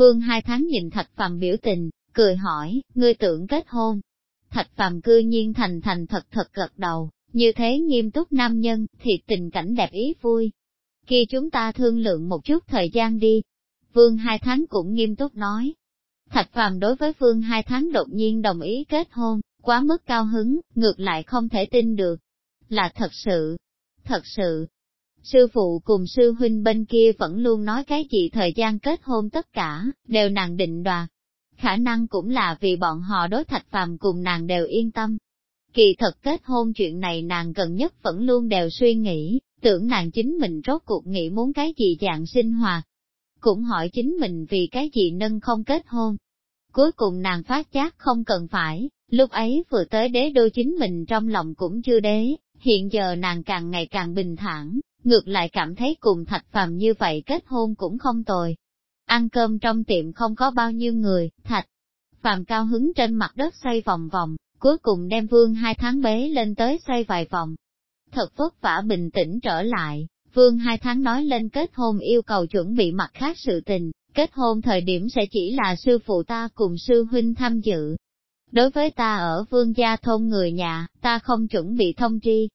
Vương hai tháng nhìn thạch phàm biểu tình, cười hỏi, ngươi tưởng kết hôn. Thạch phàm cư nhiên thành thành thật thật gật đầu, như thế nghiêm túc nam nhân, thì tình cảnh đẹp ý vui. Khi chúng ta thương lượng một chút thời gian đi. Vương hai tháng cũng nghiêm túc nói. Thạch phàm đối với Vương hai tháng đột nhiên đồng ý kết hôn, quá mức cao hứng, ngược lại không thể tin được. Là thật sự, thật sự. Sư phụ cùng sư huynh bên kia vẫn luôn nói cái gì thời gian kết hôn tất cả, đều nàng định đoạt. Khả năng cũng là vì bọn họ đối thạch phàm cùng nàng đều yên tâm. Kỳ thật kết hôn chuyện này nàng gần nhất vẫn luôn đều suy nghĩ, tưởng nàng chính mình rốt cuộc nghĩ muốn cái gì dạng sinh hoạt. Cũng hỏi chính mình vì cái gì nâng không kết hôn. Cuối cùng nàng phát giác không cần phải, lúc ấy vừa tới đế đô chính mình trong lòng cũng chưa đế, hiện giờ nàng càng ngày càng bình thản, ngược lại cảm thấy cùng thạch phàm như vậy kết hôn cũng không tồi. Ăn cơm trong tiệm không có bao nhiêu người, thạch phàm cao hứng trên mặt đất xoay vòng vòng, cuối cùng đem vương hai tháng bế lên tới xoay vài vòng. Thật vất vả bình tĩnh trở lại, vương hai tháng nói lên kết hôn yêu cầu chuẩn bị mặt khác sự tình, kết hôn thời điểm sẽ chỉ là sư phụ ta cùng sư huynh tham dự. Đối với ta ở vương gia thôn người nhà, ta không chuẩn bị thông tri,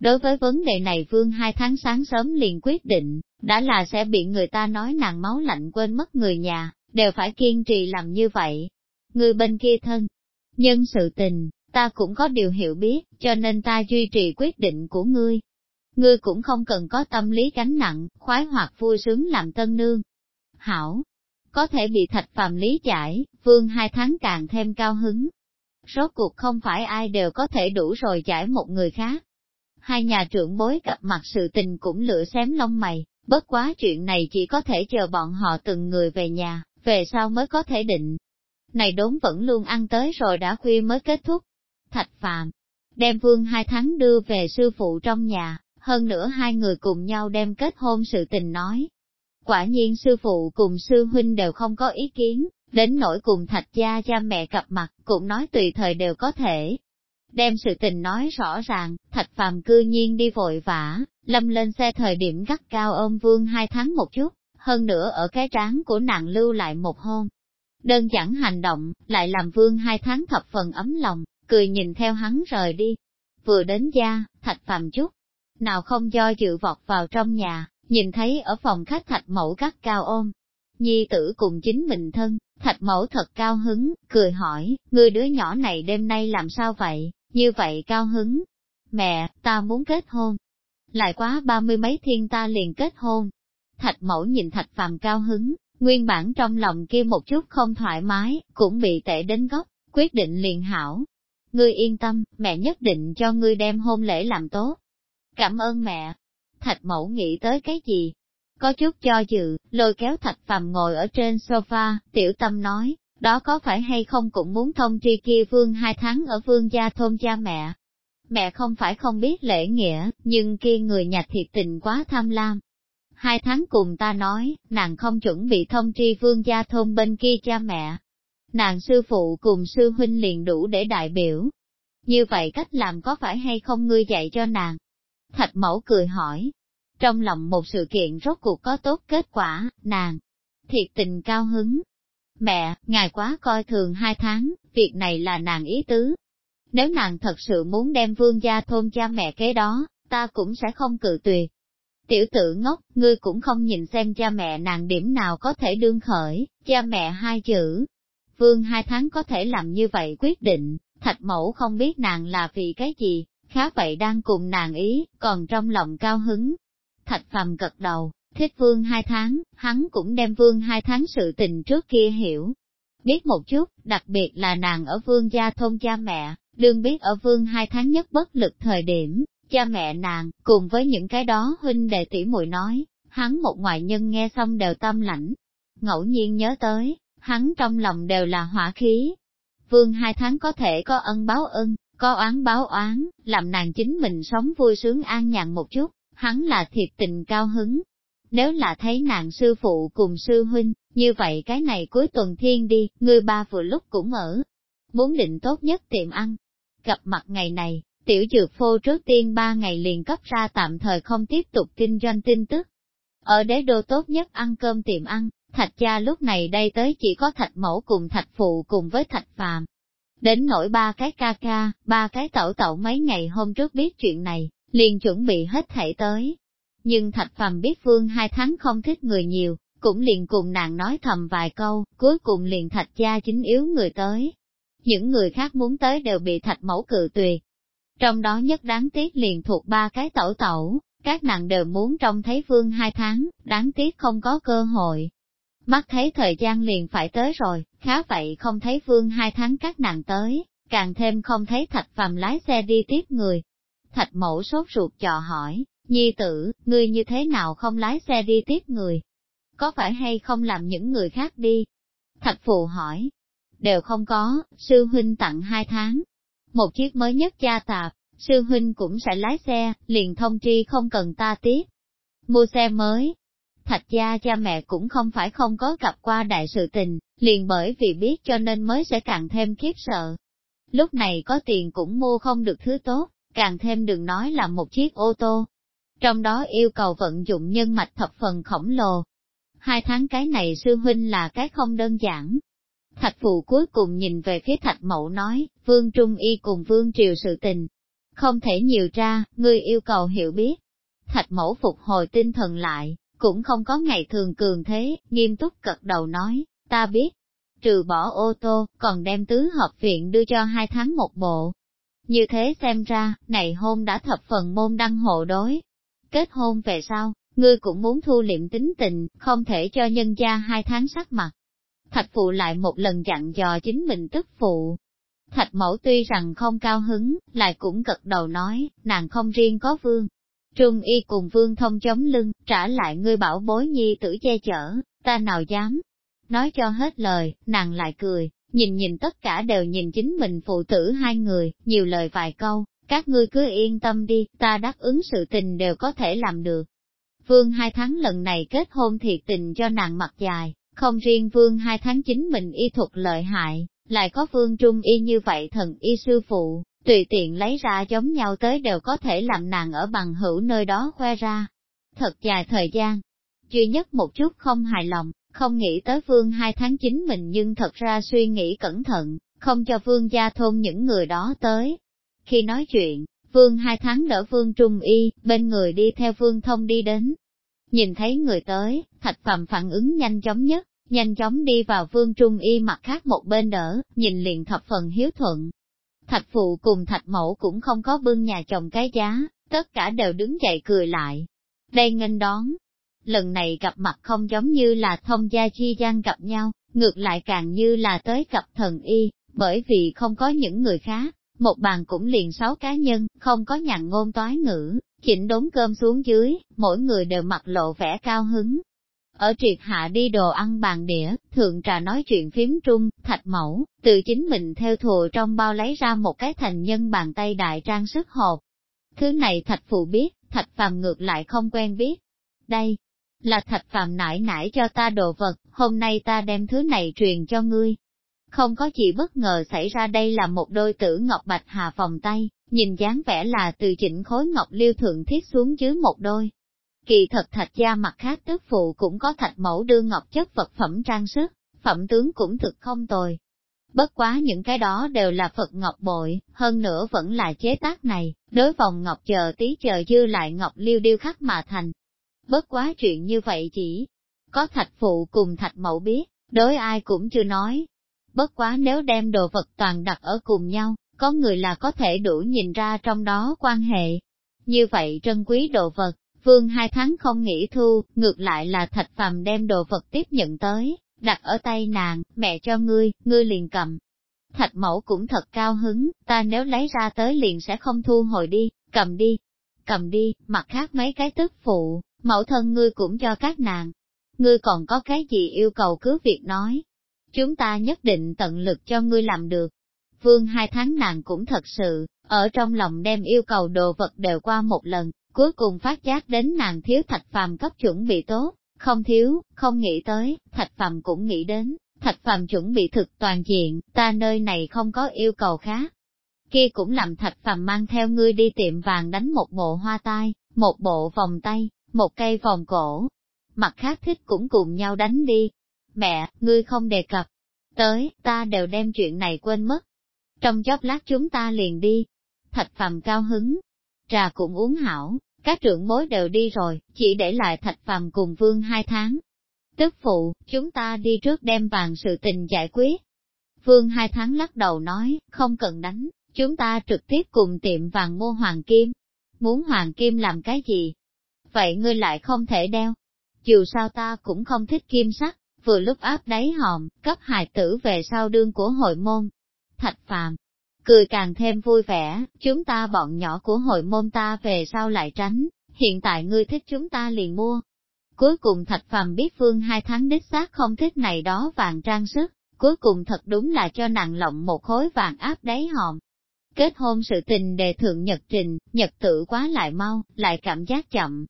Đối với vấn đề này Vương hai tháng sáng sớm liền quyết định, đã là sẽ bị người ta nói nàng máu lạnh quên mất người nhà, đều phải kiên trì làm như vậy. Người bên kia thân, nhân sự tình, ta cũng có điều hiểu biết, cho nên ta duy trì quyết định của ngươi. Ngươi cũng không cần có tâm lý gánh nặng, khoái hoặc vui sướng làm tân nương. Hảo, có thể bị thạch phàm lý giải, vương hai tháng càng thêm cao hứng. Rốt cuộc không phải ai đều có thể đủ rồi giải một người khác, hai nhà trưởng bối gặp mặt sự tình cũng lựa xém lông mày, bất quá chuyện này chỉ có thể chờ bọn họ từng người về nhà, về sau mới có thể định. Này đốn vẫn luôn ăn tới rồi đã khuya mới kết thúc. Thạch Phạm, đem vương hai tháng đưa về sư phụ trong nhà, hơn nữa hai người cùng nhau đem kết hôn sự tình nói. Quả nhiên sư phụ cùng sư huynh đều không có ý kiến, đến nỗi cùng thạch gia cha mẹ cặp mặt cũng nói tùy thời đều có thể, đem sự tình nói rõ ràng, thạch phàm cư nhiên đi vội vã, lâm lên xe thời điểm gắt cao ôm vương hai tháng một chút, hơn nữa ở cái trán của nàng lưu lại một hôn. Đơn giản hành động, lại làm vương hai tháng thập phần ấm lòng, cười nhìn theo hắn rời đi. Vừa đến gia, thạch phàm chút, nào không do dự vọt vào trong nhà, nhìn thấy ở phòng khách thạch mẫu gắt cao ôm. Nhi tử cùng chính mình thân, thạch mẫu thật cao hứng, cười hỏi, người đứa nhỏ này đêm nay làm sao vậy? Như vậy cao hứng. Mẹ, ta muốn kết hôn. Lại quá ba mươi mấy thiên ta liền kết hôn. Thạch mẫu nhìn thạch phàm cao hứng, nguyên bản trong lòng kia một chút không thoải mái, cũng bị tệ đến gốc, quyết định liền hảo. Ngươi yên tâm, mẹ nhất định cho ngươi đem hôn lễ làm tốt. Cảm ơn mẹ. Thạch mẫu nghĩ tới cái gì? Có chút cho dự, lôi kéo thạch phàm ngồi ở trên sofa, tiểu tâm nói, đó có phải hay không cũng muốn thông tri kia vương hai tháng ở vương gia thôn cha mẹ. Mẹ không phải không biết lễ nghĩa, nhưng kia người nhà thiệt tình quá tham lam. Hai tháng cùng ta nói, nàng không chuẩn bị thông tri vương gia thôn bên kia cha mẹ. Nàng sư phụ cùng sư huynh liền đủ để đại biểu. Như vậy cách làm có phải hay không ngươi dạy cho nàng? Thạch mẫu cười hỏi. Trong lòng một sự kiện rốt cuộc có tốt kết quả, nàng, thiệt tình cao hứng, Mẹ, ngài quá coi thường hai tháng, việc này là nàng ý tứ. Nếu nàng thật sự muốn đem vương gia thôn cha mẹ kế đó, ta cũng sẽ không cự tuyệt. Tiểu tử ngốc, ngươi cũng không nhìn xem cha mẹ nàng điểm nào có thể đương khởi, cha mẹ hai chữ. Vương hai tháng có thể làm như vậy quyết định, thạch mẫu không biết nàng là vì cái gì, khá vậy đang cùng nàng ý, còn trong lòng cao hứng. Thạch phàm gật đầu, thích vương hai tháng, hắn cũng đem vương hai tháng sự tình trước kia hiểu. Biết một chút, đặc biệt là nàng ở vương gia thôn cha mẹ, đương biết ở vương hai tháng nhất bất lực thời điểm, cha mẹ nàng, cùng với những cái đó huynh đệ tỷ muội nói, hắn một ngoại nhân nghe xong đều tâm lãnh. Ngẫu nhiên nhớ tới, hắn trong lòng đều là hỏa khí. Vương hai tháng có thể có ân báo ân, có oán báo oán, làm nàng chính mình sống vui sướng an nhàn một chút, hắn là thiệt tình cao hứng, nếu là thấy nàng sư phụ cùng sư huynh, như vậy cái này cuối tuần thiên đi, người ba vừa lúc cũng ở. Muốn định tốt nhất tiệm ăn. Gặp mặt ngày này, tiểu dược phô trước tiên ba ngày liền cấp ra tạm thời không tiếp tục kinh doanh tin tức. Ở đế đô tốt nhất ăn cơm tiệm ăn, Thạch cha lúc này đây tới chỉ có thạch mẫu cùng thạch phụ cùng với thạch phàm. Đến nỗi ba cái ca ca, ba cái tẩu tẩu mấy ngày hôm trước biết chuyện này, liền chuẩn bị hết thảy tới. Nhưng thạch phàm biết vương hai tháng không thích người nhiều, cũng liền cùng nàng nói thầm vài câu, cuối cùng liền thạch cha chính yếu người tới. Những người khác muốn tới đều bị thạch mẫu cự tuyệt. Trong đó nhất đáng tiếc liền thuộc ba cái tẩu tẩu, các nàng đều muốn trông thấy vương hai tháng, đáng tiếc không có cơ hội. Mắt thấy thời gian liền phải tới rồi, khá vậy không thấy vương hai tháng các nàng tới, càng thêm không thấy thạch phàm lái xe đi tiếp người. Thạch mẫu sốt ruột trò hỏi, nhi tử, ngươi như thế nào không lái xe đi tiếp người? Có phải hay không làm những người khác đi? Thạch phụ hỏi, đều không có, sư huynh tặng hai tháng. Một chiếc mới nhất cha tạp, sư huynh cũng sẽ lái xe, liền thông tri không cần ta tiếp. Mua xe mới. Thạch gia cha mẹ cũng không phải không có gặp qua đại sự tình, liền bởi vì biết cho nên mới sẽ càng thêm khiếp sợ. Lúc này có tiền cũng mua không được thứ tốt, càng thêm đừng nói là một chiếc ô tô. Trong đó yêu cầu vận dụng nhân mạch thập phần khổng lồ. Hai tháng cái này sư huynh là cái không đơn giản, Thạch phụ cuối cùng nhìn về phía thạch mẫu nói, vương trung y cùng vương triều sự tình, không thể nhiều ra, ngươi yêu cầu hiểu biết. Thạch mẫu phục hồi tinh thần lại, cũng không có ngày thường cường thế, nghiêm túc cật đầu nói, ta biết. Trừ bỏ ô tô, còn đem tứ hợp viện đưa cho hai tháng một bộ. Như thế xem ra, này hôn đã thập phần môn đăng hộ đối. Kết hôn về sau, ngươi cũng muốn thu liệm tính tình, không thể cho nhân gia hai tháng sắc mặt. Thạch phụ lại một lần dặn dò chính mình tức phụ, Thạch mẫu tuy rằng không cao hứng, lại cũng gật đầu nói, nàng không riêng có vương. Trung y cùng vương thông chống lưng, trả lại ngươi bảo bối nhi tử che chở, ta nào dám. Nói cho hết lời, nàng lại cười, nhìn nhìn tất cả đều nhìn chính mình phụ tử hai người, nhiều lời vài câu, các ngươi cứ yên tâm đi, ta đáp ứng sự tình đều có thể làm được. Vương hai tháng lần này kết hôn thiệt tình cho nàng mặt dài, không riêng vương hai tháng chính mình y thuật lợi hại, lại có vương trung y như vậy thần y sư phụ, tùy tiện lấy ra giống nhau tới đều có thể làm nàng ở bằng hữu nơi đó khoe ra. Thật dài thời gian, duy nhất một chút không hài lòng, không nghĩ tới vương hai tháng chính mình nhưng thật ra suy nghĩ cẩn thận, không cho vương gia thôn những người đó tới. Khi nói chuyện, vương hai tháng đỡ vương trung y, bên người đi theo vương thông đi đến. Nhìn thấy người tới, thạch phạm phản ứng nhanh chóng nhất, nhanh chóng đi vào vương trung y mặt khác một bên đỡ, nhìn liền thập phần hiếu thuận. Thạch phụ cùng thạch mẫu cũng không có bưng nhà chồng cái giá, tất cả đều đứng dậy cười lại. Đây nghênh đón. Lần này gặp mặt không giống như là thông gia chi gian gặp nhau, ngược lại càng như là tới gặp thần y, bởi vì không có những người khác, một bàn cũng liền sáu cá nhân, không có nhàn ngôn toái ngữ, chỉnh đốn cơm xuống dưới, mỗi người đều mặt lộ vẻ cao hứng, ở triệt hạ đi đồ ăn bàn đĩa, thượng trà nói chuyện phím trung, thạch mẫu, tự chính mình theo thùa trong bao lấy ra một cái thành nhân bàn tay đại trang sức hộp. Thứ này thạch phụ biết, thạch phàm ngược lại không quen biết. Đây, là thạch phàm nải nải cho ta đồ vật, hôm nay ta đem thứ này truyền cho ngươi. Không có gì bất ngờ xảy ra đây là một đôi tử ngọc bạch hà vòng tay, nhìn dáng vẻ là từ chỉnh khối ngọc liêu thượng thiết xuống dưới một đôi, Kỳ thật thạch gia mặt khác tức phụ cũng có thạch mẫu đưa ngọc chất vật phẩm trang sức, phẩm tướng cũng thực không tồi. Bất quá những cái đó đều là Phật ngọc bội, hơn nữa vẫn là chế tác này, đối vòng ngọc chờ tí chờ dư lại ngọc liêu điêu khắc mà thành. Bất quá chuyện như vậy chỉ có thạch phụ cùng thạch mẫu biết, đối ai cũng chưa nói. Bất quá nếu đem đồ vật toàn đặt ở cùng nhau, có người là có thể đủ nhìn ra trong đó quan hệ. Như vậy trân quý đồ vật, Vương hai tháng không nghĩ thu, ngược lại là thạch phàm đem đồ vật tiếp nhận tới, đặt ở tay nàng, mẹ cho ngươi, ngươi liền cầm. Thạch mẫu cũng thật cao hứng, ta nếu lấy ra tới liền sẽ không thu hồi đi, cầm đi, cầm đi, mặt khác mấy cái tức phụ, mẫu thân ngươi cũng cho các nàng. Ngươi còn có cái gì yêu cầu cứ việc nói. Chúng ta nhất định tận lực cho ngươi làm được. Vương hai tháng nàng cũng thật sự, ở trong lòng đem yêu cầu đồ vật đều qua một lần, Cuối cùng phát giác đến nàng thiếu thạch phàm cấp chuẩn bị tốt, không thiếu, không nghĩ tới, thạch phàm cũng nghĩ đến, thạch phàm chuẩn bị thực toàn diện, ta nơi này không có yêu cầu khác. Kia cũng làm thạch phàm mang theo ngươi đi tiệm vàng đánh một bộ hoa tai, một bộ vòng tay, một cây vòng cổ. Mặt khác thích cũng cùng nhau đánh đi. Mẹ, ngươi không đề cập. Tới, ta đều đem chuyện này quên mất. Trong chốc lát chúng ta liền đi. Thạch phàm cao hứng. Trà cũng uống hảo, các trưởng bối đều đi rồi, chỉ để lại thạch phàm cùng vương hai tháng. Tức phụ, chúng ta đi trước đem vàng sự tình giải quyết. Vương hai tháng lắc đầu nói, không cần đánh, chúng ta trực tiếp cùng tiệm vàng mua hoàng kim. Muốn hoàng kim làm cái gì? Vậy ngươi lại không thể đeo. Dù sao ta cũng không thích kim sắc, vừa lúc áp đáy hòm, cấp hài tử về sau đương của hội môn. Thạch phàm, cười càng thêm vui vẻ, chúng ta bọn nhỏ của hội môn ta về sau lại tránh, hiện tại ngươi thích chúng ta liền mua. Cuối cùng thạch phàm biết phương hai tháng đích xác không thích này đó vàng trang sức, cuối cùng thật đúng là cho nặng lộng một khối vàng áp đáy hòm. Kết hôn sự tình đề thượng nhật trình, nhật tự quá lại mau, lại cảm giác chậm.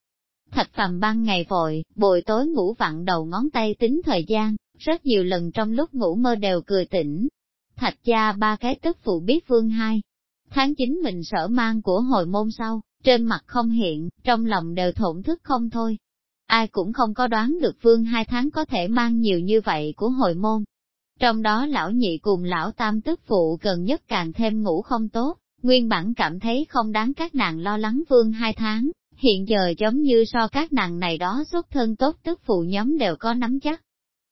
Thạch phàm ban ngày vội, buổi tối ngủ vặn đầu ngón tay tính thời gian, rất nhiều lần trong lúc ngủ mơ đều cười tỉnh. Thạch gia ba cái tức phụ biết vương hai. Tháng 9 mình sở mang của hồi môn sau, trên mặt không hiện, trong lòng đều thổn thức không thôi. Ai cũng không có đoán được vương hai tháng có thể mang nhiều như vậy của hồi môn, trong đó lão nhị cùng lão tam tức phụ gần nhất càng thêm ngủ không tốt, nguyên bản cảm thấy không đáng các nàng lo lắng vương hai tháng, hiện giờ giống như so các nàng này đó xuất thân tốt tức phụ nhóm đều có nắm chắc.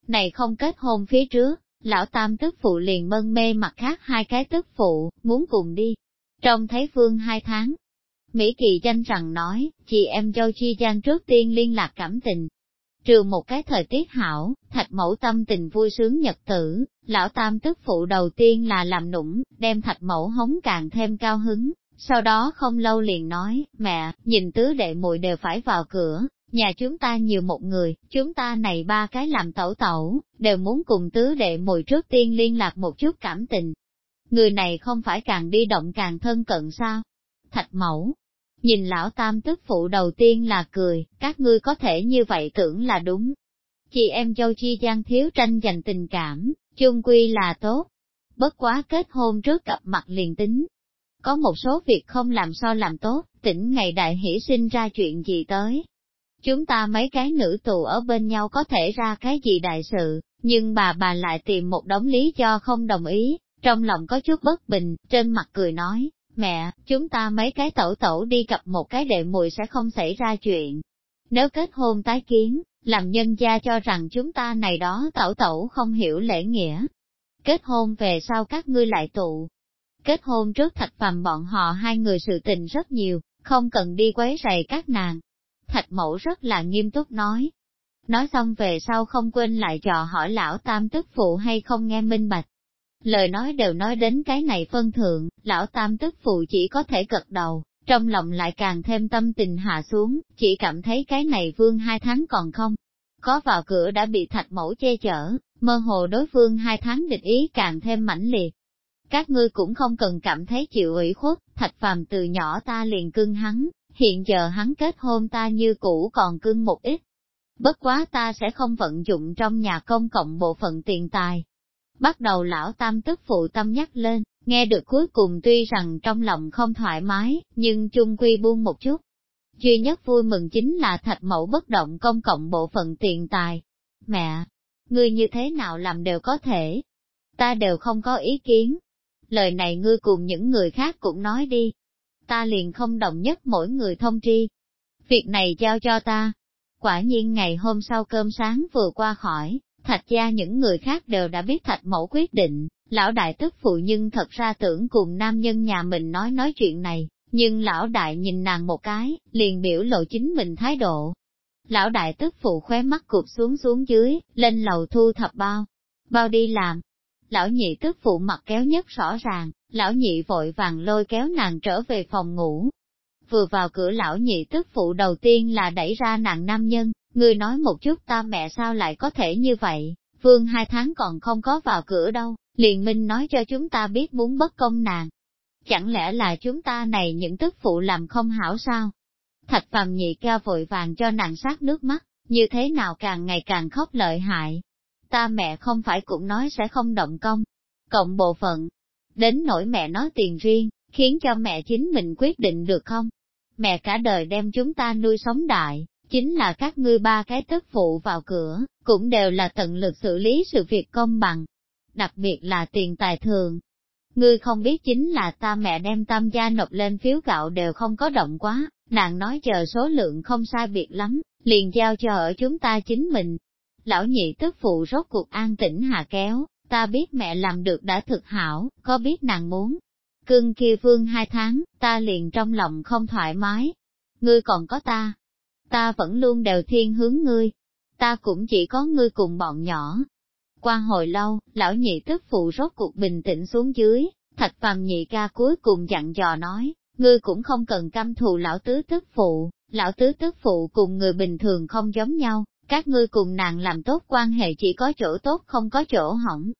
Này không kết hôn phía trước, lão tam tức phụ liền mân mê mặt khác hai cái tức phụ, muốn cùng đi. Trong thấy phương hai tháng, Mỹ Kỳ danh rằng nói, chị em châu chi gian trước tiên liên lạc cảm tình, Trừ một cái thời tiết hảo, thạch mẫu tâm tình vui sướng nhật tử, lão tam tức phụ đầu tiên là làm nũng, đem thạch mẫu hống càng thêm cao hứng, sau đó không lâu liền nói, mẹ, nhìn tứ đệ muội đều phải vào cửa, nhà chúng ta nhiều một người, chúng ta này ba cái làm tẩu tẩu, đều muốn cùng tứ đệ muội trước tiên liên lạc một chút cảm tình. Người này không phải càng đi động càng thân cận sao? Thạch mẫu, Nhìn lão tam tức phụ đầu tiên là cười, các ngươi có thể như vậy tưởng là đúng. Chị em dâu chi gian thiếu tranh giành tình cảm, chung quy là tốt. Bất quá kết hôn trước gặp mặt liền tính. Có một số việc không làm sao làm tốt, tỉnh ngày đại hỷ sinh ra chuyện gì tới. Chúng ta mấy cái nữ tù ở bên nhau có thể ra cái gì đại sự, nhưng bà bà lại tìm một đống lý do không đồng ý, trong lòng có chút bất bình, trên mặt cười nói, Mẹ, chúng ta mấy cái tẩu tẩu đi cặp một cái đệ mùi sẽ không xảy ra chuyện. Nếu kết hôn tái kiến, làm nhân gia cho rằng chúng ta này đó tẩu tẩu không hiểu lễ nghĩa. Kết hôn về sau các ngươi lại tụ. Kết hôn trước thạch phàm bọn họ hai người sự tình rất nhiều, không cần đi quấy rầy các nàng. Thạch mẫu rất là nghiêm túc nói. Nói xong về sau không quên lại trò hỏi lão tam tức phụ hay không nghe minh bạch. Lời nói đều nói đến cái này phân thượng, lão tam tức phụ chỉ có thể gật đầu, trong lòng lại càng thêm tâm tình hạ xuống, chỉ cảm thấy cái này vương hai tháng còn không. Có vào cửa đã bị thạch mẫu che chở, mơ hồ đối phương hai tháng địch ý càng thêm mãnh liệt. Các ngươi cũng không cần cảm thấy chịu ủy khuất, thạch phàm từ nhỏ ta liền cưng hắn, hiện giờ hắn kết hôn ta như cũ còn cưng một ít. Bất quá ta sẽ không vận dụng trong nhà công cộng bộ phận tiền tài, Bắt đầu lão tam tức phụ tâm nhắc lên, nghe được cuối cùng tuy rằng trong lòng không thoải mái, nhưng chung quy buông một chút. Duy nhất vui mừng chính là thạch mẫu bất động công cộng bộ phận tiền tài. Mẹ, ngươi như thế nào làm đều có thể. Ta đều không có ý kiến. Lời này ngươi cùng những người khác cũng nói đi. Ta liền không đồng nhất mỗi người thông tri. Việc này giao cho ta. Quả nhiên ngày hôm sau cơm sáng vừa qua khỏi, Thạch gia những người khác đều đã biết thạch mẫu quyết định, lão đại tức phụ nhưng thật ra tưởng cùng nam nhân nhà mình nói nói chuyện này, nhưng lão đại nhìn nàng một cái, liền biểu lộ chính mình thái độ. Lão đại tức phụ khóe mắt cụp xuống xuống dưới, lên lầu thu thập bao, bao đi làm. Lão nhị tức phụ mặt kéo nhất rõ ràng, lão nhị vội vàng lôi kéo nàng trở về phòng ngủ. Vừa vào cửa lão nhị tức phụ đầu tiên là đẩy ra nàng nam nhân, người nói một chút ta mẹ sao lại có thể như vậy, vương hai tháng còn không có vào cửa đâu, liền minh nói cho chúng ta biết muốn bất công nàng. Chẳng lẽ là chúng ta này những tức phụ làm không hảo sao? Thạch phàm nhị ca vội vàng cho nàng sát nước mắt, như thế nào càng ngày càng khóc lợi hại. Ta mẹ không phải cũng nói sẽ không động công, cộng bộ phận. Đến nỗi mẹ nói tiền riêng, khiến cho mẹ chính mình quyết định được không? Mẹ cả đời đem chúng ta nuôi sống đại, chính là các ngươi ba cái tức phụ vào cửa, cũng đều là tận lực xử lý sự việc công bằng. Đặc biệt là tiền tài thường. Ngươi không biết chính là ta mẹ đem tam gia nộp lên phiếu gạo đều không có động quá, nàng nói chờ số lượng không sai biệt lắm, liền giao cho ở chúng ta chính mình. Lão nhị tức phụ rốt cuộc an tĩnh hạ kéo, ta biết mẹ làm được đã thực hảo, có biết nàng muốn. Cưng kia vương hai tháng, ta liền trong lòng không thoải mái. Ngươi còn có ta. Ta vẫn luôn đều thiên hướng ngươi. Ta cũng chỉ có ngươi cùng bọn nhỏ. Qua hồi lâu, lão nhị tức phụ rốt cuộc bình tĩnh xuống dưới, thạch phàm nhị ca cuối cùng dặn dò nói, ngươi cũng không cần căm thù lão tứ tức phụ, lão tứ tức phụ cùng người bình thường không giống nhau, các ngươi cùng nàng làm tốt quan hệ chỉ có chỗ tốt không có chỗ hỏng.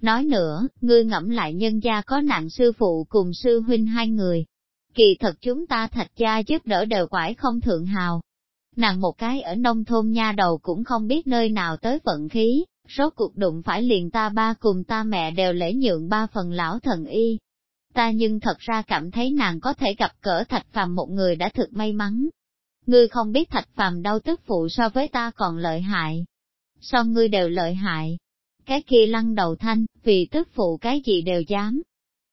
Nói nữa, ngươi ngẫm lại nhân gia có nạn sư phụ cùng sư huynh hai người. Kỳ thật chúng ta thạch gia giúp đỡ đều quải không thượng hào. Nàng một cái ở nông thôn nha đầu cũng không biết nơi nào tới vận khí, rốt cuộc đụng phải liền ta ba cùng ta mẹ đều lễ nhượng ba phần lão thần y. Ta nhưng thật ra cảm thấy nàng có thể gặp cỡ thạch phàm một người đã thực may mắn. Ngươi không biết thạch phàm đau tức phụ so với ta còn lợi hại. So ngươi đều lợi hại, cái kia lăn đầu thanh, vì tức phụ cái gì đều dám.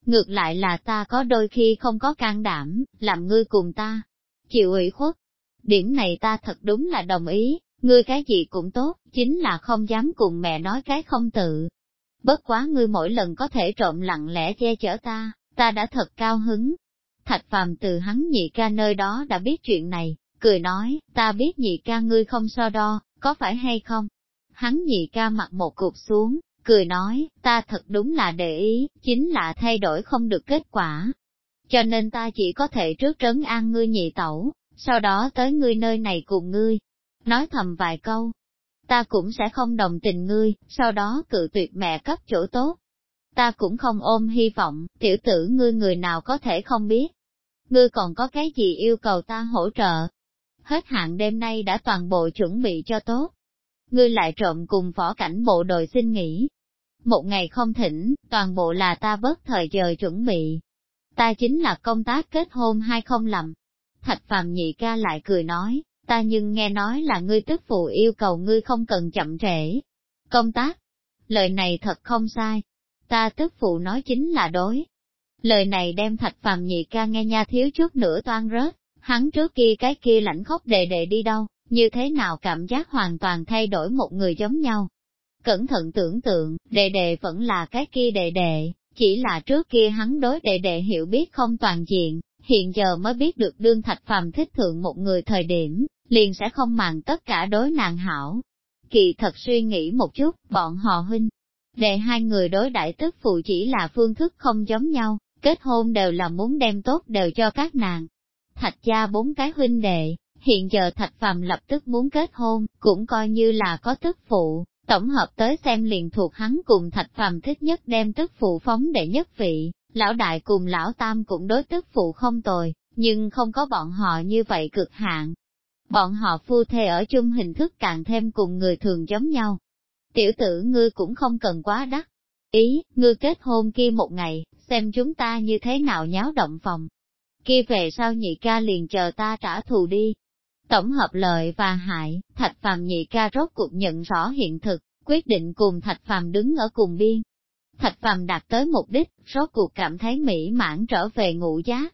Ngược lại là ta có đôi khi không có can đảm, làm ngươi cùng ta, chịu ủy khuất. Điểm này ta thật đúng là đồng ý, ngươi cái gì cũng tốt, chính là không dám cùng mẹ nói cái không tự. Bất quá ngươi mỗi lần có thể trộm lặng lẽ che chở ta, ta đã thật cao hứng. Thạch phàm từ hắn nhị ca nơi đó đã biết chuyện này, cười nói, ta biết nhị ca ngươi không so đo, có phải hay không? Hắn nhị ca mặc một cục xuống, cười nói, ta thật đúng là để ý, chính là thay đổi không được kết quả. Cho nên ta chỉ có thể trước trấn an ngươi nhị tẩu, sau đó tới ngươi nơi này cùng ngươi, nói thầm vài câu. Ta cũng sẽ không đồng tình ngươi, sau đó cự tuyệt mẹ cấp chỗ tốt. Ta cũng không ôm hy vọng, tiểu tử ngươi người nào có thể không biết. Ngươi còn có cái gì yêu cầu ta hỗ trợ? Hết hạn đêm nay đã toàn bộ chuẩn bị cho tốt, ngươi lại trộm cùng võ cảnh bộ đội xin nghỉ. Một ngày không thỉnh, toàn bộ là ta bớt thời giờ chuẩn bị. Ta chính là công tác kết hôn hay không lầm. Thạch phàm nhị ca lại cười nói, ta nhưng nghe nói là ngươi tức phụ yêu cầu ngươi không cần chậm trễ. Công tác, lời này thật không sai. Ta tức phụ nói chính là đối. Lời này đem thạch phàm nhị ca nghe nha thiếu chút nữa toan rớt, hắn trước kia cái kia lãnh khóc đệ đệ đi đâu, như thế nào cảm giác hoàn toàn thay đổi một người giống nhau. Cẩn thận tưởng tượng, đệ đệ vẫn là cái kia đệ đệ, chỉ là trước kia hắn đối đệ đệ hiểu biết không toàn diện, hiện giờ mới biết được đương thạch phàm thích thượng một người thời điểm, liền sẽ không màng tất cả đối nàng hảo. Kỳ thật suy nghĩ một chút, bọn họ huynh, đệ hai người đối đại tức phụ chỉ là phương thức không giống nhau, kết hôn đều là muốn đem tốt đều cho các nàng. Thạch gia bốn cái huynh đệ, hiện giờ Thạch Phàm lập tức muốn kết hôn, cũng coi như là có tức phụ, tổng hợp tới xem liền thuộc hắn cùng Thạch Phàm thích nhất đem tức phụ phóng đệ nhất vị, lão đại cùng lão tam cũng đối tức phụ không tồi, nhưng không có bọn họ như vậy cực hạn. Bọn họ phu thê ở chung hình thức càng thêm cùng người thường giống nhau. Tiểu tử ngươi cũng không cần quá đắt. Ý, ngươi kết hôn kia một ngày, xem chúng ta như thế nào nháo động phòng. Kia về sau nhị ca liền chờ ta trả thù đi, Tổng hợp lợi và hại, Thạch Phàm nhị ca rốt cuộc nhận rõ hiện thực, quyết định cùng Thạch Phàm đứng ở cùng biên. Thạch Phàm đạt tới mục đích, rốt cuộc cảm thấy mỹ mãn trở về ngủ giá.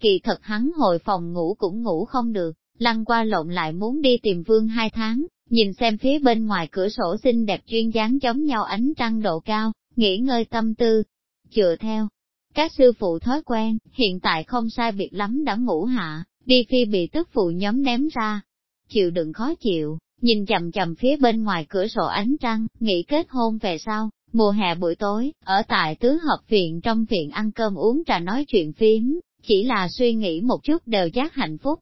Kỳ thật hắn hồi phòng ngủ cũng ngủ không được, lăn qua lộn lại muốn đi tìm vương hai tháng, nhìn xem phía bên ngoài cửa sổ xinh đẹp chuyên dáng chống nhau ánh trăng độ cao, nghỉ ngơi tâm tư. Chừa theo, các sư phụ thói quen, hiện tại không sai biệt lắm đã ngủ hạ, Đi phi bị tức phụ nhóm ném ra. Chịu đựng khó chịu, nhìn chầm chầm phía bên ngoài cửa sổ ánh trăng, nghĩ kết hôn về sau, mùa hè buổi tối, ở tại tứ hợp viện trong viện ăn cơm uống trà nói chuyện phím, chỉ là suy nghĩ một chút đều giác hạnh phúc.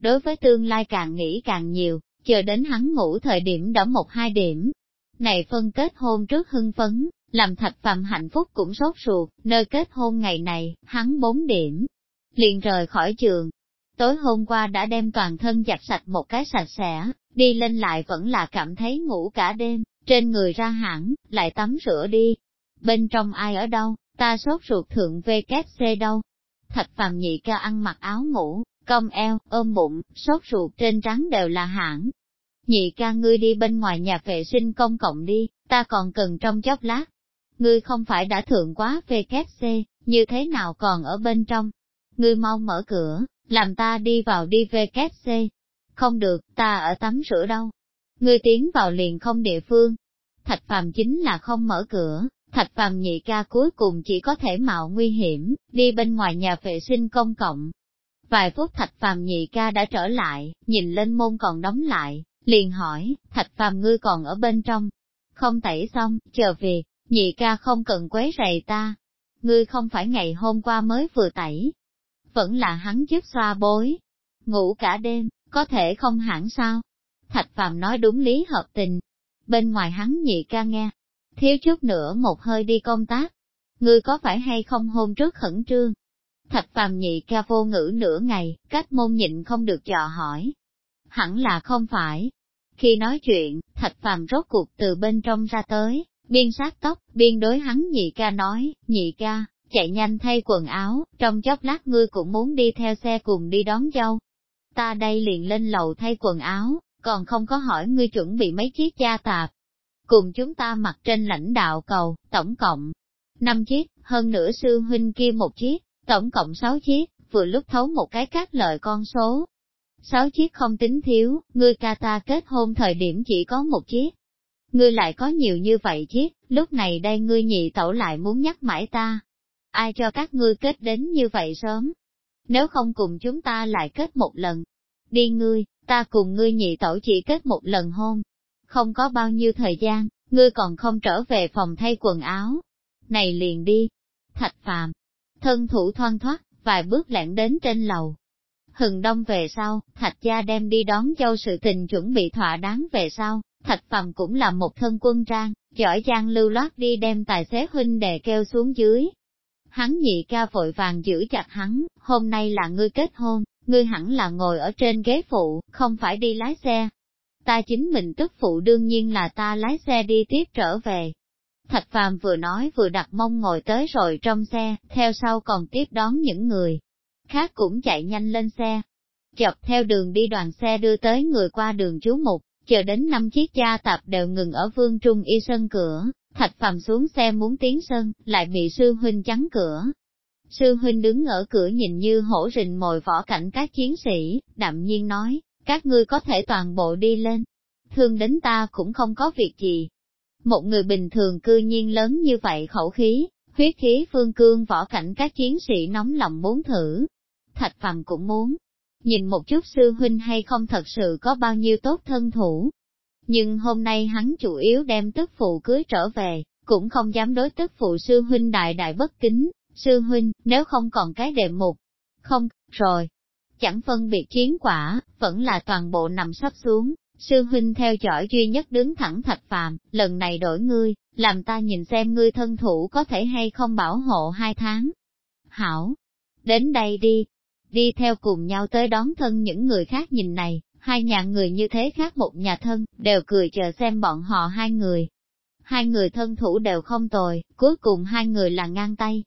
Đối với tương lai càng nghĩ càng nhiều, chờ đến hắn ngủ thời điểm đã một hai điểm. Này phân kết hôn trước hưng phấn, làm thạch phạm hạnh phúc cũng sốt ruột, nơi kết hôn ngày này, hắn bốn điểm. Liền rời khỏi trường, Tối hôm qua đã đem toàn thân giặt sạch một cái sạch sẽ, đi lên lại vẫn là cảm thấy ngủ cả đêm, trên người ra hẳn, lại tắm rửa đi. Bên trong ai ở đâu, ta sốt ruột thượng VKC đâu. Thạch phàm nhị ca ăn mặc áo ngủ, cong eo, ôm bụng, sốt ruột trên trắng đều là hãng. Nhị ca ngươi đi bên ngoài nhà vệ sinh công cộng đi, ta còn cần trong chốc lát. Ngươi không phải đã thượng quá VKC, như thế nào còn ở bên trong? Ngươi mau mở cửa, làm ta đi vào đi VKC. Không được, ta ở tắm rửa đâu. Ngươi tiến vào liền không địa phương. Thạch phàm chính là không mở cửa, thạch phàm nhị ca cuối cùng chỉ có thể mạo nguy hiểm, đi bên ngoài nhà vệ sinh công cộng. Vài phút thạch phàm nhị ca đã trở lại, nhìn lên môn còn đóng lại, liền hỏi, thạch phàm ngươi còn ở bên trong. Không tẩy xong, chờ việc, nhị ca không cần quấy rầy ta. Ngươi không phải ngày hôm qua mới vừa tẩy. Vẫn là hắn giúp xoa bối. Ngủ cả đêm, có thể không hẳn sao? Thạch phàm nói đúng lý hợp tình. Bên ngoài hắn nhị ca nghe, thiếu chút nữa một hơi đi công tác. Ngươi có phải hay không hôn trước khẩn trương? Thạch phàm nhị ca vô ngữ nửa ngày, cách môn nhịn không được dò hỏi. Hẳn là không phải. Khi nói chuyện, thạch phàm rốt cuộc từ bên trong ra tới, biên sát tóc, biên đối hắn nhị ca nói, nhị ca, chạy nhanh thay quần áo, trong chốc lát ngươi cũng muốn đi theo xe cùng đi đón dâu. Ta đây liền lên lầu thay quần áo, còn không có hỏi ngươi chuẩn bị mấy chiếc gia tạp. Cùng chúng ta mặc trên lãnh đạo cầu, tổng cộng 5 chiếc, hơn nữa sư huynh kia một chiếc, tổng cộng 6 chiếc, vừa lúc thấu một cái các lợi con số. 6 chiếc không tính thiếu, ngươi ca ta kết hôn thời điểm chỉ có một chiếc. Ngươi lại có nhiều như vậy chiếc, lúc này đây ngươi nhị tẩu lại muốn nhắc mãi ta. Ai cho các ngươi kết đến như vậy sớm? Nếu không cùng chúng ta lại kết một lần. Đi ngươi, ta cùng ngươi nhị tẩu chỉ kết một lần hôn. Không có bao nhiêu thời gian, ngươi còn không trở về phòng thay quần áo. Này liền đi. Thạch phàm, thân thủ thoăn thoát, vài bước lẻn đến trên lầu. Hừng đông về sau, thạch gia đem đi đón dâu sự tình chuẩn bị thỏa đáng về sau, thạch phàm cũng là một thân quân trang, giỏi giang lưu loát đi đem tài xế huynh đề kêu xuống dưới. Hắn nhị ca vội vàng giữ chặt hắn, hôm nay là ngươi kết hôn, ngươi hẳn là ngồi ở trên ghế phụ, không phải đi lái xe. Ta chính mình tức phụ đương nhiên là ta lái xe đi tiếp trở về. Thạch Phàm vừa nói vừa đặt mông ngồi tới rồi trong xe, theo sau còn tiếp đón những người. Khác cũng chạy nhanh lên xe. Chọc theo đường đi đoàn xe đưa tới người qua đường chú mục, chờ đến năm chiếc gia tạp đều ngừng ở vương trung y sân cửa, Thạch Phàm xuống xe muốn tiến sân, lại bị sư huynh chắn cửa, Sư huynh đứng ở cửa nhìn như hổ rình mồi võ cảnh các chiến sĩ, đạm nhiên nói, các ngươi có thể toàn bộ đi lên. Thương đến ta cũng không có việc gì. Một người bình thường cư nhiên lớn như vậy khẩu khí, huyết khí phương cương võ cảnh các chiến sĩ nóng lòng muốn thử. Thạch phàm cũng muốn, nhìn một chút sư huynh hay không thật sự có bao nhiêu tốt thân thủ. Nhưng hôm nay hắn chủ yếu đem tức phụ cưới trở về, cũng không dám đối tức phụ sư huynh đại đại bất kính, Sư huynh, nếu không còn cái đề mục, không, rồi, chẳng phân biệt chiến quả, vẫn là toàn bộ nằm sắp xuống. Sư huynh theo dõi duy nhất đứng thẳng thạch phàm, lần này đổi ngươi, làm ta nhìn xem ngươi thân thủ có thể hay không bảo hộ hai tháng. Hảo, đến đây đi, đi theo cùng nhau tới đón thân những người khác nhìn này, hai nhà người như thế khác một nhà thân, đều cười chờ xem bọn họ hai người. Hai người thân thủ đều không tồi, cuối cùng hai người là ngang tay,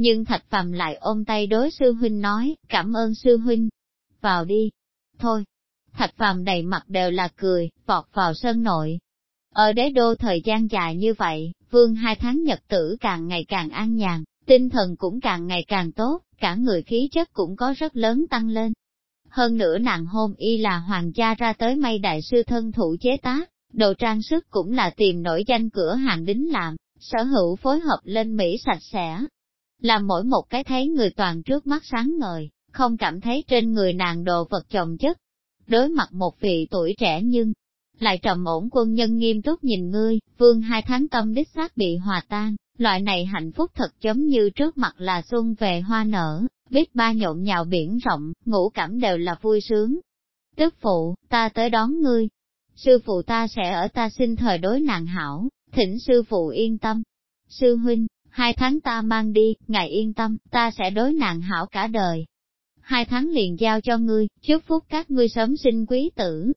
nhưng Thạch Phàm lại ôm tay đối sư huynh nói, cảm ơn sư huynh. Vào đi. Thôi. Thạch Phàm đầy mặt đều là cười, vọt vào sân nội. Ở đế đô thời gian dài như vậy, vương hai tháng nhật tử càng ngày càng an nhàn, tinh thần cũng càng ngày càng tốt, cả người khí chất cũng có rất lớn tăng lên. Hơn nữa nàng hôn y là hoàng gia ra tới may đại sư thân thủ chế tác, đồ trang sức cũng là tìm nổi danh cửa hàng đính làm, sở hữu phối hợp lên Mỹ sạch sẽ, làm mỗi một cái thấy người toàn trước mắt sáng ngời, không cảm thấy trên người nàng đồ vật chồng chất. Đối mặt một vị tuổi trẻ nhưng, lại trầm ổn quân nhân nghiêm túc nhìn ngươi, vương hai tháng tâm đích xác bị hòa tan, loại này hạnh phúc thật giống như trước mặt là xuân về hoa nở, biết ba nhộn nhào biển rộng, ngũ cảm đều là vui sướng. Tức phụ, ta tới đón ngươi. Sư phụ ta sẽ ở ta sinh thời đối nàng hảo, thỉnh sư phụ yên tâm. Sư huynh, hai tháng ta mang đi, ngài yên tâm, ta sẽ đối nàng hảo cả đời. Hai tháng liền giao cho ngươi, chúc phúc các ngươi sớm sinh quý tử.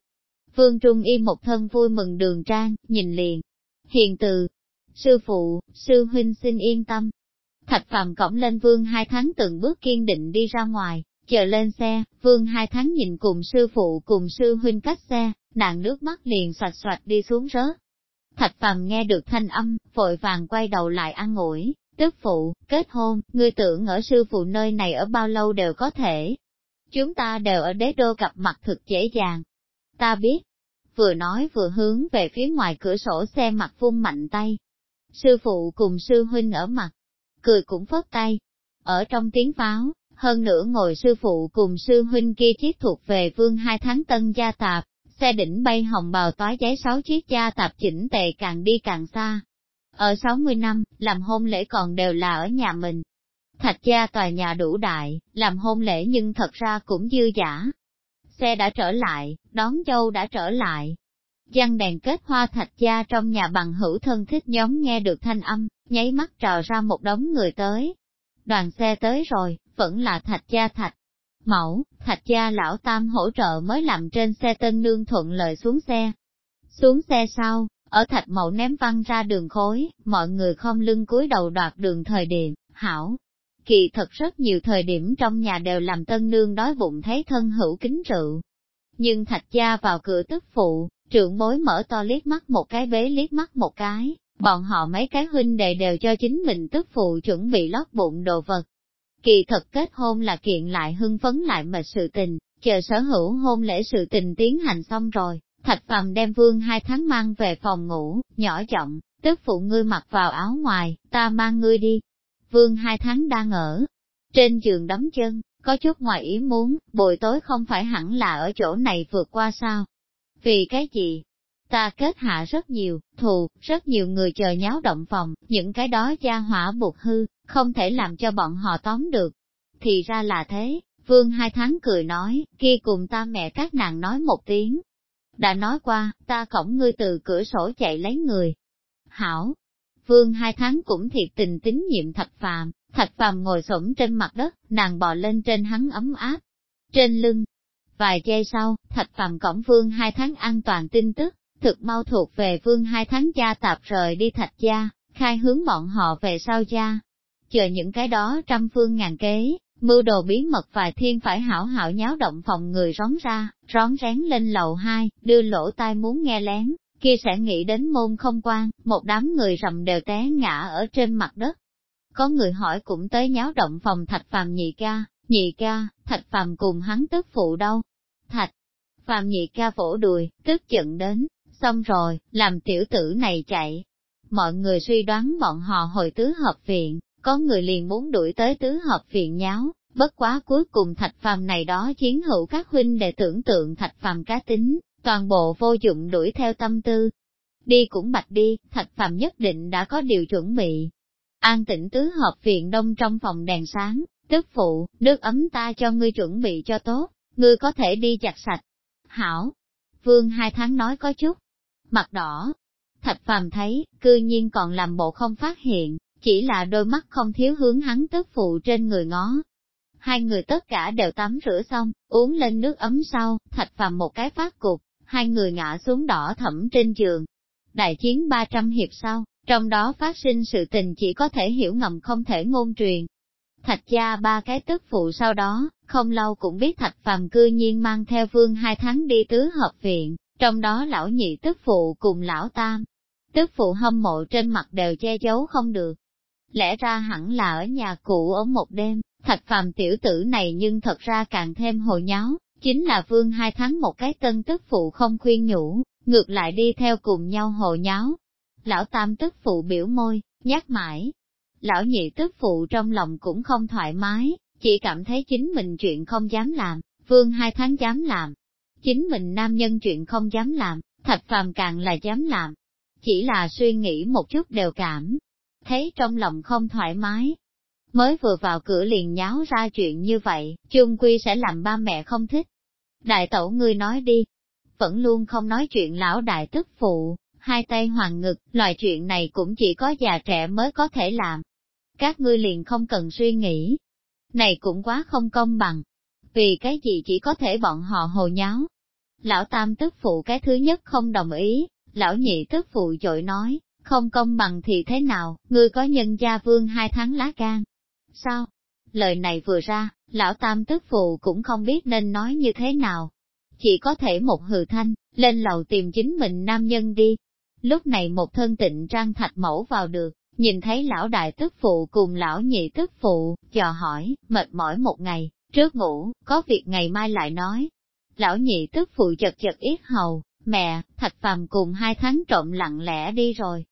Vương Trung Y một thân vui mừng đường trang, nhìn liền. Hiền từ, sư phụ, sư huynh xin yên tâm. Thạch phàm cổng lên vương hai tháng từng bước kiên định đi ra ngoài, Chờ lên xe, vương hai tháng nhìn cùng sư phụ cùng sư huynh cách xe, nàng nước mắt liền xoạch xoạch đi xuống rớt. Thạch phàm nghe được thanh âm, vội vàng quay đầu lại ăn ủi tức phụ, kết hôn, ngươi tưởng ở sư phụ nơi này ở bao lâu đều có thể. Chúng ta đều ở đế đô gặp mặt thực dễ dàng. Ta biết, vừa nói vừa hướng về phía ngoài cửa sổ xe mặt phun mạnh tay. Sư phụ cùng sư huynh ở mặt, cười cũng phớt tay. Ở trong tiếng pháo, hơn nữa ngồi sư phụ cùng sư huynh kia chiếc thuộc về vương hai tháng tân gia tạp, xe đỉnh bay hồng bào toái giấy sáu chiếc gia tạp chỉnh tề càng đi càng xa. Ở 60 năm, làm hôn lễ còn đều là ở nhà mình. Thạch gia tòa nhà đủ đại, làm hôn lễ nhưng thật ra cũng dư giả. Xe đã trở lại, đón dâu đã trở lại. Giăng đèn kết hoa thạch gia trong nhà bằng hữu thân thích nhóm nghe được thanh âm, nháy mắt trào ra một đống người tới. Đoàn xe tới rồi, vẫn là thạch gia thạch. Mẫu, thạch gia lão tam hỗ trợ mới làm trên xe tân nương thuận lợi xuống xe. Xuống xe sau, ở thạch mẫu ném văng ra đường khối, mọi người không lưng cúi đầu đoạt đường thời điểm, hảo. Kỳ thật rất nhiều thời điểm trong nhà đều làm tân nương đói bụng thấy thân hữu kính rượu. Nhưng thạch gia vào cửa tức phụ, trưởng bối mở to liếc mắt một cái bế liếc mắt một cái, bọn họ mấy cái huynh đệ đều cho chính mình tức phụ chuẩn bị lót bụng đồ vật. Kỳ thật kết hôn là kiện lại hưng phấn lại mệt sự tình, chờ sở hữu hôn lễ sự tình tiến hành xong rồi, Thạch Phàm đem vương hai tháng mang về phòng ngủ, nhỏ giọng, tức phụ ngươi mặc vào áo ngoài, ta mang ngươi đi. Vương hai tháng đang ở trên giường đấm chân, có chút ngoài ý muốn, buổi tối không phải hẳn là ở chỗ này vượt qua sao? Vì cái gì? Ta kết hạ rất nhiều, thù, rất nhiều người chờ nháo động phòng, những cái đó gia hỏa buộc hư, không thể làm cho bọn họ tóm được. Thì ra là thế, vương hai tháng cười nói, kia cùng ta mẹ các nàng nói một tiếng, đã nói qua, ta cổng ngươi từ cửa sổ chạy lấy người. Hảo, vương hai tháng cũng thiệt tình tín nhiệm thạch phàm, thạch phàm ngồi xổm trên mặt đất, nàng bò lên trên hắn ấm áp. Trên lưng, vài giây sau, thạch phàm cổng vương hai tháng an toàn tin tức, thực mau thuộc về vương hai tháng gia tạp rời đi thạch gia, khai hướng bọn họ về sau gia. Chờ những cái đó trăm phương ngàn kế, Mưu đồ bí mật vài thiên phải hảo hảo nháo động phòng người rón ra, rón rén lên lầu hai, đưa lỗ tai muốn nghe lén, kia sẽ nghĩ đến môn không quan, một đám người rầm đều té ngã ở trên mặt đất. Có người hỏi cũng tới nháo động phòng thạch phàm nhị ca, nhị ca, thạch phàm cùng hắn tức phụ đâu. Thạch, phàm nhị ca vỗ đùi, tức giận đến, xong rồi, làm tiểu tử này chạy. Mọi người suy đoán bọn họ hồi tứ hợp viện, có người liền muốn đuổi tới tứ hợp viện nháo, bất quá cuối cùng thạch phàm này đó chiến hữu các huynh để tưởng tượng thạch phàm cá tính, toàn bộ vô dụng đuổi theo tâm tư. Đi cũng bạch đi, thạch phàm nhất định đã có điều chuẩn bị. An tĩnh tứ hợp viện đông trong phòng đèn sáng, tức phụ, nước ấm ta cho ngươi chuẩn bị cho tốt, ngươi có thể đi chặt sạch. Hảo, vương hai tháng nói có chút, mặt đỏ. Thạch phàm thấy, cư nhiên còn làm bộ không phát hiện, chỉ là đôi mắt không thiếu hướng hắn tức phụ trên người ngó. Hai người tất cả đều tắm rửa xong, uống lên nước ấm sau, thạch phàm một cái phát cục, hai người ngã xuống đỏ thẫm trên giường. Đại chiến 300 hiệp sau, trong đó phát sinh sự tình chỉ có thể hiểu ngầm không thể ngôn truyền. Thạch gia ba cái tức phụ sau đó, không lâu cũng biết thạch phàm cư nhiên mang theo vương hai tháng đi tứ hợp viện, trong đó lão nhị tức phụ cùng lão tam. Tức phụ hâm mộ trên mặt đều che giấu không được, lẽ ra hẳn là ở nhà cũ ở một đêm, thạch phàm tiểu tử này nhưng thật ra càng thêm hồ nháo, chính là vương hai tháng một cái tân tức phụ không khuyên nhủ, ngược lại đi theo cùng nhau hồ nháo. Lão tam tức phụ biểu môi, nhắc mãi. Lão nhị tức phụ trong lòng cũng không thoải mái, chỉ cảm thấy chính mình chuyện không dám làm, vương hai tháng dám làm. Chính mình nam nhân chuyện không dám làm, thạch phàm càng là dám làm. Chỉ là suy nghĩ một chút đều cảm, thấy trong lòng không thoải mái. Mới vừa vào cửa liền nháo ra chuyện như vậy, chung quy sẽ làm ba mẹ không thích. Đại tẩu ngươi nói đi, vẫn luôn không nói chuyện lão đại tức phụ, hai tay hoàng ngực, loại chuyện này cũng chỉ có già trẻ mới có thể làm. Các ngươi liền không cần suy nghĩ. Này cũng quá không công bằng. Vì cái gì chỉ có thể bọn họ hồ nháo. Lão tam tức phụ cái thứ nhất không đồng ý, lão nhị tức phụ dội nói, không công bằng thì thế nào, ngươi có nhân gia vương hai tháng lá gan. Sao? Lời này vừa ra, lão tam tức phụ cũng không biết nên nói như thế nào. Chỉ có thể một hừ thanh, lên lầu tìm chính mình nam nhân đi. Lúc này một thân tịnh trang thạch mẫu vào được, nhìn thấy lão đại tức phụ cùng lão nhị tức phụ, dò hỏi, mệt mỏi một ngày, trước ngủ, có việc ngày mai lại nói. Lão nhị tức phụ chật chật ít hầu, mẹ, thạch phàm cùng hai tháng trộm lặng lẽ đi rồi.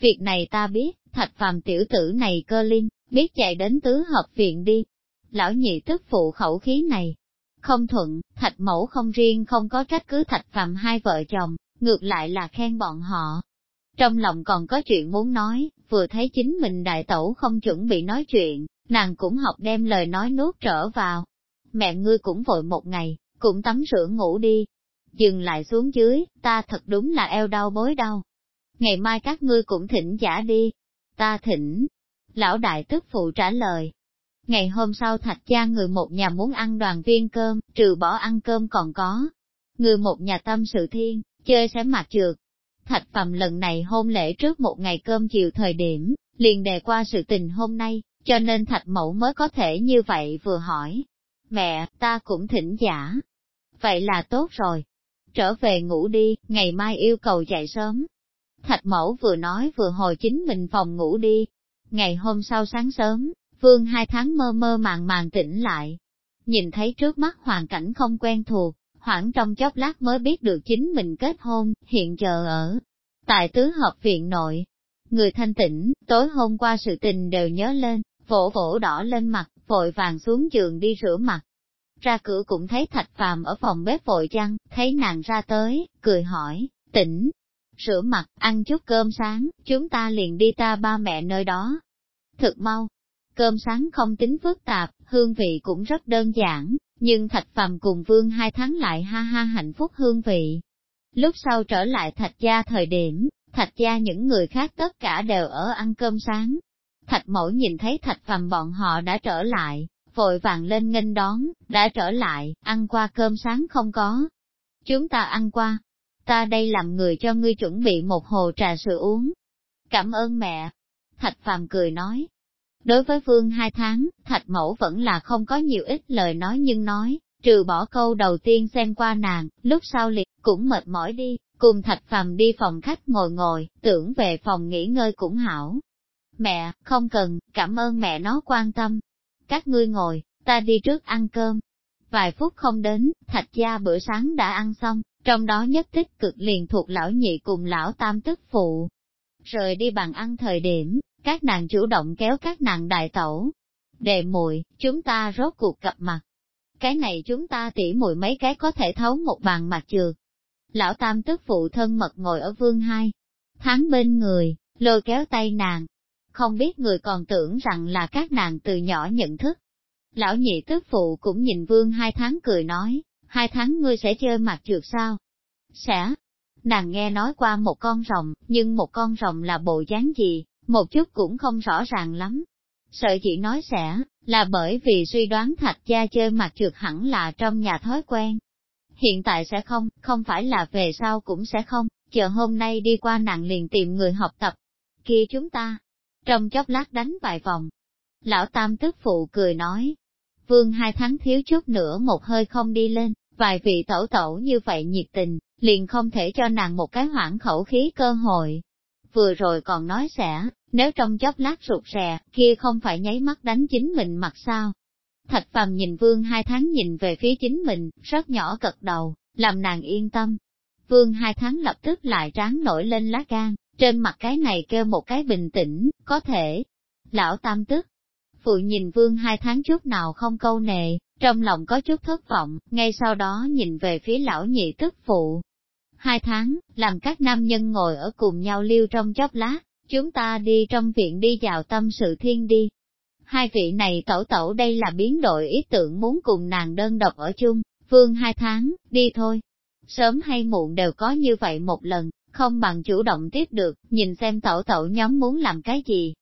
Việc này ta biết, thạch phàm tiểu tử này cơ linh, biết chạy đến tứ hợp viện đi. Lão nhị tức phụ khẩu khí này, không thuận, thạch mẫu không riêng không có trách cứ thạch phàm hai vợ chồng, ngược lại là khen bọn họ. Trong lòng còn có chuyện muốn nói, vừa thấy chính mình đại tẩu không chuẩn bị nói chuyện, nàng cũng học đem lời nói nuốt trở vào. Mẹ ngươi cũng vội một ngày, cũng tắm rửa ngủ đi. Dừng lại xuống dưới, ta thật đúng là eo đau bối đau. Ngày mai các ngươi cũng thỉnh giả đi. Ta thỉnh. Lão đại tức phụ trả lời, Ngày hôm sau thạch gia người một nhà muốn ăn đoàn viên cơm, trừ bỏ ăn cơm còn có. Người một nhà tâm sự thiên, chơi sẽ mặt trượt. Thạch phàm lần này hôn lễ trước một ngày cơm chiều thời điểm, liền đề qua sự tình hôm nay, cho nên thạch mẫu mới có thể như vậy vừa hỏi. Mẹ, ta cũng thỉnh giả. Vậy là tốt rồi. Trở về ngủ đi, ngày mai yêu cầu dậy sớm. Thạch mẫu vừa nói vừa hồi chính mình phòng ngủ đi. Ngày hôm sau sáng sớm, Vương hai tháng mơ mơ màng màng tỉnh lại. Nhìn thấy trước mắt hoàn cảnh không quen thuộc, hoảng trong chốc lát mới biết được chính mình kết hôn, hiện giờ ở tại tứ hợp viện nội. Người thanh tĩnh, tối hôm qua sự tình đều nhớ lên, vỗ vỗ đỏ lên mặt, vội vàng xuống giường đi rửa mặt. Ra cửa cũng thấy thạch phàm ở phòng bếp vội chăng, thấy nàng ra tới, cười hỏi, tỉnh, rửa mặt, ăn chút cơm sáng, chúng ta liền đi ta ba mẹ nơi đó. Thực mau, Cơm sáng không tính phức tạp, hương vị cũng rất đơn giản, nhưng Thạch Phàm cùng Vương hai tháng lại ha ha hạnh phúc hương vị. Lúc sau trở lại Thạch gia thời điểm, Thạch gia những người khác tất cả đều ở ăn cơm sáng. Thạch mẫu nhìn thấy Thạch Phàm bọn họ đã trở lại, vội vàng lên nghênh đón, đã trở lại, ăn qua cơm sáng không có. Chúng ta ăn qua, ta đây làm người cho ngươi chuẩn bị một hồ trà sữa uống. Cảm ơn mẹ. Thạch Phàm cười nói, Đối với vương hai tháng, thạch mẫu vẫn là không có nhiều ít lời nói nhưng nói, trừ bỏ câu đầu tiên xem qua nàng, lúc sau liệt cũng mệt mỏi đi, cùng thạch phàm đi phòng khách ngồi ngồi, tưởng về phòng nghỉ ngơi cũng hảo. Mẹ, không cần, cảm ơn mẹ nó quan tâm. Các ngươi ngồi, ta đi trước ăn cơm. Vài phút không đến, thạch gia bữa sáng đã ăn xong, trong đó nhất tích cực liền thuộc lão nhị cùng lão tam tức phụ. Rời đi bàn ăn thời điểm, các nàng chủ động kéo các nàng đại tẩu. Đề muội chúng ta rốt cuộc gặp mặt. Cái này chúng ta tỉ muội mấy cái có thể thấu một bàn mặt trượt. Lão tam tức phụ thân mật ngồi ở vương hai. Tháng bên người, lôi kéo tay nàng. Không biết người còn tưởng rằng là các nàng từ nhỏ nhận thức. Lão nhị tức phụ cũng nhìn vương hai tháng cười nói, hai tháng ngươi sẽ chơi mặt trượt sao? Sẽ. Nàng nghe nói qua một con rồng, nhưng một con rồng là bộ dáng gì, một chút cũng không rõ ràng lắm. Sợ chị nói sẽ, là bởi vì suy đoán thạch gia chơi mặt trượt hẳn là trong nhà thói quen. Hiện tại sẽ không, không phải là về sau cũng sẽ không, chờ hôm nay đi qua nàng liền tìm người học tập. Kia chúng ta, trong chốc lát đánh vài vòng. Lão Tam tức phụ cười nói, vương hai tháng thiếu chút nữa một hơi không đi lên, vài vị tẩu tẩu như vậy nhiệt tình, liền không thể cho nàng một cái hoảng khẩu khí cơ hội. Vừa rồi còn nói sẽ, nếu trong chốc lát rụt rè, kia không phải nháy mắt đánh chính mình mặt sao. Thạch phàm nhìn vương hai tháng nhìn về phía chính mình, rất nhỏ cật đầu, làm nàng yên tâm. Vương hai tháng lập tức lại tráng nổi lên lá gan, trên mặt cái này kêu một cái bình tĩnh, có thể. Lão tam tức, phụ nhìn vương hai tháng chút nào không câu nề, trong lòng có chút thất vọng, ngay sau đó nhìn về phía lão nhị tức phụ. Hai tháng, làm các nam nhân ngồi ở cùng nhau liêu trong chốc lá chúng ta đi trong viện đi vào tâm sự thiên đi. Hai vị này tẩu tẩu đây là biến đổi ý tưởng muốn cùng nàng đơn độc ở chung, vương hai tháng, đi thôi. Sớm hay muộn đều có như vậy một lần, không bằng chủ động tiếp được, nhìn xem tẩu tẩu nhóm muốn làm cái gì.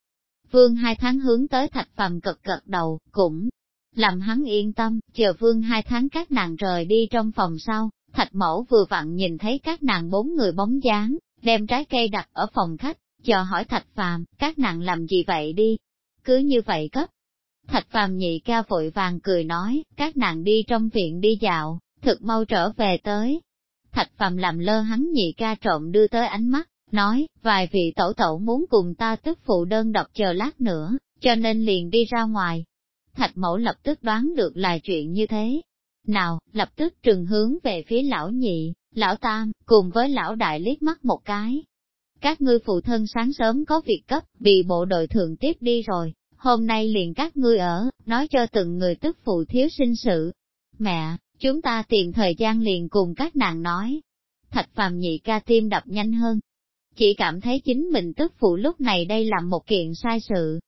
Vương hai tháng hướng tới thạch phàm cực cật đầu, cũng làm hắn yên tâm, chờ vương hai tháng các nàng rời đi trong phòng sau, thạch mẫu vừa vặn nhìn thấy các nàng bốn người bóng dáng, đem trái cây đặt ở phòng khách, chờ hỏi thạch phàm, các nàng làm gì vậy đi? Cứ như vậy cấp. Thạch phàm nhị ca vội vàng cười nói, các nàng đi trong viện đi dạo, thực mau trở về tới. Thạch phàm làm lơ hắn nhị ca trộm đưa tới ánh mắt, nói, vài vị tẩu tẩu muốn cùng ta tức phụ đơn độc chờ lát nữa, cho nên liền đi ra ngoài. Thạch mẫu lập tức đoán được là chuyện như thế. Nào, lập tức trừng hướng về phía lão nhị, lão tam, cùng với lão đại liếc mắt một cái. Các ngươi phụ thân sáng sớm có việc cấp, bị bộ đội thường tiếp đi rồi, hôm nay liền các ngươi ở, nói cho từng người tức phụ thiếu sinh sự. Mẹ, chúng ta tìm thời gian liền cùng các nàng nói. Thạch phàm nhị ca tim đập nhanh hơn. Chỉ cảm thấy chính mình tức phụ lúc này đây làm một kiện sai sự.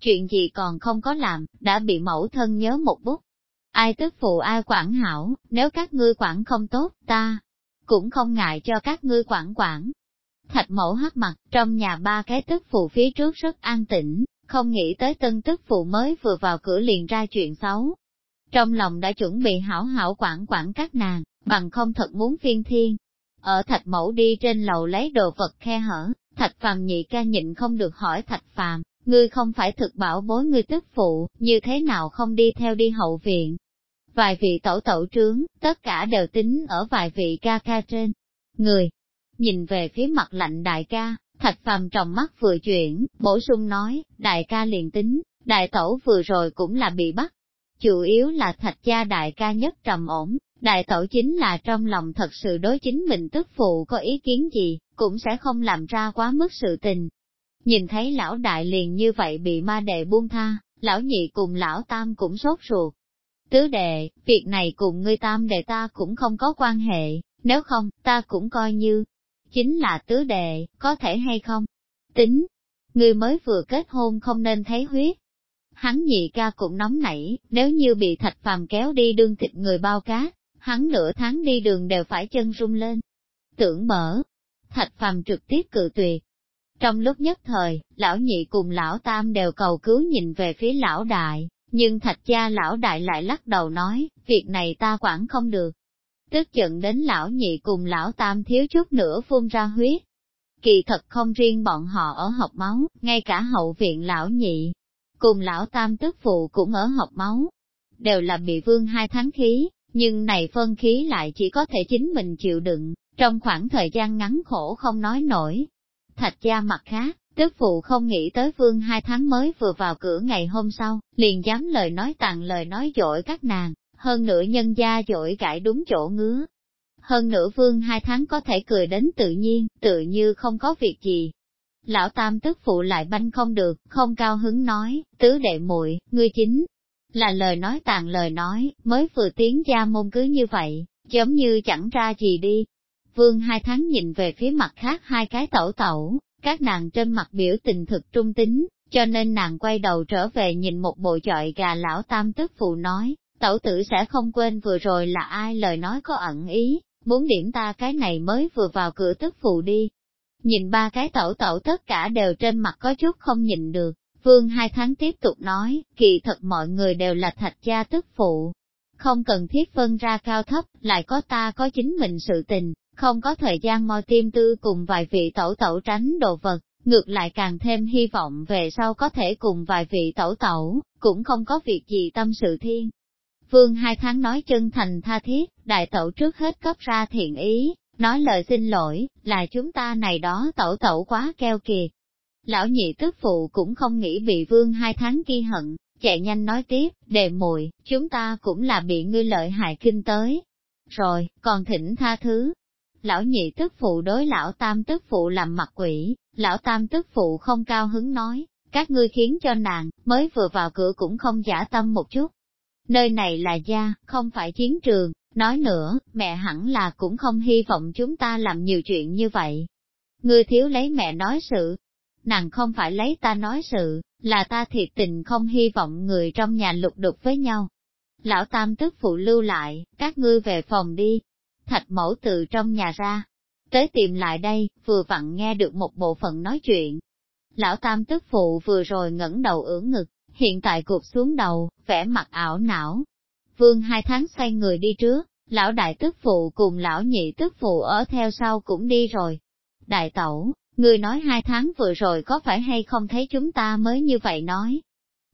Chuyện gì còn không có làm, đã bị mẫu thân nhớ một bút. Ai tức phụ ai quản hảo, nếu các ngươi quản không tốt, ta cũng không ngại cho các ngươi quản quản. Thạch mẫu hắc mặt, trong nhà ba cái tức phụ phía trước rất an tĩnh, không nghĩ tới tân tức phụ mới vừa vào cửa liền ra chuyện xấu. Trong lòng đã chuẩn bị hảo hảo quản quản các nàng, bằng không thật muốn phiên thiên. Ở thạch mẫu đi trên lầu lấy đồ vật khe hở, thạch phàm nhị ca nhịn không được hỏi thạch phàm, ngươi không phải thực bảo bối ngươi tức phụ, như thế nào không đi theo đi hậu viện. Vài vị tẩu tẩu trướng, tất cả đều tính ở vài vị ca ca trên. Người, nhìn về phía mặt lạnh đại ca, Thạch phàm trong mắt vừa chuyển, bổ sung nói, đại ca liền tính, đại tẩu vừa rồi cũng là bị bắt. Chủ yếu là thạch gia đại ca nhất trầm ổn, đại tẩu chính là trong lòng thật sự đối chính mình tức phụ có ý kiến gì, cũng sẽ không làm ra quá mức sự tình. Nhìn thấy lão đại liền như vậy bị ma đệ buông tha, lão nhị cùng lão tam cũng sốt ruột. Tứ đệ, việc này cùng ngươi tam đệ ta cũng không có quan hệ, nếu không, ta cũng coi như, chính là tứ đệ, có thể hay không? Tính, ngươi mới vừa kết hôn không nên thấy huyết. Hắn nhị ca cũng nóng nảy, nếu như bị thạch phàm kéo đi đương thịt người bao cá, hắn nửa tháng đi đường đều phải chân rung lên. Tưởng mở, thạch phàm trực tiếp cự tuyệt. Trong lúc nhất thời, lão nhị cùng lão tam đều cầu cứu nhìn về phía lão đại, nhưng thạch gia lão đại lại lắc đầu nói, việc này ta quản không được tức giận đến lão nhị cùng lão tam thiếu chút nữa phun ra huyết. Kỳ thật không riêng bọn họ ở học máu, ngay cả hậu viện lão nhị, cùng lão tam tức phụ cũng ở học máu, đều là bị vương hai tháng khí, nhưng này phân khí lại chỉ có thể chính mình chịu đựng, trong khoảng thời gian ngắn khổ không nói nổi. Thạch gia mặt khác, tức phụ không nghĩ tới vương hai tháng mới vừa vào cửa ngày hôm sau, liền dám lời nói tàn lời nói dỗi các nàng, hơn nữa nhân gia dội cãi đúng chỗ ngứa. Hơn nữa vương hai tháng có thể cười đến tự nhiên, tự như không có việc gì. Lão tam tức phụ lại banh không được, không cao hứng nói, tứ đệ muội ngươi chính là lời nói tàn lời nói, mới vừa tiếng gia môn cứ như vậy, giống như chẳng ra gì đi. Vương hai tháng nhìn về phía mặt khác hai cái tẩu tẩu, các nàng trên mặt biểu tình thực trung tính, cho nên nàng quay đầu trở về nhìn một bộ chọi gà lão tam tức phụ nói, Tẩu tử sẽ không quên vừa rồi là ai lời nói có ẩn ý, muốn điểm ta cái này mới vừa vào cửa tức phụ đi. Nhìn ba cái tẩu tẩu tất cả đều trên mặt có chút không nhìn được, vương hai tháng tiếp tục nói, kỳ thật mọi người đều là thạch gia tức phụ. Không cần thiết phân ra cao thấp, lại có ta có chính mình sự tình, không có thời gian moi tim tư cùng vài vị tẩu tẩu tránh đồ vật, ngược lại càng thêm hy vọng về sau có thể cùng vài vị tẩu tẩu, cũng không có việc gì tâm sự thiên, Vương hai tháng nói chân thành tha thiết, đại tẩu trước hết cấp ra thiện ý, nói lời xin lỗi, là chúng ta này đó tẩu tẩu quá keo kiệt. Lão nhị tức phụ cũng không nghĩ bị vương hai tháng ghi hận, chạy nhanh nói tiếp, đề muội chúng ta cũng là bị ngươi lợi hại kinh tới. Rồi, còn thỉnh tha thứ. Lão nhị tức phụ đối lão tam tức phụ làm mặt quỷ, lão tam tức phụ không cao hứng nói, các ngươi khiến cho nàng, mới vừa vào cửa cũng không giả tâm một chút, Nơi này là gia, không phải chiến trường, nói nữa, mẹ hẳn là cũng không hy vọng chúng ta làm nhiều chuyện như vậy. Ngươi thiếu lấy mẹ nói sự, nàng không phải lấy ta nói sự, là ta thiệt tình không hy vọng người trong nhà lục đục với nhau. Lão Tam tức phụ lưu lại, các ngươi về phòng đi. Thạch mẫu từ trong nhà ra, tới tìm lại đây, vừa vặn nghe được một bộ phận nói chuyện. Lão Tam tức phụ vừa rồi ngẩng đầu ưỡn ngực, hiện tại cụp xuống đầu, vẻ mặt ảo não. Vương hai tháng xoay người đi trước, lão đại tức phụ cùng lão nhị tức phụ ở theo sau cũng đi rồi. Đại tẩu, người nói hai tháng vừa rồi có phải hay không thấy chúng ta mới như vậy nói?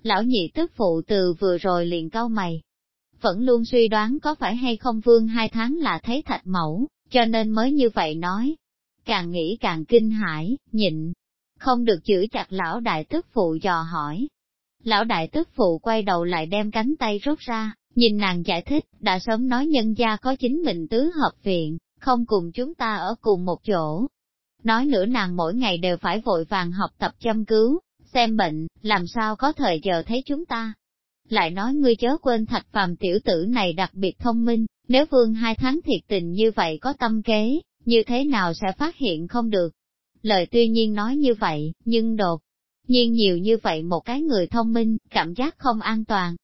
Lão nhị tức phụ từ vừa rồi liền cau mày. Vẫn luôn suy đoán có phải hay không vương hai tháng là thấy thạch mẫu, cho nên mới như vậy nói. Càng nghĩ càng kinh hãi, nhịn, không được giữ chặt lão đại tức phụ dò hỏi. Lão đại tức phụ quay đầu lại đem cánh tay rút ra, nhìn nàng giải thích, đã sớm nói nhân gia có chính mình tứ hợp viện, không cùng chúng ta ở cùng một chỗ. Nói nữa nàng mỗi ngày đều phải vội vàng học tập chăm cứu, xem bệnh, làm sao có thời giờ thấy chúng ta. Lại nói ngươi chớ quên thạch phàm tiểu tử này đặc biệt thông minh, nếu vương hai tháng thiệt tình như vậy có tâm kế, như thế nào sẽ phát hiện không được. Lời tuy nhiên nói như vậy, nhưng đột nhiên nhiều như vậy một cái người thông minh, cảm giác không an toàn.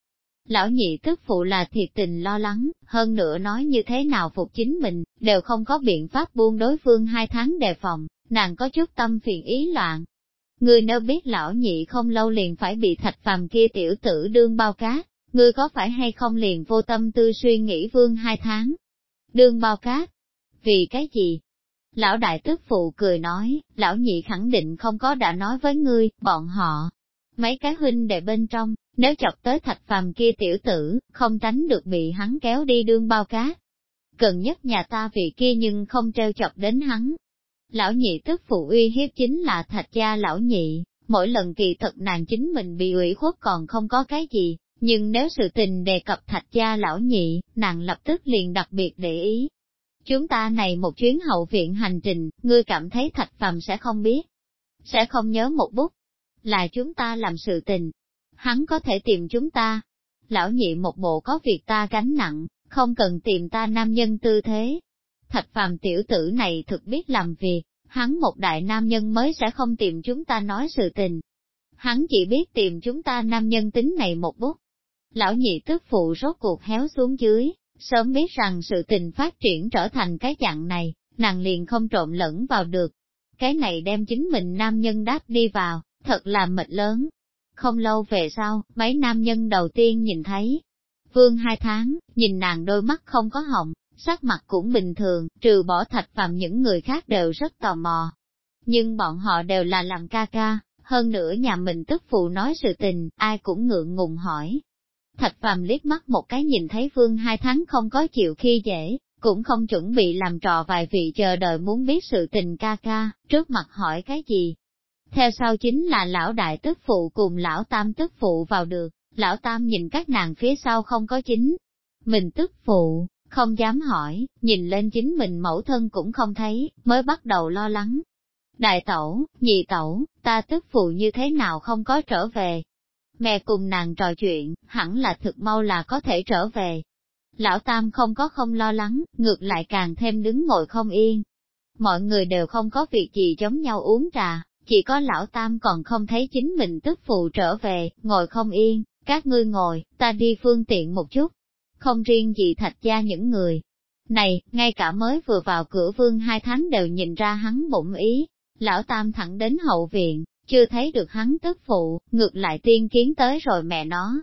Lão nhị tức phụ là thiệt tình lo lắng, hơn nữa nói như thế nào phục chính mình, đều không có biện pháp buông đối phương hai tháng đề phòng, nàng có chút tâm phiền ý loạn. Ngươi nếu biết lão nhị không lâu liền phải bị thạch phàm kia tiểu tử đương bao cát, ngươi có phải hay không liền vô tâm tư suy nghĩ vương hai tháng? Đương bao cát? Vì cái gì? Lão đại tức phụ cười nói, lão nhị khẳng định không có đã nói với ngươi, bọn họ. Mấy cái huynh đệ bên trong, nếu chọc tới thạch phàm kia tiểu tử, không tránh được bị hắn kéo đi đương bao cát. Cần nhất nhà ta vị kia nhưng không treo chọc đến hắn. Lão nhị tức phụ uy hiếp chính là thạch gia lão nhị, mỗi lần kỳ thật nàng chính mình bị ủy khuất còn không có cái gì, nhưng nếu sự tình đề cập thạch gia lão nhị, nàng lập tức liền đặc biệt để ý, Chúng ta này một chuyến hậu viện hành trình, ngươi cảm thấy thạch phàm sẽ không biết, sẽ không nhớ một bút, là chúng ta làm sự tình, hắn có thể tìm chúng ta. Lão nhị một bộ có việc ta gánh nặng, không cần tìm ta nam nhân tư thế. Thạch phàm tiểu tử này thực biết làm việc, hắn một đại nam nhân mới sẽ không tìm chúng ta nói sự tình. Hắn chỉ biết tìm chúng ta nam nhân tính này một bút. Lão nhị tức phụ rốt cuộc héo xuống dưới, Sớm biết rằng sự tình phát triển trở thành cái dạng này, nàng liền không trộn lẫn vào được. Cái này đem chính mình nam nhân đáp đi vào, thật là mệt lớn. Không lâu về sau, mấy nam nhân đầu tiên nhìn thấy. Vương hai tháng, nhìn nàng đôi mắt không có họng, sắc mặt cũng bình thường, trừ bỏ thạch phàm những người khác đều rất tò mò. Nhưng bọn họ đều là làm ca ca, hơn nữa nhà mình tức phụ nói sự tình, ai cũng ngượng ngùng hỏi, Thạch phàm liếc mắt một cái nhìn thấy vương hai tháng không có chịu khi dễ, cũng không chuẩn bị làm trò vài vị chờ đợi muốn biết sự tình ca ca, trước mặt hỏi cái gì. Theo sau chính là lão đại tức phụ cùng lão tam tức phụ vào được, lão tam nhìn các nàng phía sau không có chính. Mình tức phụ, không dám hỏi, nhìn lên chính mình mẫu thân cũng không thấy, mới bắt đầu lo lắng. Đại tẩu, nhị tẩu, ta tức phụ như thế nào không có trở về, Mẹ cùng nàng trò chuyện, hẳn là thực mau là có thể trở về. Lão Tam không có không lo lắng, ngược lại càng thêm đứng ngồi không yên. Mọi người đều không có việc gì giống nhau uống trà, chỉ có lão Tam còn không thấy chính mình tức phụ trở về, ngồi không yên, các ngươi ngồi, ta đi phương tiện một chút. Không riêng gì thạch gia những người. Này, ngay cả mới vừa vào cửa vương hai tháng đều nhìn ra hắn bụng ý, lão Tam thẳng đến hậu viện, chưa thấy được hắn tức phụ, ngược lại tiên kiến tới rồi mẹ nó.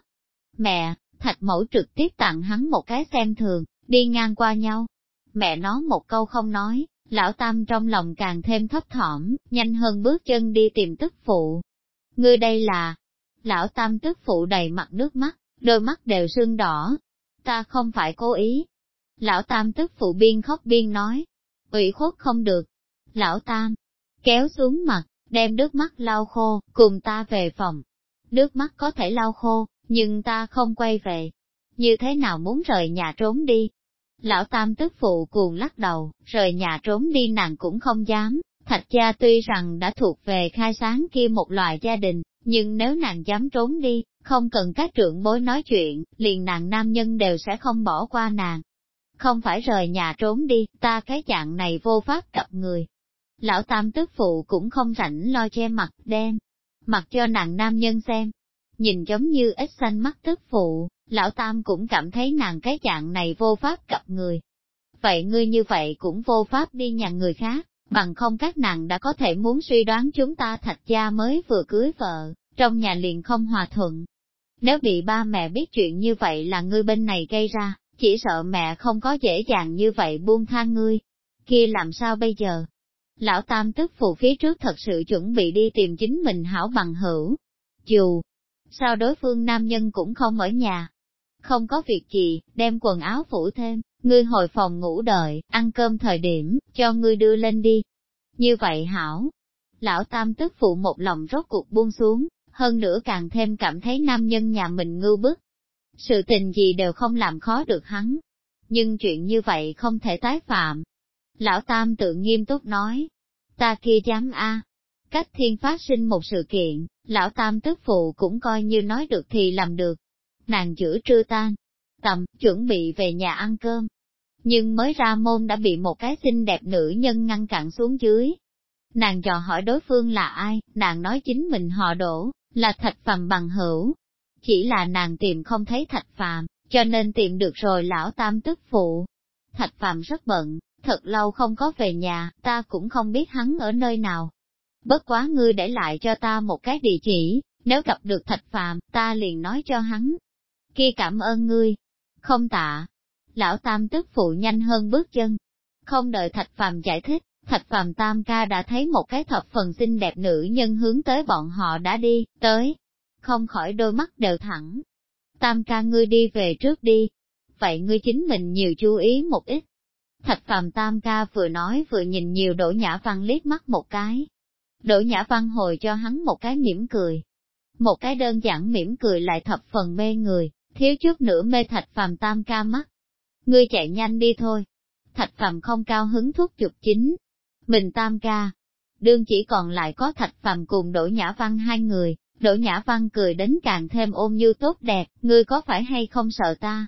Mẹ, thạch mẫu trực tiếp tặng hắn một cái xem thường, đi ngang qua nhau. Mẹ nó một câu không nói, lão tam trong lòng càng thêm thấp thỏm, nhanh hơn bước chân đi tìm tức phụ. Ngươi đây là, lão tam tức phụ đầy mặt nước mắt, đôi mắt đều sưng đỏ. Ta không phải cố ý. Lão tam tức phụ biên khóc biên nói, ủy khuất không được. Lão tam, kéo xuống mặt, đem nước mắt lau khô, cùng ta về phòng. Nước mắt có thể lau khô, nhưng ta không quay về. Như thế nào muốn rời nhà trốn đi? Lão Tam tức phụ cuồng lắc đầu, rời nhà trốn đi nàng cũng không dám. Thạch gia tuy rằng đã thuộc về khai sáng kia một loại gia đình, nhưng nếu nàng dám trốn đi, không cần các trưởng bối nói chuyện, liền nàng nam nhân đều sẽ không bỏ qua nàng. Không phải rời nhà trốn đi, ta cái dạng này vô pháp gặp người, Lão tam tức phụ cũng không rảnh lo che mặt đen, mặc cho nàng nam nhân xem. Nhìn giống như ít xanh mắt tức phụ, lão tam cũng cảm thấy nàng cái dạng này vô pháp gặp người. Vậy ngươi như vậy cũng vô pháp đi nhà người khác, bằng không các nàng đã có thể muốn suy đoán chúng ta thạch gia mới vừa cưới vợ, trong nhà liền không hòa thuận. Nếu bị ba mẹ biết chuyện như vậy là ngươi bên này gây ra, chỉ sợ mẹ không có dễ dàng như vậy buông tha ngươi. Kia làm sao bây giờ? Lão Tam tức phụ phía trước thật sự chuẩn bị đi tìm chính mình hảo bằng hữu. Dù sao đối phương nam nhân cũng không ở nhà. Không có việc gì, đem quần áo phủ thêm, ngươi hồi phòng ngủ đợi, ăn cơm thời điểm, cho ngươi đưa lên đi. Như vậy hảo. Lão tam tức phụ một lòng rốt cuộc buông xuống, hơn nữa càng thêm cảm thấy nam nhân nhà mình ngưu bức. Sự tình gì đều không làm khó được hắn. Nhưng chuyện như vậy không thể tái phạm. Lão Tam tự nghiêm túc nói, ta kia dám a Cách thiên phát sinh một sự kiện, lão Tam tức phụ cũng coi như nói được thì làm được. Nàng chữa trưa tan, tầm, chuẩn bị về nhà ăn cơm. Nhưng mới ra môn đã bị một cái xinh đẹp nữ nhân ngăn cản xuống dưới. Nàng dò hỏi đối phương là ai, nàng nói chính mình họ đổ, là thạch phàm bằng hữu. Chỉ là nàng tìm không thấy thạch phàm, cho nên tìm được rồi lão tam tức phụ. Thạch phàm rất bận, thật lâu không có về nhà, ta cũng không biết hắn ở nơi nào. Bất quá ngươi để lại cho ta một cái địa chỉ, nếu gặp được thạch phàm, ta liền nói cho hắn. Khi cảm ơn ngươi. Không tạ. Lão tam tức phụ nhanh hơn bước chân. Không đợi thạch phàm giải thích, Thạch phàm tam ca đã thấy một cái thập phần xinh đẹp nữ nhân hướng tới bọn họ đã đi, tới. Không khỏi đôi mắt đều thẳng. Tam ca ngươi đi về trước đi. Vậy ngươi chính mình nhiều chú ý một ít. Thạch phàm tam ca vừa nói vừa nhìn nhiều đỗ nhã văn liếc mắt một cái. Đỗ nhã văn hồi cho hắn một cái mỉm cười. Một cái đơn giản mỉm cười lại thập phần mê người, thiếu chút nữa mê thạch phàm tam ca mắt. Ngươi chạy nhanh đi thôi. Thạch phàm không cao hứng thuốc chụp chính, mình tam ca. Đương chỉ còn lại có thạch phàm cùng Đỗ Nhã Văn hai người, Đỗ Nhã Văn cười đến càng thêm ôm như tốt đẹp, ngươi có phải hay không sợ ta?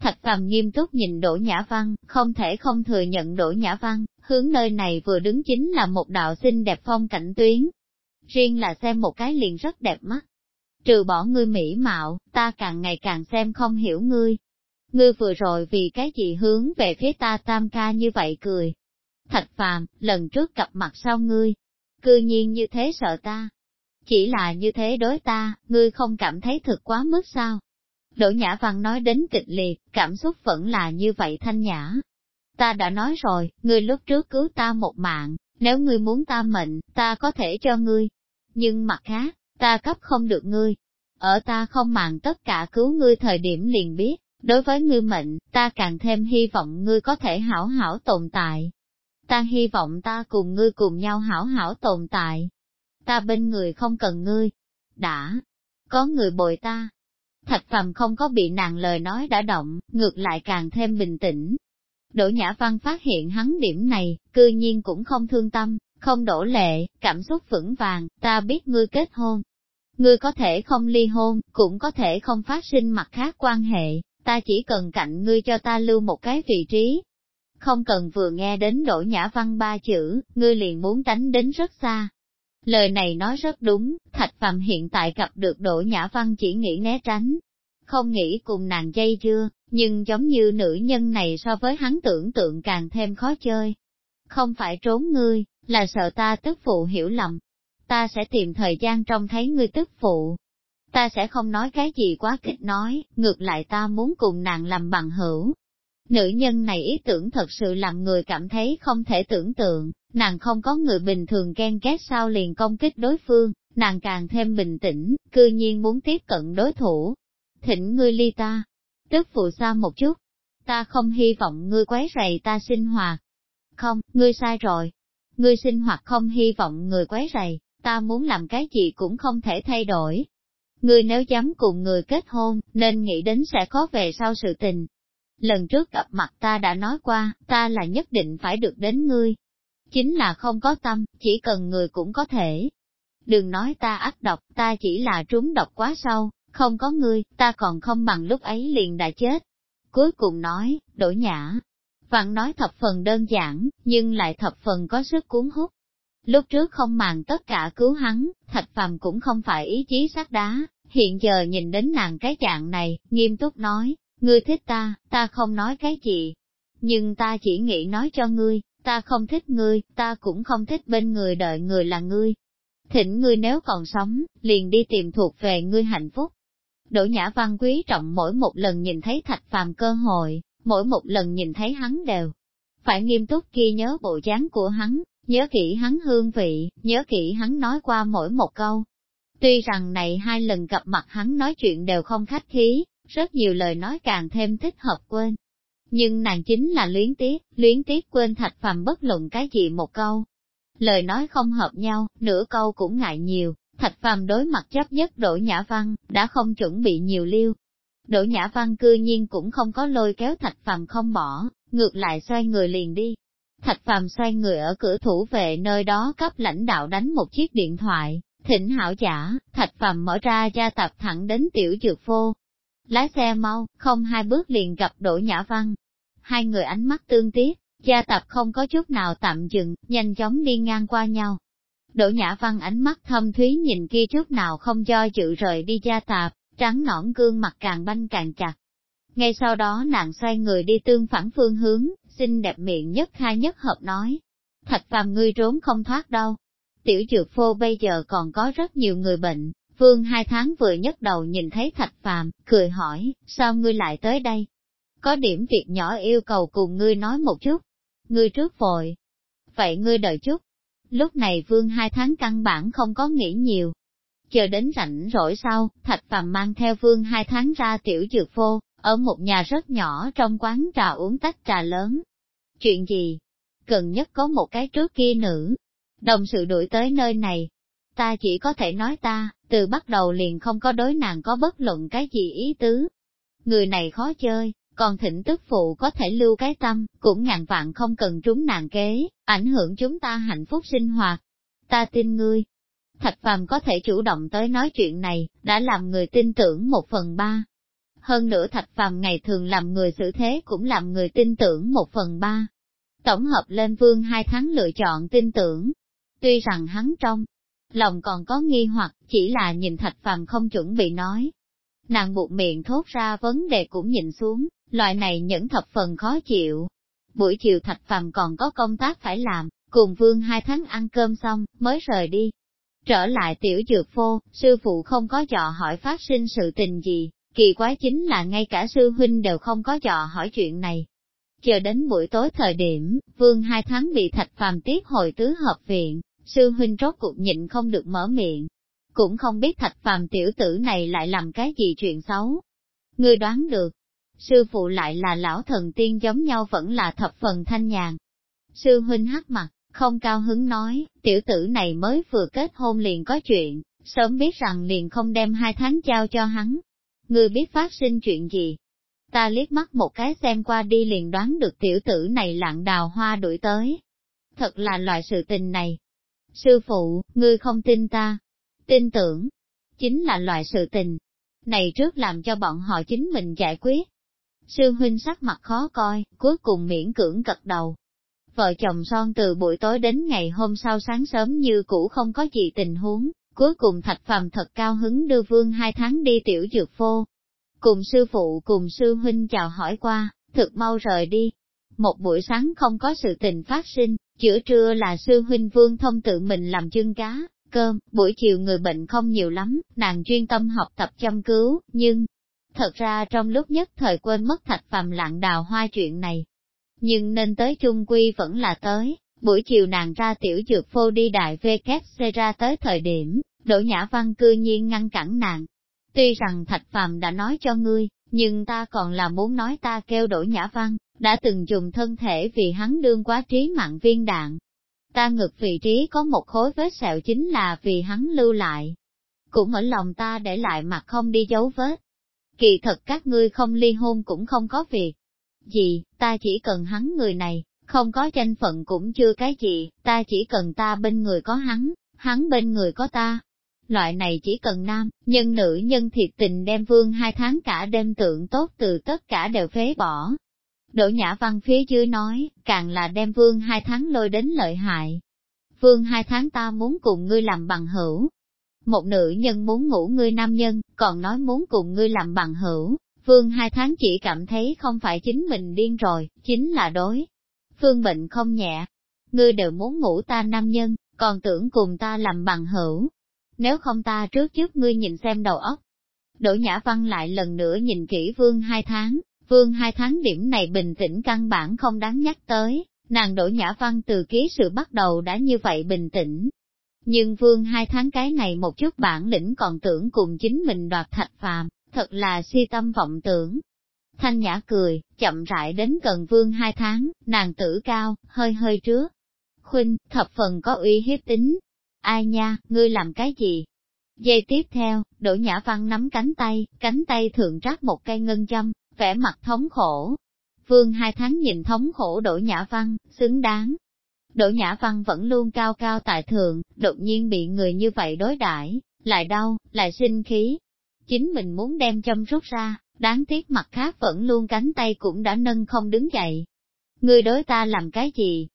Thạch phàm nghiêm túc nhìn Đỗ Nhã Văn, không thể không thừa nhận Đỗ Nhã Văn, hướng nơi này vừa đứng chính là một đạo xinh đẹp phong cảnh tuyến. Riêng là xem một cái liền rất đẹp mắt. Trừ bỏ ngươi mỹ mạo, ta càng ngày càng xem không hiểu ngươi. Ngươi vừa rồi vì cái gì hướng về phía ta tam ca như vậy cười, Thạch phàm, lần trước gặp mặt sau ngươi, cư nhiên như thế sợ ta. Chỉ là như thế đối ta, ngươi không cảm thấy thực quá mức sao? Đỗ Nhã Văn nói đến kịch liệt, cảm xúc vẫn là như vậy thanh nhã. Ta đã nói rồi, ngươi lúc trước cứu ta một mạng, nếu ngươi muốn ta mệnh, ta có thể cho ngươi. Nhưng mặt khác, ta cấp không được ngươi. Ở ta không màng tất cả cứu ngươi thời điểm liền biết, đối với ngươi mệnh, ta càng thêm hy vọng ngươi có thể hảo hảo tồn tại ta hy vọng ta cùng ngươi cùng nhau hảo hảo tồn tại. Ta bên người không cần ngươi. Đã, có người bồi ta. Thạch phàm không có bị nàng lời nói đã động, ngược lại càng thêm bình tĩnh. Đỗ Nhã Văn phát hiện hắn điểm này, cư nhiên cũng không thương tâm, không đổ lệ, cảm xúc vững vàng, ta biết ngươi kết hôn. Ngươi có thể không ly hôn, cũng có thể không phát sinh mặt khác quan hệ, ta chỉ cần cạnh ngươi cho ta lưu một cái vị trí, không cần vừa nghe đến Đỗ Nhã Văn ba chữ, ngươi liền muốn tránh đến rất xa. Lời này nói rất đúng, Thạch Phạm hiện tại gặp được Đỗ Nhã Văn chỉ nghĩ né tránh, không nghĩ cùng nàng dây chưa, nhưng giống như nữ nhân này so với hắn tưởng tượng càng thêm khó chơi. Không phải trốn ngươi, là sợ ta tức phụ hiểu lầm. Ta sẽ tìm thời gian trông thấy ngươi tức phụ. Ta sẽ không nói cái gì quá kịch nói, ngược lại ta muốn cùng nàng làm bằng hữu, Nữ nhân này ý tưởng thật sự làm người cảm thấy không thể tưởng tượng, nàng không có người bình thường ghen ghét sao liền công kích đối phương, nàng càng thêm bình tĩnh, cư nhiên muốn tiếp cận đối thủ. Thỉnh ngươi ly ta, tức phụ xa một chút, ta không hy vọng ngươi quấy rầy ta sinh hoạt. Không, ngươi sai rồi. Ngươi sinh hoạt không hy vọng người quấy rầy, ta muốn làm cái gì cũng không thể thay đổi. Ngươi nếu dám cùng người kết hôn, nên nghĩ đến sẽ có về sau sự tình, Lần trước gặp mặt ta đã nói qua, ta là nhất định phải được đến ngươi. Chính là không có tâm, chỉ cần người cũng có thể. Đừng nói ta ác độc, ta chỉ là trúng độc quá sâu, không có ngươi, ta còn không bằng lúc ấy liền đã chết. Cuối cùng nói, đổi nhã. Vạn nói thập phần đơn giản, nhưng lại thập phần có sức cuốn hút. Lúc trước không màng tất cả cứu hắn, thạch phàm cũng không phải ý chí sắt đá, hiện giờ nhìn đến nàng cái dạng này, nghiêm túc nói, Ngươi thích ta, ta không nói cái gì. Nhưng ta chỉ nghĩ nói cho ngươi, ta không thích ngươi, ta cũng không thích bên người đợi người là ngươi. Thỉnh ngươi nếu còn sống, liền đi tìm thuộc về ngươi hạnh phúc. Đỗ Nhã Văn quý trọng mỗi một lần nhìn thấy thạch phàm cơ hội, mỗi một lần nhìn thấy hắn đều. Phải nghiêm túc ghi nhớ bộ dáng của hắn, nhớ kỹ hắn hương vị, nhớ kỹ hắn nói qua mỗi một câu. Tuy rằng này hai lần gặp mặt hắn nói chuyện đều không khách khí, rất nhiều lời nói càng thêm thích hợp quên. Nhưng nàng chính là luyến tiếc, luyến tiếc quên thạch phàm bất luận cái gì một câu. Lời nói không hợp nhau, nửa câu cũng ngại nhiều, thạch phàm đối mặt chấp nhất Đỗ Nhã Văn, đã không chuẩn bị nhiều liêu. Đỗ Nhã Văn cư nhiên cũng không có lôi kéo thạch phàm không bỏ, ngược lại xoay người liền đi. Thạch phàm xoay người ở cửa thủ vệ nơi đó cấp lãnh đạo đánh một chiếc điện thoại, thỉnh hảo giả, thạch phàm mở ra gia tập thẳng đến tiểu dược phô. Lái xe mau, không hai bước liền gặp Đỗ Nhã Văn. Hai người ánh mắt tương tiếc, gia tập không có chút nào tạm dừng, nhanh chóng đi ngang qua nhau. Đỗ Nhã Văn ánh mắt thâm thúy nhìn kia chút nào không do dự rời đi gia tạp, trắng nõn gương mặt càng banh càng chặt. Ngay sau đó nàng xoay người đi tương phản phương hướng, xinh đẹp miệng nhất hai nhất hợp nói. Thạch phàm ngươi trốn không thoát đâu. Tiểu dược phô bây giờ còn có rất nhiều người bệnh, Vương hai tháng vừa nhấc đầu nhìn thấy thạch phàm, cười hỏi, sao ngươi lại tới đây? Có điểm việc nhỏ yêu cầu cùng ngươi nói một chút. Ngươi trước vội. Vậy ngươi đợi chút. Lúc này vương hai tháng căn bản không có nghĩ nhiều. Chờ đến rảnh rỗi sau, thạch phàm mang theo vương hai tháng ra tiểu dược phô, ở một nhà rất nhỏ trong quán trà uống tách trà lớn. Chuyện gì? Cần nhất có một cái trước kia nữ. Đồng sự đuổi tới nơi này. Ta chỉ có thể nói ta, từ bắt đầu liền không có đối nàng có bất luận cái gì ý tứ. Người này khó chơi, còn thỉnh tức phụ có thể lưu cái tâm, cũng ngàn vạn không cần trúng nàng kế, ảnh hưởng chúng ta hạnh phúc sinh hoạt. Ta tin ngươi. Thạch phàm có thể chủ động tới nói chuyện này, đã làm người tin tưởng một phần ba. Hơn nữa thạch phàm ngày thường làm người xử thế cũng làm người tin tưởng một phần ba. Tổng hợp lên vương hai tháng lựa chọn tin tưởng. Tuy rằng hắn trong lòng còn có nghi hoặc, chỉ là nhìn thạch phàm không chuẩn bị nói. Nàng buộc miệng thốt ra vấn đề cũng nhìn xuống, loại này nhẫn thập phần khó chịu. Buổi chiều thạch phàm còn có công tác phải làm, cùng vương hai tháng ăn cơm xong, mới rời đi. Trở lại tiểu dược phô, sư phụ không có dò hỏi phát sinh sự tình gì, kỳ quái chính là ngay cả sư huynh đều không có dò hỏi chuyện này. Chờ đến buổi tối thời điểm, vương hai tháng bị thạch phàm tiết hồi tứ hợp viện, sư huynh rốt cuộc nhịn không được mở miệng. Cũng không biết thạch phàm tiểu tử này lại làm cái gì chuyện xấu. Ngươi đoán được, sư phụ lại là lão thần tiên giống nhau vẫn là thập phần thanh nhàn. Sư huynh hắc mặt, không cao hứng nói, tiểu tử này mới vừa kết hôn liền có chuyện, sớm biết rằng liền không đem hai tháng trao cho hắn. Ngươi biết phát sinh chuyện gì? Ta liếc mắt một cái xem qua đi liền đoán được tiểu tử này lặng đào hoa đuổi tới. Thật là loại sự tình này. Sư phụ, ngươi không tin ta. Tin tưởng, chính là loại sự tình. Này trước làm cho bọn họ chính mình giải quyết. Sư huynh sắc mặt khó coi, cuối cùng miễn cưỡng cật đầu. Vợ chồng son từ buổi tối đến ngày hôm sau sáng sớm như cũ không có gì tình huống, cuối cùng thạch phàm thật cao hứng đưa vương hai tháng đi tiểu dược phô. Cùng sư phụ cùng sư huynh chào hỏi qua, thực mau rời đi. Một buổi sáng không có sự tình phát sinh, giữa trưa là sư huynh vương thông tự mình làm chân cá, cơm, buổi chiều người bệnh không nhiều lắm, nàng chuyên tâm học tập chăm cứu, nhưng, Thật ra trong lúc nhất thời quên mất thạch phàm lạng đào hoa chuyện này. Nhưng nên tới chung quy vẫn là tới, buổi chiều nàng ra tiểu dược phô đi đại VKC ra tới thời điểm, Đỗ Nhã Văn cư nhiên ngăn cản nàng. Tuy rằng thạch phàm đã nói cho ngươi, nhưng ta còn là muốn nói ta kêu Đỗ Nhã Văn, đã từng dùng thân thể vì hắn đương quá trí mạng viên đạn. Ta ngực vị trí có một khối vết sẹo chính là vì hắn lưu lại. Cũng ở lòng ta để lại mặt không đi dấu vết, kỳ thật các ngươi không ly hôn cũng không có việc. Gì, ta chỉ cần hắn người này, không có tranh phận cũng chưa cái gì, ta chỉ cần ta bên người có hắn, hắn bên người có ta. Loại này chỉ cần nam, nhân nữ nhân thiệt tình đem vương hai tháng cả đêm tượng tốt từ tất cả đều phế bỏ. Đỗ Nhã Văn phía dưới nói, càng là đem vương hai tháng lôi đến lợi hại. Vương hai tháng ta muốn cùng ngươi làm bằng hữu, một nữ nhân muốn ngủ ngươi nam nhân, còn nói muốn cùng ngươi làm bằng hữu, vương hai tháng chỉ cảm thấy không phải chính mình điên rồi, chính là đối. Phương bệnh không nhẹ, ngươi đều muốn ngủ ta nam nhân, còn tưởng cùng ta làm bằng hữu. Nếu không ta trước trước ngươi nhìn xem đầu óc. Đỗ Nhã Văn lại lần nữa nhìn kỹ Vương hai tháng, Vương hai tháng điểm này bình tĩnh căn bản không đáng nhắc tới, nàng Đỗ Nhã Văn từ ký sự bắt đầu đã như vậy bình tĩnh, Nhưng vương hai tháng cái này một chút bản lĩnh còn tưởng cùng chính mình đoạt thạch phàm, thật là si tâm vọng tưởng. Thanh nhã cười, chậm rãi đến gần vương hai tháng, nàng tử cao, hơi hơi trước. Khuynh, thập phần có uy hiếp tính. Ai nha, ngươi làm cái gì? Giây tiếp theo, Đỗ Nhã Văn nắm cánh tay, cánh tay thượng rác một cây ngân châm, vẻ mặt thống khổ. Vương hai tháng nhìn thống khổ Đỗ Nhã Văn, xứng đáng. Đỗ Nhã Văn vẫn luôn cao cao tại thượng, đột nhiên bị người như vậy đối đãi, lại đau, lại sinh khí. Chính mình muốn đem châm rút ra, đáng tiếc mặt khác vẫn luôn cánh tay cũng đã nâng không đứng dậy. Ngươi đối ta làm cái gì?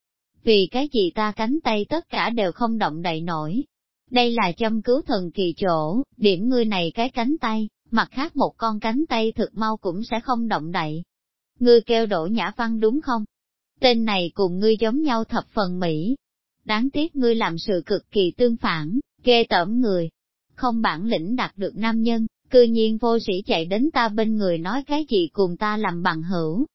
Vì cái gì ta cánh tay tất cả đều không động đậy nổi. Đây là châm cứu thần kỳ chỗ, điểm ngươi này cái cánh tay, mặt khác một con cánh tay thực mau cũng sẽ không động đậy. Ngươi kêu đổ nhã văn đúng không? Tên này cùng ngươi giống nhau thập phần Mỹ. Đáng tiếc ngươi làm sự cực kỳ tương phản, ghê tởm người. Không bản lĩnh đạt được nam nhân, cư nhiên vô sĩ chạy đến ta bên người nói cái gì cùng ta làm bằng hữu.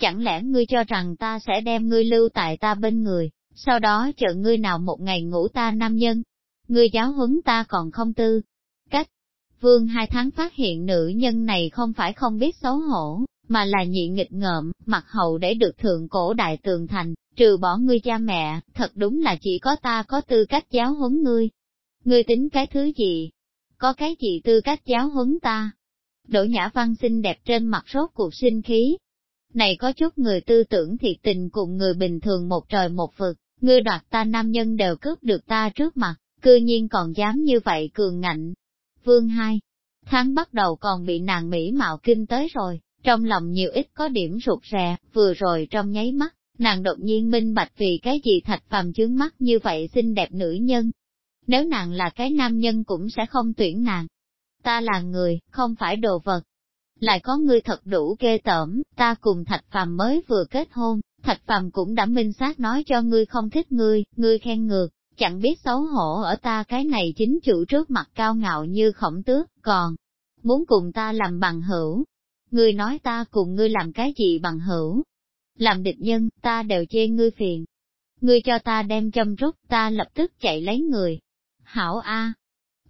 Chẳng lẽ ngươi cho rằng ta sẽ đem ngươi lưu tại ta bên người, sau đó chờ ngươi nào một ngày ngủ ta nam nhân? Ngươi giáo huấn ta còn không tư. Cách, vương hai tháng phát hiện nữ nhân này không phải không biết xấu hổ, mà là nhị nghịch ngợm, mặt hậu để được thượng cổ đại tường thành, trừ bỏ ngươi cha mẹ, thật đúng là chỉ có ta có tư cách giáo huấn ngươi. Ngươi tính cái thứ gì? Có cái gì tư cách giáo huấn ta? Đỗ Nhã Văn xinh đẹp trên mặt rốt cuộc sinh khí. Này có chút người tư tưởng thiệt tình cùng người bình thường một trời một vực, ngươi đoạt ta nam nhân đều cướp được ta trước mặt, cư nhiên còn dám như vậy cường ngạnh. Vương hai, tháng bắt đầu còn bị nàng Mỹ mạo kinh tới rồi, trong lòng nhiều ít có điểm rụt rè, vừa rồi trong nháy mắt, nàng đột nhiên minh bạch vì cái gì thạch phàm chướng mắt như vậy xinh đẹp nữ nhân. Nếu nàng là cái nam nhân cũng sẽ không tuyển nàng. Ta là người, không phải đồ vật. Lại có ngươi thật đủ ghê tởm, ta cùng thạch phàm mới vừa kết hôn, thạch phàm cũng đã minh xác nói cho ngươi không thích ngươi, ngươi khen ngược, chẳng biết xấu hổ ở ta cái này chính chủ trước mặt cao ngạo như khổng tước, còn muốn cùng ta làm bằng hữu, Ngươi nói ta cùng ngươi làm cái gì bằng hữu? Làm địch nhân, ta đều chê ngươi phiền. Ngươi cho ta đem châm rút, ta lập tức chạy lấy người. Hảo A.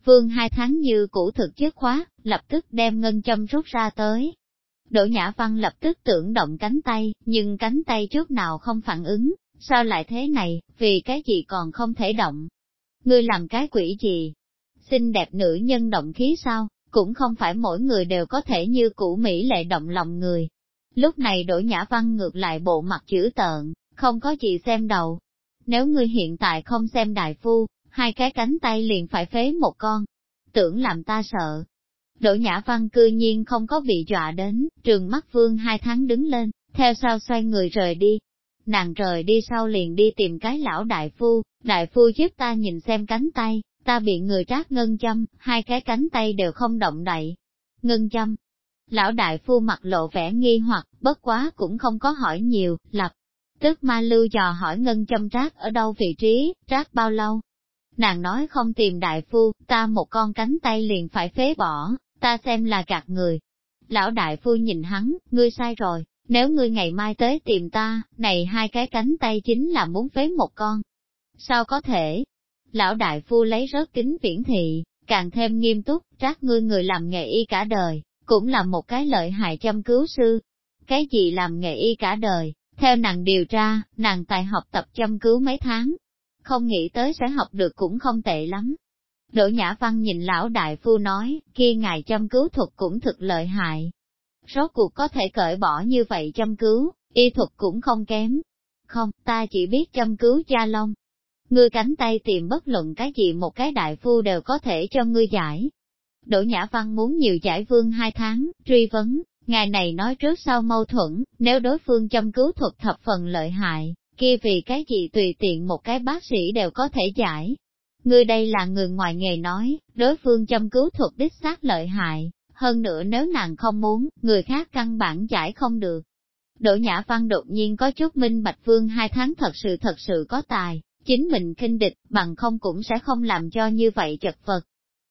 Vương hai tháng như cũ thực chất khóa, lập tức đem ngân châm rút ra tới. Đỗ Nhã Văn lập tức tưởng động cánh tay, nhưng cánh tay trước nào không phản ứng, sao lại thế này, vì cái gì còn không thể động. Ngươi làm cái quỷ gì? Xinh đẹp nữ nhân động khí sao? cũng không phải mỗi người đều có thể như cũ Mỹ lệ động lòng người. Lúc này đổi nhã văn ngược lại bộ mặt chữ tợn, không có gì xem đầu. Nếu ngươi hiện tại không xem đại phu, hai cái cánh tay liền phải phế một con. Tưởng làm ta sợ. Đỗ Nhã Văn cư nhiên không có bị dọa đến, trường mắt vương hai tháng đứng lên, theo sau xoay người rời đi. Nàng rời đi sau liền đi tìm cái lão đại phu, đại phu giúp ta nhìn xem cánh tay, ta bị người trát ngân châm, hai cái cánh tay đều không động đậy. Ngân châm. Lão đại phu mặt lộ vẻ nghi hoặc, bất quá cũng không có hỏi nhiều, lập. Tức ma lưu dò hỏi ngân châm trát ở đâu vị trí, trát bao lâu. Nàng nói không tìm đại phu, ta một con cánh tay liền phải phế bỏ, ta xem là gạt người. Lão đại phu nhìn hắn, ngươi sai rồi, nếu ngươi ngày mai tới tìm ta, này hai cái cánh tay chính là muốn phế một con. Sao có thể, Lão đại phu lấy rớt kính viễn thị, càng thêm nghiêm túc, trác ngươi người làm nghề y cả đời, cũng là một cái lợi hại chăm cứu sư. Cái gì làm nghề y cả đời, theo nàng điều tra, nàng tài học tập chăm cứu mấy tháng, không nghĩ tới sẽ học được cũng không tệ lắm. Đỗ Nhã Văn nhìn lão đại phu nói, kia ngài chăm cứu thuật cũng thực lợi hại. Rốt cuộc có thể cởi bỏ như vậy chăm cứu, y thuật cũng không kém. Không, ta chỉ biết chăm cứu gia long. Ngươi cánh tay tìm bất luận cái gì một cái đại phu đều có thể cho ngươi giải. Đỗ Nhã Văn muốn nhiều giải vương hai tháng, truy vấn, ngài này nói trước sau mâu thuẫn, nếu đối phương châm cứu thuật thập phần lợi hại, kia vì cái gì tùy tiện một cái bác sĩ đều có thể giải. Ngươi đây là người ngoài nghề nói, đối phương châm cứu thuật đích xác lợi hại, hơn nữa nếu nàng không muốn, người khác căn bản giải không được. Đỗ Nhã Văn đột nhiên có chút minh bạch vương hai tháng thật sự thật sự có tài, chính mình kinh địch, bằng không cũng sẽ không làm cho như vậy chật vật.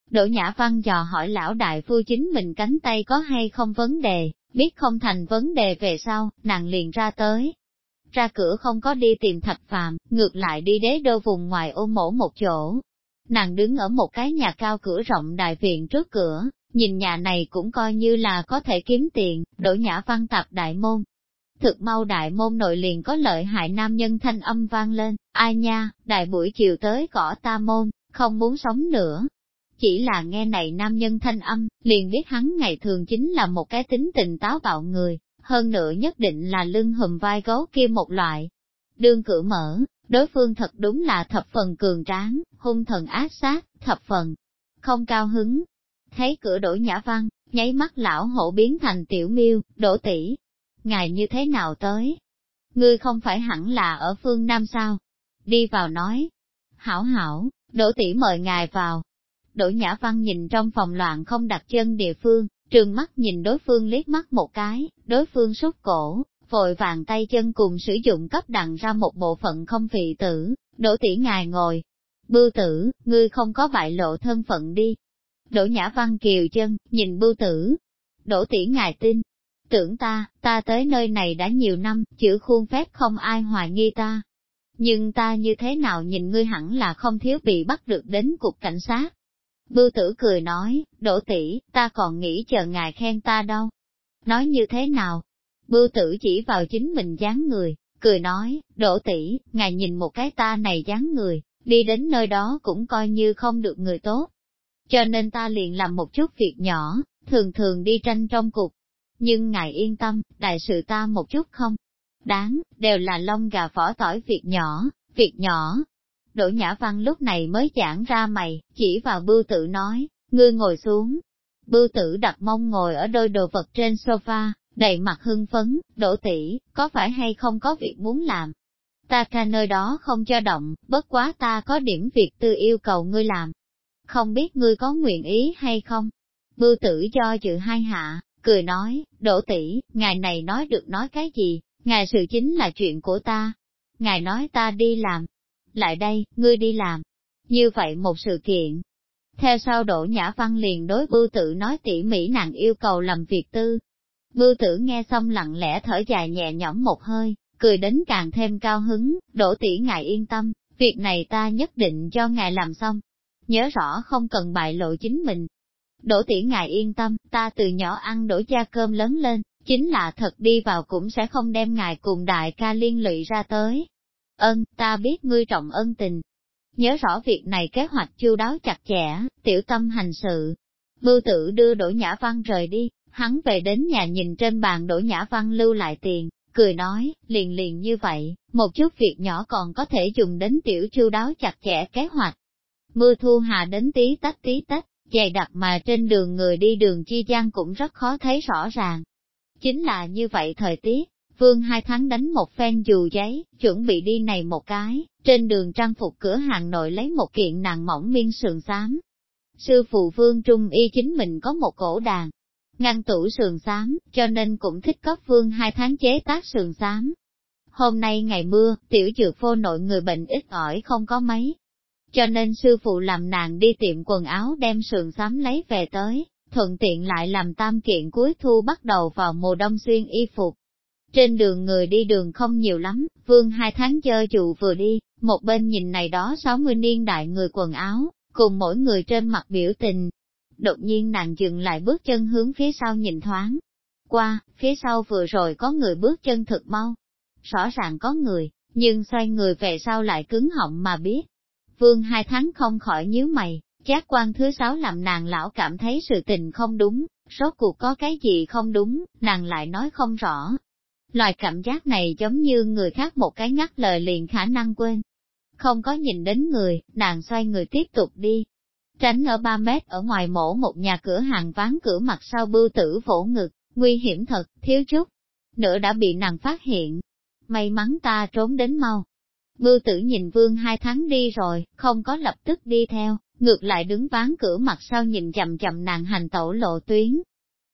Đỗ Nhã Văn dò hỏi lão đại phu chính mình cánh tay có hay không vấn đề, biết không thành vấn đề về sau, nàng liền ra tới. Ra cửa không có đi tìm thạch phàm, ngược lại đi đế đô vùng ngoài ô mổ một chỗ. nàng đứng ở một cái nhà cao cửa rộng đại viện trước cửa, nhìn nhà này cũng coi như là có thể kiếm tiền, đổ nhã văn tập đại môn. Thực mau đại môn nội liền có lợi hại nam nhân thanh âm vang lên, ai nha, đại buổi chiều tới cỏ ta môn, không muốn sống nữa. Chỉ là nghe này nam nhân thanh âm, liền biết hắn ngày thường chính là một cái tính tình táo bạo người, hơn nữa nhất định là lưng hùm vai gấu kia một loại. Đương cửa mở, đối phương thật đúng là thập phần cường tráng, hung thần ác sát, thập phần, không cao hứng. Thấy cửa đổi nhã văn, nháy mắt lão hổ biến thành tiểu miêu, đổ tỷ. Ngài như thế nào tới? Ngươi không phải hẳn là ở phương Nam sao? Đi vào nói. Hảo hảo, đổ tỷ mời ngài vào. Đỗ Nhã Văn nhìn trong phòng loạn không đặt chân địa phương, trường mắt nhìn đối phương liếc mắt một cái, đối phương sốt cổ, vội vàng tay chân cùng sử dụng cấp đặng ra một bộ phận không vị tử, đỗ tỷ ngài ngồi. Bưu tử, ngươi không có bại lộ thân phận đi. Đỗ nhã văn kiều chân, nhìn bưu tử. Đỗ tỷ ngài tin. Tưởng ta, ta tới nơi này đã nhiều năm, chữ khuôn phép không ai hoài nghi ta. Nhưng ta như thế nào nhìn ngươi hẳn là không thiếu bị bắt được đến cục cảnh sát. Bưu tử cười nói, đỗ tỷ, ta còn nghĩ chờ ngài khen ta đâu. Nói như thế nào, Bưu tử chỉ vào chính mình dáng người, cười nói, đỗ tỷ, ngài nhìn một cái ta này dáng người, đi đến nơi đó cũng coi như không được người tốt. Cho nên ta liền làm một chút việc nhỏ, thường thường đi tranh trong cục. Nhưng ngài yên tâm, đại sự ta một chút không. Đáng, đều là lông gà vỏ tỏi việc nhỏ, việc nhỏ. Đỗ Nhã Văn lúc này mới giảng ra mày, chỉ vào bưu tử nói, ngươi ngồi xuống. Bưu tử đặt mông ngồi ở đôi đồ vật trên sofa, đầy mặt hưng phấn, đổ tỷ, có phải hay không có việc muốn làm? Ta ca nơi đó không cho động, bất quá ta có điểm việc tư yêu cầu ngươi làm. Không biết ngươi có nguyện ý hay không? Bưu tử cho chữ hai hạ, cười nói, đổ tỷ, ngài này nói được nói cái gì, ngài sự chính là chuyện của ta. Ngài nói ta đi làm. Lại đây, ngươi đi làm. Như vậy một sự kiện. Theo sau đổ nhã văn liền đối bưu tử nói tỉ mỉ nàng yêu cầu làm việc tư, Bưu tử nghe xong lặng lẽ thở dài nhẹ nhõm một hơi, cười đến càng thêm cao hứng, đổ tỉ ngài yên tâm, việc này ta nhất định cho ngài làm xong. Nhớ rõ không cần bại lộ chính mình. Đổ tỉ ngài yên tâm, ta từ nhỏ ăn đổ cha cơm lớn lên, chính là thật đi vào cũng sẽ không đem ngài cùng đại ca liên lụy ra tới. Ân, ta biết ngươi trọng ân tình. Nhớ rõ việc này kế hoạch chu đáo chặt chẽ, tiểu tâm hành sự. Bưu tử đưa Đỗ nhã văn rời đi, Hắn về đến nhà nhìn trên bàn Đỗ nhã văn lưu lại tiền, cười nói, liền liền như vậy, một chút việc nhỏ còn có thể dùng đến tiểu chu đáo chặt chẽ kế hoạch. Mưa thu hà đến tí tách tí tách, dày đặc mà trên đường người đi đường chi gian cũng rất khó thấy rõ ràng. Chính là như vậy thời tiết, Vương hai tháng đánh một phen dù giấy, chuẩn bị đi này một cái, trên đường trang phục cửa hàng nội lấy một kiện nàng mỏng miên sườn xám. Sư phụ Vương Trung Y chính mình có một cổ đàn, ngăn tủ sườn xám, cho nên cũng thích cấp vương hai tháng chế tác sườn xám. Hôm nay ngày mưa, tiểu dược phô nội người bệnh ít ỏi không có mấy. Cho nên sư phụ làm nàng đi tiệm quần áo đem sườn xám lấy về tới, thuận tiện lại làm tam kiện cuối thu bắt đầu vào mùa đông xuyên y phục. Trên đường người đi đường không nhiều lắm, vương hai tháng chơi trụ vừa đi, một bên nhìn này đó 60 niên đại người quần áo, cùng mỗi người trên mặt biểu tình, đột nhiên nàng dừng lại bước chân hướng phía sau nhìn thoáng. Qua, phía sau vừa rồi có người bước chân thật mau. Rõ ràng có người, nhưng xoay người về sau lại cứng họng mà biết. Vương hai tháng không khỏi nhíu mày, giác quan thứ sáu làm nàng lão cảm thấy sự tình không đúng, rốt cuộc có cái gì không đúng, nàng lại nói không rõ. Loại cảm giác này giống như người khác một cái ngắt lời liền khả năng quên. Không có nhìn đến người, nàng xoay người tiếp tục đi, tránh ở 3 mét ở ngoài mổ một nhà cửa hàng ván cửa mặt sau bưu tử vỗ ngực, nguy hiểm thật, thiếu chút. Nữa đã bị nàng phát hiện. May mắn ta trốn đến mau. Bưu tử nhìn vương hai tháng đi rồi, không có lập tức đi theo, ngược lại đứng ván cửa mặt sau nhìn chậm chậm nàng hành tẩu lộ tuyến.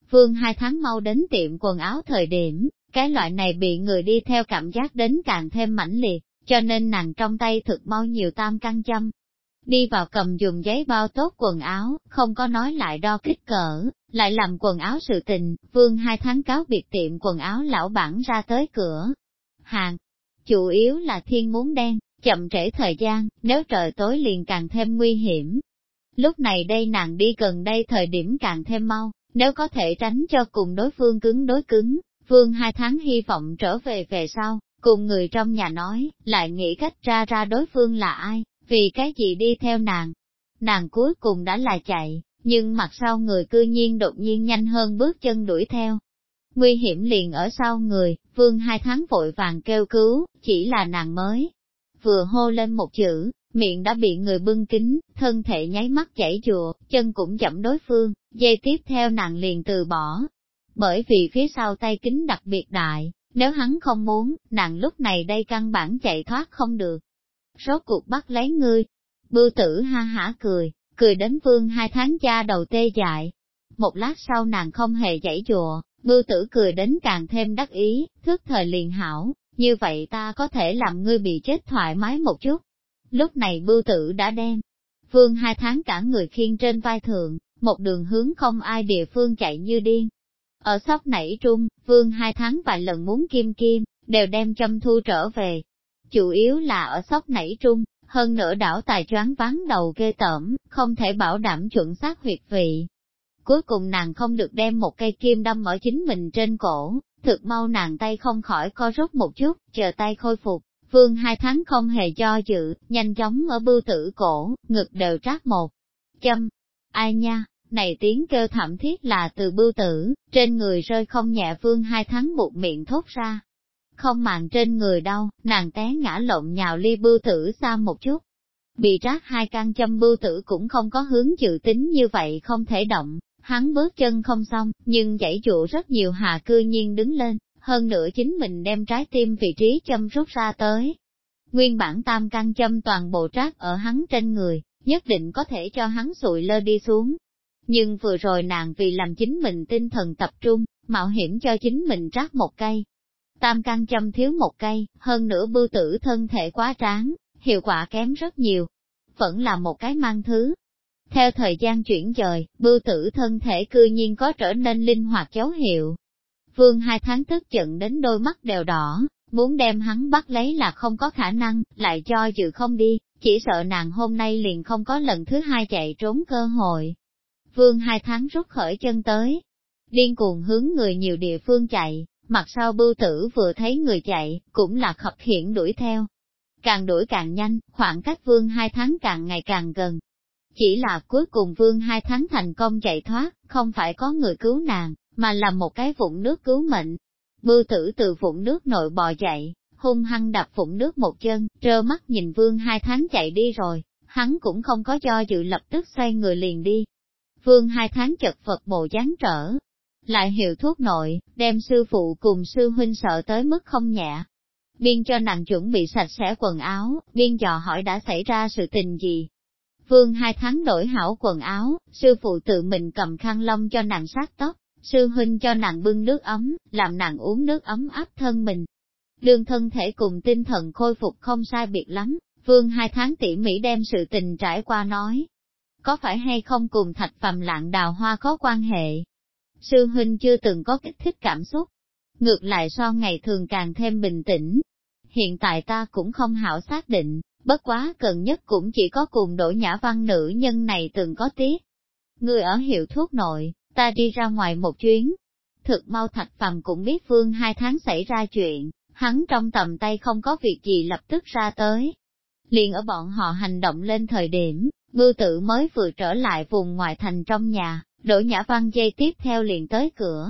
Vương hai tháng mau đến tiệm quần áo thời điểm, cái loại này bị người đi theo cảm giác đến càng thêm mãnh liệt, cho nên nàng trong tay thực mau nhiều tam căn châm, đi vào cầm dùng giấy bao tốt quần áo, không có nói lại đo kích cỡ, lại làm quần áo sự tình, vương hai tháng cáo biệt tiệm quần áo lão bản ra tới cửa. Hàng, chủ yếu là thiên muốn đen, chậm trễ thời gian, nếu trời tối liền càng thêm nguy hiểm. Lúc này đây nàng đi gần đây thời điểm càng thêm mau, nếu có thể tránh cho cùng đối phương cứng đối cứng, Vương hai tháng hy vọng trở về về sau, cùng người trong nhà nói, lại nghĩ cách ra ra đối phương là ai, vì cái gì đi theo nàng. Nàng cuối cùng đã là chạy, nhưng mặt sau người cư nhiên đột nhiên nhanh hơn bước chân đuổi theo. Nguy hiểm liền ở sau người, vương hai tháng vội vàng kêu cứu, chỉ là nàng mới. Vừa hô lên một chữ, miệng đã bị người bưng kính, thân thể nháy mắt chảy chùa, chân cũng chậm đối phương, dây tiếp theo nàng liền từ bỏ. Bởi vì phía sau tay kính đặc biệt đại, nếu hắn không muốn, nàng lúc này đây căn bản chạy thoát không được. Rốt cuộc bắt lấy ngươi. Bưu tử ha hả cười, cười đến vương hai tháng cha đầu tê dại. Một lát sau nàng không hề dãy dùa, bưu tử cười đến càng thêm đắc ý, thức thời liền hảo, như vậy ta có thể làm ngươi bị chết thoải mái một chút. Lúc này bưu tử đã đem, vương hai tháng cả người khiên trên vai thượng, một đường hướng không ai địa phương chạy như điên. Ở sóc nảy trung, vương hai tháng vài lần muốn kim kim, đều đem châm thu trở về. Chủ yếu là ở sóc nảy trung, hơn nữa đảo tài choáng ván đầu ghê tởm, không thể bảo đảm chuẩn xác huyệt vị. Cuối cùng nàng không được đem một cây kim đâm ở chính mình trên cổ, thực mau nàng tay không khỏi co rút một chút, chờ tay khôi phục. Vương hai tháng không hề do dự, nhanh chóng ở bưu tử cổ, ngực đều trát một châm. Ai nha, này tiếng kêu thảm thiết là từ bưu tử, trên người rơi không nhẹ vương hai tháng buộc miệng thốt ra. Không màng trên người đau, nàng té ngã lộn nhào ly bưu tử xa một chút. Bị rác hai căn châm bưu tử cũng không có hướng dự tính như vậy không thể động, hắn bước chân không xong, nhưng dãy dụ rất nhiều hà cư nhiên đứng lên, hơn nữa chính mình đem trái tim vị trí châm rút ra tới. Nguyên bản tam căn châm toàn bộ trác ở hắn trên người, nhất định có thể cho hắn sụi lơ đi xuống, nhưng vừa rồi nàng vì làm chính mình tinh thần tập trung, mạo hiểm cho chính mình rác một cây. Tam căn châm thiếu một cây, hơn nữa bưu tử thân thể quá tráng, hiệu quả kém rất nhiều. Vẫn là một cái mang thứ. Theo thời gian chuyển dời, bưu tử thân thể cư nhiên có trở nên linh hoạt dấu hiệu. Vương hai tháng tức giận đến đôi mắt đều đỏ, muốn đem hắn bắt lấy là không có khả năng, lại cho dự không đi, chỉ sợ nàng hôm nay liền không có lần thứ hai chạy trốn cơ hội. Vương hai tháng rút khởi chân tới, điên cuồng hướng người nhiều địa phương chạy, mặt sau bưu tử vừa thấy người chạy, cũng là khập khiển đuổi theo. Càng đuổi càng nhanh, khoảng cách vương hai tháng càng ngày càng gần. Chỉ là cuối cùng vương hai tháng thành công chạy thoát, không phải có người cứu nàng, mà là một cái vụn nước cứu mệnh. Bưu tử từ vụn nước nội bò chạy, hung hăng đập vụn nước một chân, trơ mắt nhìn vương hai tháng chạy đi rồi, hắn cũng không có cho dự lập tức xoay người liền đi, Vương hai tháng chật vật bộ dáng trở. Lại hiệu thuốc nội, đem sư phụ cùng sư huynh sợ tới mức không nhẹ. Biên cho nàng chuẩn bị sạch sẽ quần áo, biên dò hỏi đã xảy ra sự tình gì. Vương hai tháng đổi hảo quần áo, sư phụ tự mình cầm khăn lông cho nàng sát tóc, sư huynh cho nàng bưng nước ấm, làm nàng uống nước ấm áp thân mình. Lương thân thể cùng tinh thần khôi phục không sai biệt lắm, vương hai tháng tỉ mỉ đem sự tình trải qua nói, có phải hay không cùng thạch phàm lạng đào hoa có quan hệ? Sư huynh chưa từng có kích thích cảm xúc, ngược lại so ngày thường càng thêm bình tĩnh. Hiện tại ta cũng không hảo xác định, bất quá cần nhất cũng chỉ có cùng đổi nhã văn nữ nhân này từng có tiếc. Người ở hiệu thuốc nội, ta đi ra ngoài một chuyến. Thực mau thạch phàm cũng biết phương hai tháng xảy ra chuyện, hắn trong tầm tay không có việc gì lập tức ra tới. Liền ở bọn họ hành động lên thời điểm, Bưu tử mới vừa trở lại vùng ngoại thành trong nhà, đỗ nhã văn dây tiếp theo liền tới cửa.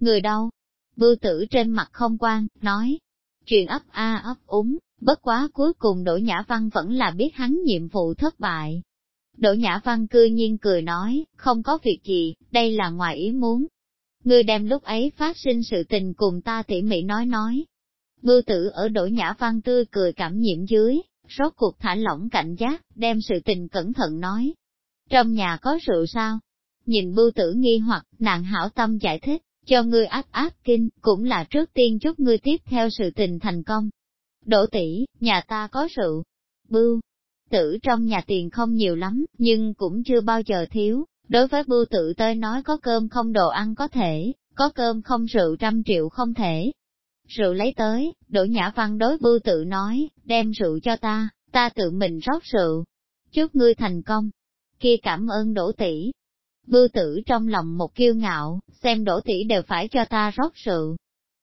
Người đâu? Bưu tử trên mặt không quan, nói. Chuyện ấp a ấp úng, bất quá cuối cùng đỗ nhã văn vẫn là biết hắn nhiệm vụ thất bại. Đỗ nhã văn cư nhiên cười nói, không có việc gì, đây là ngoài ý muốn. Ngươi đem lúc ấy phát sinh sự tình cùng ta tỉ mỉ nói nói. Bưu tử ở đỗ nhã văn tươi cười cảm nhiễm dưới, rốt cuộc thả lỏng cảnh giác, đem sự tình cẩn thận nói. Trong nhà có rượu sao? Nhìn bưu tử nghi hoặc, nàng hảo tâm giải thích, cho ngươi áp áp kinh, cũng là trước tiên chúc ngươi tiếp theo sự tình thành công. Đỗ tỷ, nhà ta có rượu. Bưu, tử trong nhà tiền không nhiều lắm, nhưng cũng chưa bao giờ thiếu. Đối với bưu tử tới nói có cơm không đồ ăn có thể, có cơm không rượu trăm triệu không thể rượu lấy tới, Đỗ Nhã Văn đối bưu tự nói, đem rượu cho ta, ta tự mình rót rượu. Chúc ngươi thành công. Kia cảm ơn Đỗ tỷ. Bưu tử trong lòng một kiêu ngạo, xem Đỗ tỷ đều phải cho ta rót rượu.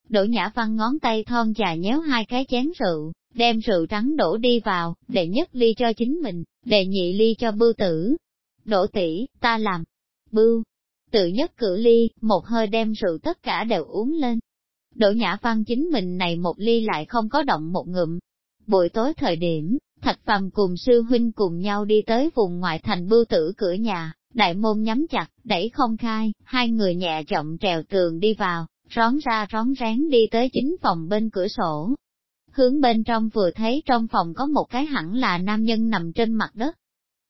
Đỗ Nhã Văn ngón tay thon dài nhéo hai cái chén rượu, đem rượu trắng đổ đi vào, đệ nhất ly cho chính mình, đệ nhị ly cho bưu tử. Đỗ tỷ, ta làm. Bưu, tự nhất cử ly, một hơi đem rượu tất cả đều uống lên. Đỗ Nhã Văn chính mình này một ly lại không có động một ngụm. Buổi tối thời điểm, Thạch Phàm cùng sư huynh cùng nhau đi tới vùng ngoại thành bưu tử cửa nhà, đại môn nhắm chặt, đẩy không khai, hai người nhẹ chậm trèo tường đi vào, rón ra rón rén đi tới chính phòng bên cửa sổ. Hướng bên trong vừa thấy trong phòng có một cái hẳn là nam nhân nằm trên mặt đất.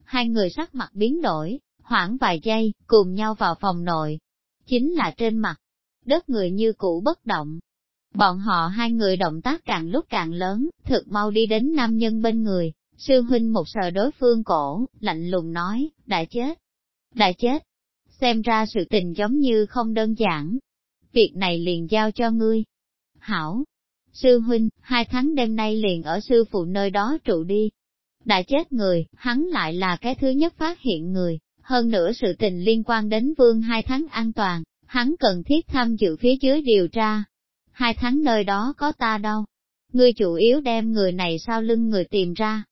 Hai người sắc mặt biến đổi, hoảng vài giây, cùng nhau vào phòng nội. Chính là trên mặt, đất người như cũ bất động. Bọn họ hai người động tác càng lúc càng lớn, thực mau đi đến nam nhân bên người, sư huynh một sờ đối phương cổ, lạnh lùng nói, đã chết, đã chết. Xem ra sự tình giống như không đơn giản. Việc này liền giao cho ngươi. Hảo, sư huynh, hai tháng đêm nay liền ở sư phụ nơi đó trụ đi. Đã chết người, hắn lại là cái thứ nhất phát hiện người, hơn nữa sự tình liên quan đến vương hai tháng an toàn, hắn cần thiết tham dự phía dưới điều tra. Hai tháng nơi đó có ta đâu. Ngươi chủ yếu đem người này sau lưng người tìm ra.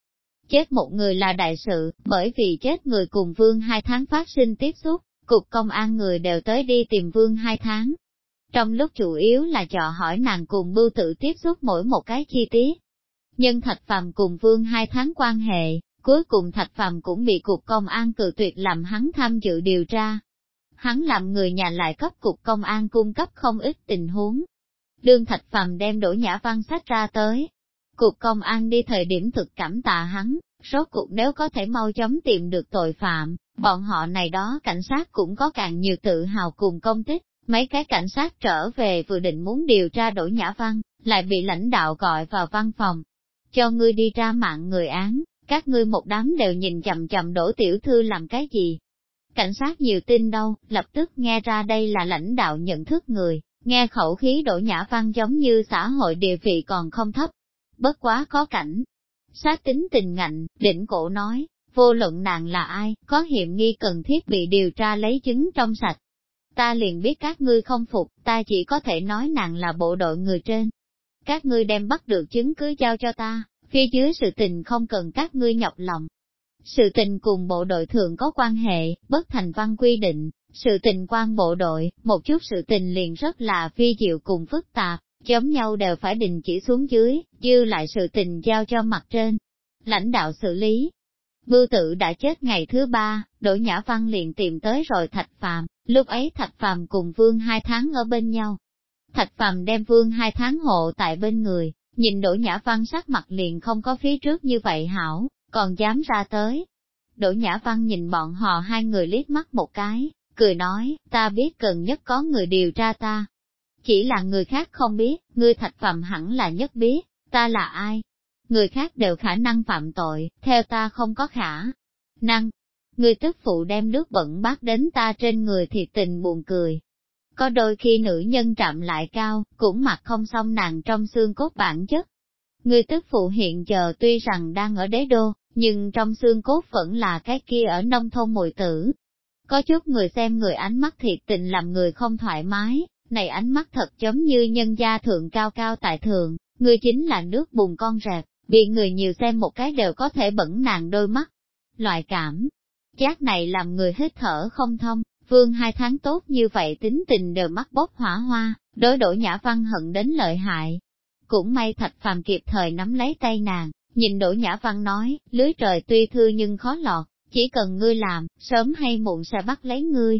Chết một người là đại sự, bởi vì chết người cùng vương hai tháng phát sinh tiếp xúc, cục công an người đều tới đi tìm vương hai tháng. Trong lúc chủ yếu là trò hỏi nàng cùng bưu tự tiếp xúc mỗi một cái chi tiết. Nhân thạch phàm cùng vương hai tháng quan hệ, Cuối cùng Thạch Phàm cũng bị cục công an cự tuyệt làm hắn tham dự điều tra. Hắn làm người nhà lại cấp cục công an cung cấp không ít tình huống. Đương Thạch Phàm đem đổ nhã văn sách ra tới. Cục công an đi thời điểm thực cảm tạ hắn, số cục nếu có thể mau chóng tìm được tội phạm, bọn họ này đó cảnh sát cũng có càng nhiều tự hào cùng công tích. Mấy cái cảnh sát trở về vừa định muốn điều tra đổi nhã văn, lại bị lãnh đạo gọi vào văn phòng. Cho ngươi đi ra mạng người án, các ngươi một đám đều nhìn chậm chậm đổ tiểu thư làm cái gì? Cảnh sát nhiều tin đâu, lập tức nghe ra đây là lãnh đạo nhận thức người, nghe khẩu khí đổ nhã văn giống như xã hội địa vị còn không thấp. Bất quá có cảnh. Sát tính tình ngạnh, đỉnh cổ nói, vô luận nàng là ai, có hiểm nghi cần thiết bị điều tra lấy chứng trong sạch. Ta liền biết các ngươi không phục, ta chỉ có thể nói nàng là bộ đội người trên. Các ngươi đem bắt được chứng cứ giao cho ta, phía dưới sự tình không cần các ngươi nhọc lòng. Sự tình cùng bộ đội thường có quan hệ, bất thành văn quy định, sự tình quan bộ đội, một chút sự tình liền rất là phi diệu cùng phức tạp, giống nhau đều phải đình chỉ xuống dưới, dư lại sự tình giao cho mặt trên. Lãnh đạo xử lý. Bưu tử đã chết ngày thứ ba, Đỗ Nhã Văn liền tìm tới rồi Thạch Phàm, lúc ấy Thạch Phàm cùng Vương hai tháng ở bên nhau. Thạch Phàm đem Vương hai tháng hộ tại bên người, Nhìn Đỗ Nhã Văn sắc mặt liền không có phía trước như vậy hảo, còn dám ra tới. Đỗ Nhã Văn nhìn bọn họ hai người liếc mắt một cái, cười nói, ta biết cần nhất có người điều tra ta. Chỉ là người khác không biết, ngươi thạch phạm hẳn là nhất biết, ta là ai. Người khác đều khả năng phạm tội, theo ta không có khả năng. Người tức phụ đem nước bẩn bát đến ta trên người thì tình buồn cười, có đôi khi nữ nhân chạm lại cao, cũng mặc không xong nàng trong xương cốt bản chất. Người tức phụ hiện giờ tuy rằng đang ở đế đô, nhưng trong xương cốt vẫn là cái kia ở nông thôn mùi tử. Có chút người xem người ánh mắt thiệt tình làm người không thoải mái, này ánh mắt thật giống như nhân gia thượng cao cao tại thượng, người chính là nước bùn con rạc, bị người nhiều xem một cái đều có thể bẩn nàng đôi mắt. Loại cảm giác này làm người hít thở không thông, Vương hai tháng tốt như vậy tính tình đều mắt bốc hỏa hoa, đối đổi nhã văn hận đến lợi hại. Cũng may thạch phàm kịp thời nắm lấy tay nàng, nhìn đỗ nhã văn nói, lưới trời tuy thư nhưng khó lọt, chỉ cần ngươi làm, sớm hay muộn sẽ bắt lấy ngươi.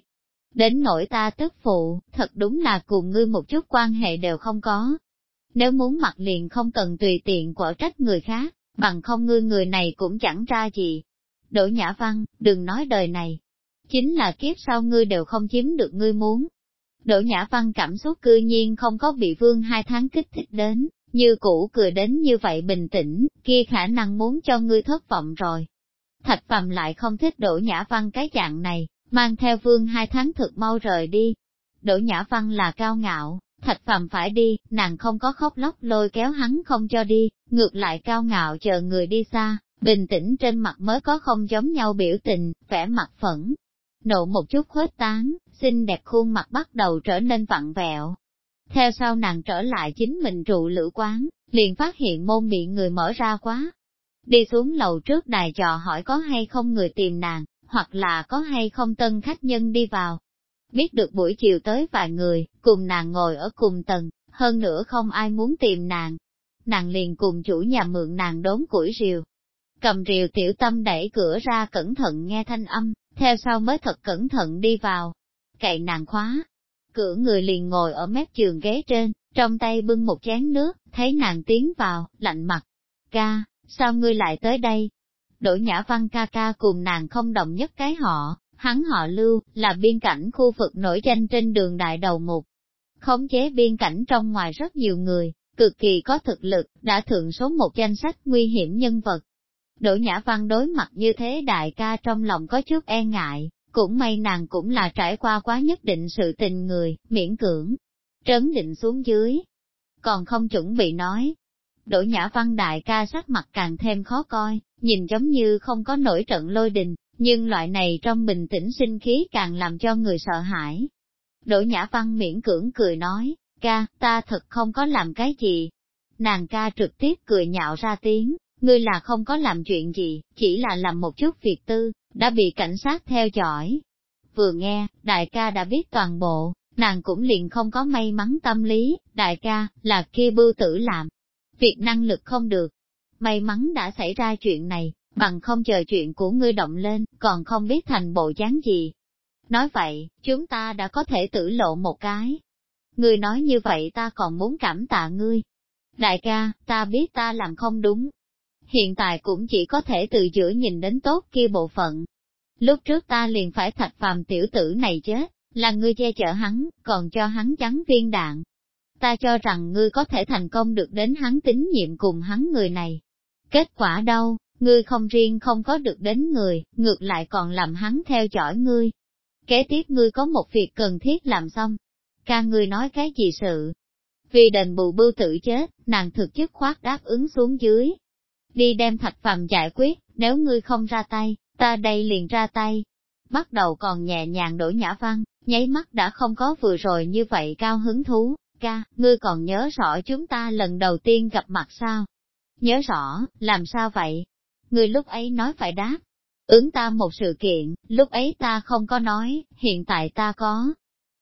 Đến nỗi ta tức phụ, thật đúng là cùng ngươi một chút quan hệ đều không có. Nếu muốn mặc liền không cần tùy tiện quở trách người khác, bằng không ngươi người này cũng chẳng ra gì. Đỗ Nhã Văn, đừng nói đời này, chính là kiếp sau ngươi đều không chiếm được ngươi muốn. Đỗ Nhã Văn cảm xúc cư nhiên không có bị vương hai tháng kích thích đến, như cũ cười đến như vậy bình tĩnh, kia khả năng muốn cho ngươi thất vọng rồi. Thạch Phàm lại không thích Đỗ Nhã Văn cái dạng này, mang theo vương hai tháng thực mau rời đi. Đỗ Nhã Văn là cao ngạo, Thạch phàm phải đi, nàng không có khóc lóc lôi kéo hắn không cho đi, ngược lại cao ngạo chờ người đi xa, bình tĩnh trên mặt mới có không giống nhau biểu tình, vẻ mặt phẫn. Nộ một chút khuếch tán, xinh đẹp khuôn mặt bắt đầu trở nên vặn vẹo. Theo sau nàng trở lại chính mình trụ lữ quán, liền phát hiện môn bị người mở ra quá. Đi xuống lầu trước đài trò hỏi có hay không người tìm nàng, hoặc là có hay không tân khách nhân đi vào. Biết được buổi chiều tới vài người, cùng nàng ngồi ở cùng tầng, hơn nữa không ai muốn tìm nàng. Nàng liền cùng chủ nhà mượn nàng đốn củi rìu. Cầm rìu tiểu tâm đẩy cửa ra cẩn thận nghe thanh âm, theo sau mới thật cẩn thận đi vào. Cậy nàng khóa. Cửa người liền ngồi ở mép giường ghế trên, trong tay bưng một chén nước, thấy nàng tiến vào, lạnh mặt. Ca, sao ngươi lại tới đây? Đỗ Nhã Văn ca ca cùng nàng không đồng nhất cái họ, hắn họ lưu, là biên cảnh khu vực nổi danh trên đường đại đầu mục. Khống chế biên cảnh trong ngoài rất nhiều người, cực kỳ có thực lực, đã thượng số một danh sách nguy hiểm nhân vật. Đỗ Nhã Văn đối mặt như thế đại ca trong lòng có chút e ngại, cũng may nàng cũng là trải qua quá nhất định sự tình người, miễn cưỡng, trấn định xuống dưới. Còn không chuẩn bị nói. Đỗ Nhã Văn đại ca sắc mặt càng thêm khó coi, nhìn giống như không có nổi trận lôi đình, nhưng loại này trong bình tĩnh sinh khí càng làm cho người sợ hãi. Đỗ Nhã Văn miễn cưỡng cười nói, ca, ta thật không có làm cái gì. Nàng ca trực tiếp cười nhạo ra tiếng, ngươi là không có làm chuyện gì, chỉ là làm một chút việc tư, đã bị cảnh sát theo dõi. Vừa nghe, đại ca đã biết toàn bộ, nàng cũng liền không có may mắn tâm lý, đại ca, là kia bưu tử làm. Việc năng lực không được. May mắn đã xảy ra chuyện này, bằng không chờ chuyện của ngươi động lên, còn không biết thành bộ dáng gì. Nói vậy, chúng ta đã có thể tử lộ một cái. Ngươi nói như vậy ta còn muốn cảm tạ ngươi. Đại ca, ta biết ta làm không đúng. Hiện tại cũng chỉ có thể từ giữa nhìn đến tốt kia bộ phận. Lúc trước ta liền phải thạch phàm tiểu tử này chết, là ngươi che chở hắn, còn cho hắn trắng viên đạn. Ta cho rằng ngươi có thể thành công được đến hắn tín nhiệm cùng hắn người này. Kết quả đâu, ngươi không riêng không có được đến người, ngược lại còn làm hắn theo dõi ngươi. Kế tiếp ngươi có một việc cần thiết làm xong. Ca ngươi nói cái gì sự? Vì đền bù bưu tự chết, nàng thực chức khoát đáp ứng xuống dưới. Đi đem thạch phàm giải quyết, nếu ngươi không ra tay, ta đây liền ra tay. Bắt đầu còn nhẹ nhàng đổi nhã văn, nháy mắt đã không có vừa rồi như vậy cao hứng thú. Ca, ngươi còn nhớ rõ chúng ta lần đầu tiên gặp mặt sao? Nhớ rõ, làm sao vậy? Ngươi lúc ấy nói phải đáp. Ứng ta một sự kiện, lúc ấy ta không có nói, hiện tại ta có.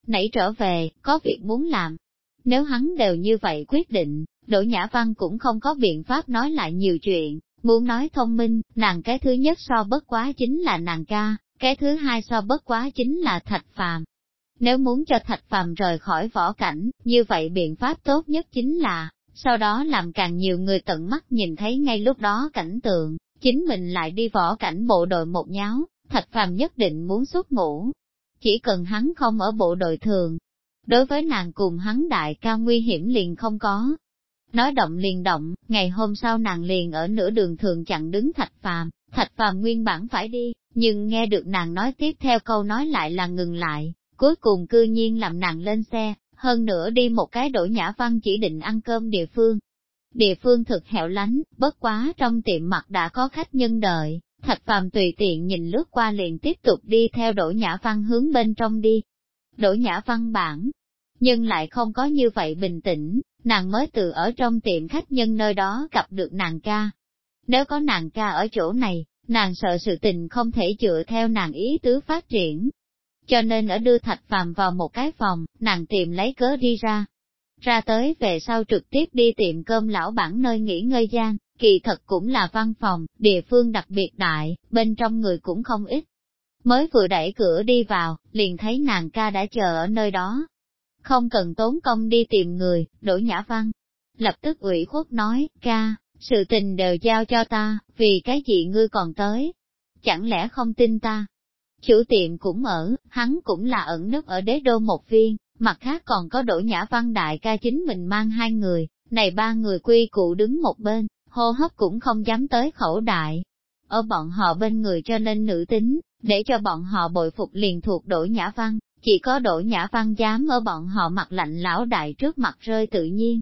Nãy trở về, có việc muốn làm. Nếu hắn đều như vậy quyết định, Đỗ Nhã Văn cũng không có biện pháp nói lại nhiều chuyện, muốn nói thông minh, nàng cái thứ nhất so bất quá chính là nàng ca, cái thứ hai so bất quá chính là thạch phàm. Nếu muốn cho thạch phàm rời khỏi võ cảnh, như vậy biện pháp tốt nhất chính là, sau đó làm càng nhiều người tận mắt nhìn thấy ngay lúc đó cảnh tượng, chính mình lại đi võ cảnh bộ đội một nháo, thạch phàm nhất định muốn xuất ngủ. Chỉ cần hắn không ở bộ đội thường, đối với nàng cùng hắn đại ca nguy hiểm liền không có. Nói động liền động, ngày hôm sau nàng liền ở nửa đường thường chặn đứng thạch phàm, thạch phàm nguyên bản phải đi, nhưng nghe được nàng nói tiếp theo câu nói lại là ngừng lại, cuối cùng cư nhiên làm nàng lên xe, hơn nữa đi một cái đổi nhã văn chỉ định ăn cơm địa phương. Địa phương thực hẻo lánh, bất quá trong tiệm mặt đã có khách nhân đợi, thạch phàm tùy tiện nhìn lướt qua liền tiếp tục đi theo đổi nhã văn hướng bên trong đi. Đỗ nhã văn bản, nhưng lại không có như vậy bình tĩnh, nàng mới từ ở trong tiệm khách nhân nơi đó gặp được nàng ca. Nếu có nàng ca ở chỗ này, nàng sợ sự tình không thể dựa theo nàng ý tứ phát triển, cho nên ở đưa thạch phàm vào một cái phòng, nàng tìm lấy cớ đi ra. Ra tới về sau trực tiếp đi tiệm cơm lão bản nơi nghỉ ngơi gian, kỳ thật cũng là văn phòng, địa phương đặc biệt đại, bên trong người cũng không ít. Mới vừa đẩy cửa đi vào, liền thấy nàng ca đã chờ ở nơi đó. Không cần tốn công đi tìm người, đổi nhã văn. Lập tức ủy khuất nói, ca, sự tình đều giao cho ta, vì cái gì ngươi còn tới? Chẳng lẽ không tin ta? Chủ tiệm cũng ở, hắn cũng là ẩn nấp ở đế đô một viên, mặt khác còn có đổi nhã văn đại ca chính mình mang hai người, này ba người quy cụ đứng một bên, hô hấp cũng không dám tới khẩu đại. Ở bọn họ bên người cho nên nữ tính, để cho bọn họ bội phục liền thuộc đổi nhã văn, chỉ có đỗ nhã văn dám ở bọn họ mặt lạnh lão đại trước mặt rơi tự nhiên.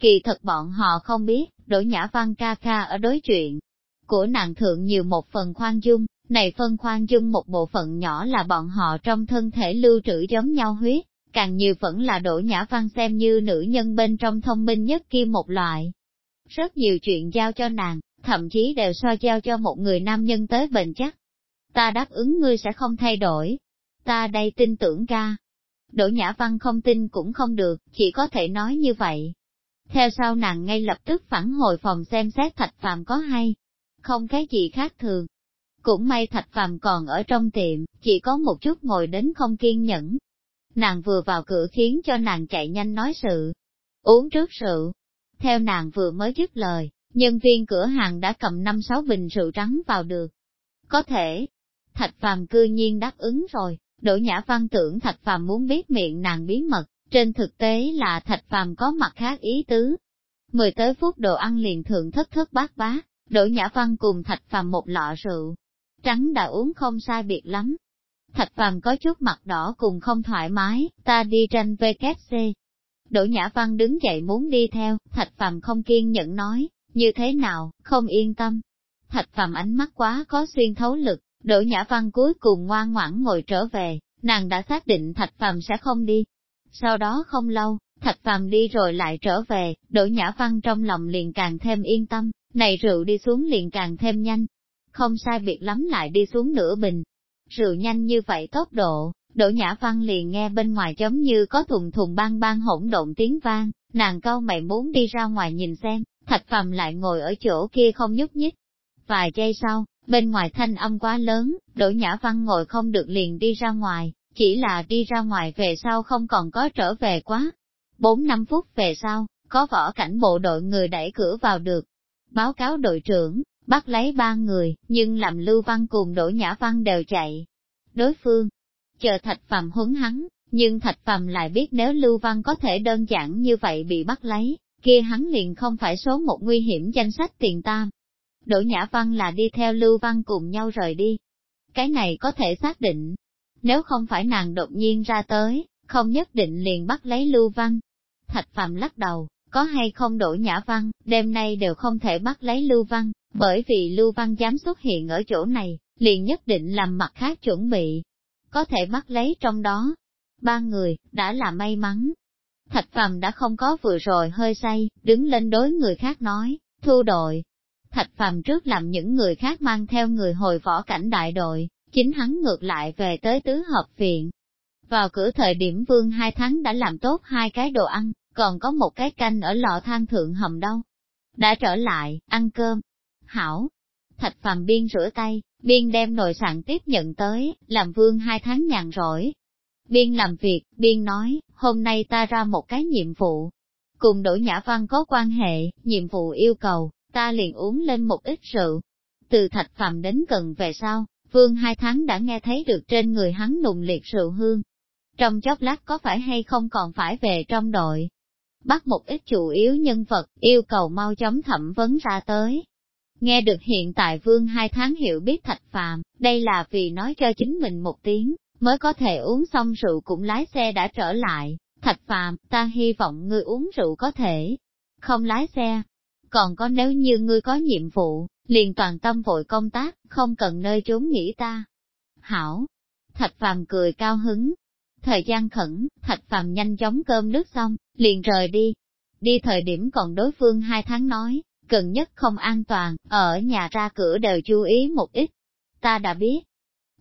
Kỳ thật bọn họ không biết, đỗ nhã văn ca ca ở đối chuyện của nàng thượng nhiều một phần khoan dung, này phân khoan dung một bộ phận nhỏ là bọn họ trong thân thể lưu trữ giống nhau huyết, càng nhiều vẫn là đỗ nhã văn xem như nữ nhân bên trong thông minh nhất kia một loại. Rất nhiều chuyện giao cho nàng, thậm chí đều so giao cho một người nam nhân tới bền chắc. Ta đáp ứng ngươi sẽ không thay đổi. Ta đây tin tưởng ca. Đỗ Nhã Văn không tin cũng không được, chỉ có thể nói như vậy. Theo sau nàng ngay lập tức phản hồi phòng xem xét thạch phàm có hay, không cái gì khác thường. Cũng may thạch phàm còn ở trong tiệm, chỉ có một chút ngồi đến không kiên nhẫn. Nàng vừa vào cửa khiến cho nàng chạy nhanh nói sự. Uống trước rượu. Theo nàng vừa mới dứt lời, nhân viên cửa hàng đã cầm năm sáu bình rượu trắng vào được. Có thể, Thạch Phàm cư nhiên đáp ứng rồi, Đỗ Nhã Văn tưởng Thạch Phàm muốn biết miệng nàng bí mật, trên thực tế là Thạch Phàm có mặt khác ý tứ. Mười tới phút đồ ăn liền thượng thất thất bát bát, Đỗ Nhã Văn cùng Thạch Phàm một lọ rượu, trắng đã uống không sai biệt lắm. Thạch Phàm có chút mặt đỏ cùng không thoải mái, ta đi tranh VKC. Đỗ Nhã Văn đứng dậy muốn đi theo, Thạch Phàm không kiên nhẫn nói, như thế nào, không yên tâm. Thạch Phàm ánh mắt quá có xuyên thấu lực, Đỗ Nhã Văn cuối cùng ngoan ngoãn ngồi trở về, nàng đã xác định Thạch Phàm sẽ không đi. Sau đó không lâu, Thạch Phàm đi rồi lại trở về, Đỗ Nhã Văn trong lòng liền càng thêm yên tâm, này rượu đi xuống liền càng thêm nhanh. Không sai biệt lắm lại đi xuống nửa bình. Rượu nhanh như vậy tốc độ, Đỗ Nhã Văn liền nghe bên ngoài giống như có thùng thùng bang bang hỗn độn tiếng vang, nàng câu mày muốn đi ra ngoài nhìn xem, Thạch Phàm lại ngồi ở chỗ kia không nhúc nhích. Vài giây sau, bên ngoài thanh âm quá lớn, Đỗ Nhã Văn ngồi không được liền đi ra ngoài, chỉ là đi ra ngoài về sau không còn có trở về quá. Bốn năm phút về sau, có võ cảnh bộ đội người đẩy cửa vào được. Báo cáo đội trưởng, bắt lấy ba người, nhưng làm Lưu Văn cùng Đỗ Nhã Văn đều chạy. Đối phương, chờ Thạch Phàm huấn hắn, nhưng Thạch Phàm lại biết nếu Lưu Văn có thể đơn giản như vậy bị bắt lấy, kia hắn liền không phải số một nguy hiểm danh sách tiền tam. Đỗ Nhã Văn là đi theo Lưu Văn cùng nhau rời đi. Cái này có thể xác định. Nếu không phải nàng đột nhiên ra tới, không nhất định liền bắt lấy Lưu Văn. Thạch Phạm lắc đầu, có hay không Đỗ Nhã Văn, đêm nay đều không thể bắt lấy Lưu Văn, bởi vì Lưu Văn dám xuất hiện ở chỗ này, liền nhất định làm mặt khác chuẩn bị. Có thể bắt lấy trong đó. Ba người, đã là may mắn, Thạch Phàm đã không có vừa rồi hơi say, đứng lên đối người khác nói, thu đội. Thạch Phàm trước làm những người khác mang theo người hồi võ cảnh đại đội, chính hắn ngược lại về tới tứ hợp viện. Vào cửa thời điểm vương hai tháng đã làm tốt hai cái đồ ăn, còn có một cái canh ở lò than thượng hầm đâu. Đã trở lại, ăn cơm. Hảo. Thạch Phàm biên rửa tay, biên đem nồi sạn tiếp nhận tới, làm vương hai tháng nhàn rỗi, Biên làm việc, biên nói, hôm nay ta ra một cái nhiệm vụ. Cùng đổi nhã văn có quan hệ, nhiệm vụ yêu cầu, ta liền uống lên một ít rượu. Từ thạch phàm đến gần về sau, vương hai tháng đã nghe thấy được trên người hắn nùng liệt rượu hương. Trong chốc lát có phải hay không còn phải về trong đội. Bắt một ít chủ yếu nhân vật, yêu cầu mau chóng thẩm vấn ra tới. Nghe được hiện tại vương hai tháng hiểu biết thạch phàm, đây là vì nói cho chính mình một tiếng, mới có thể uống xong rượu cũng lái xe đã trở lại. Thạch phàm, ta hy vọng ngươi uống rượu có thể không lái xe. Còn có nếu như ngươi có nhiệm vụ, liền toàn tâm vội công tác, không cần nơi trốn nghĩ ta. Hảo! Thạch phàm cười cao hứng. Thời gian khẩn, thạch phàm nhanh chóng cơm nước xong, liền rời đi. Đi thời điểm còn đối phương hai tháng nói, gần nhất không an toàn, ở nhà ra cửa đều chú ý một ít. Ta đã biết,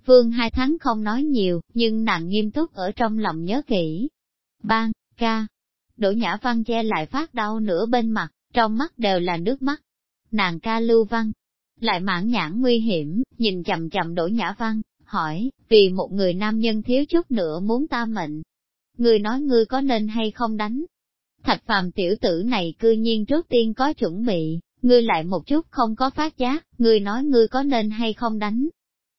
Vương hai tháng không nói nhiều, nhưng nàng nghiêm túc ở trong lòng nhớ kỹ. Ban, ca. Đỗ Nhã Văn che lại phát đau nửa bên mặt, trong mắt đều là nước mắt. Nàng ca lưu văn, lại mãn nhãn nguy hiểm, nhìn chậm chậm đổ Nhã Văn, hỏi, vì một người nam nhân thiếu chút nữa muốn ta mệnh. Người nói ngươi có nên hay không đánh? Thạch phàm tiểu tử này cư nhiên trước tiên có chuẩn bị, ngươi lại một chút không có phát giác, ngươi nói ngươi có nên hay không đánh.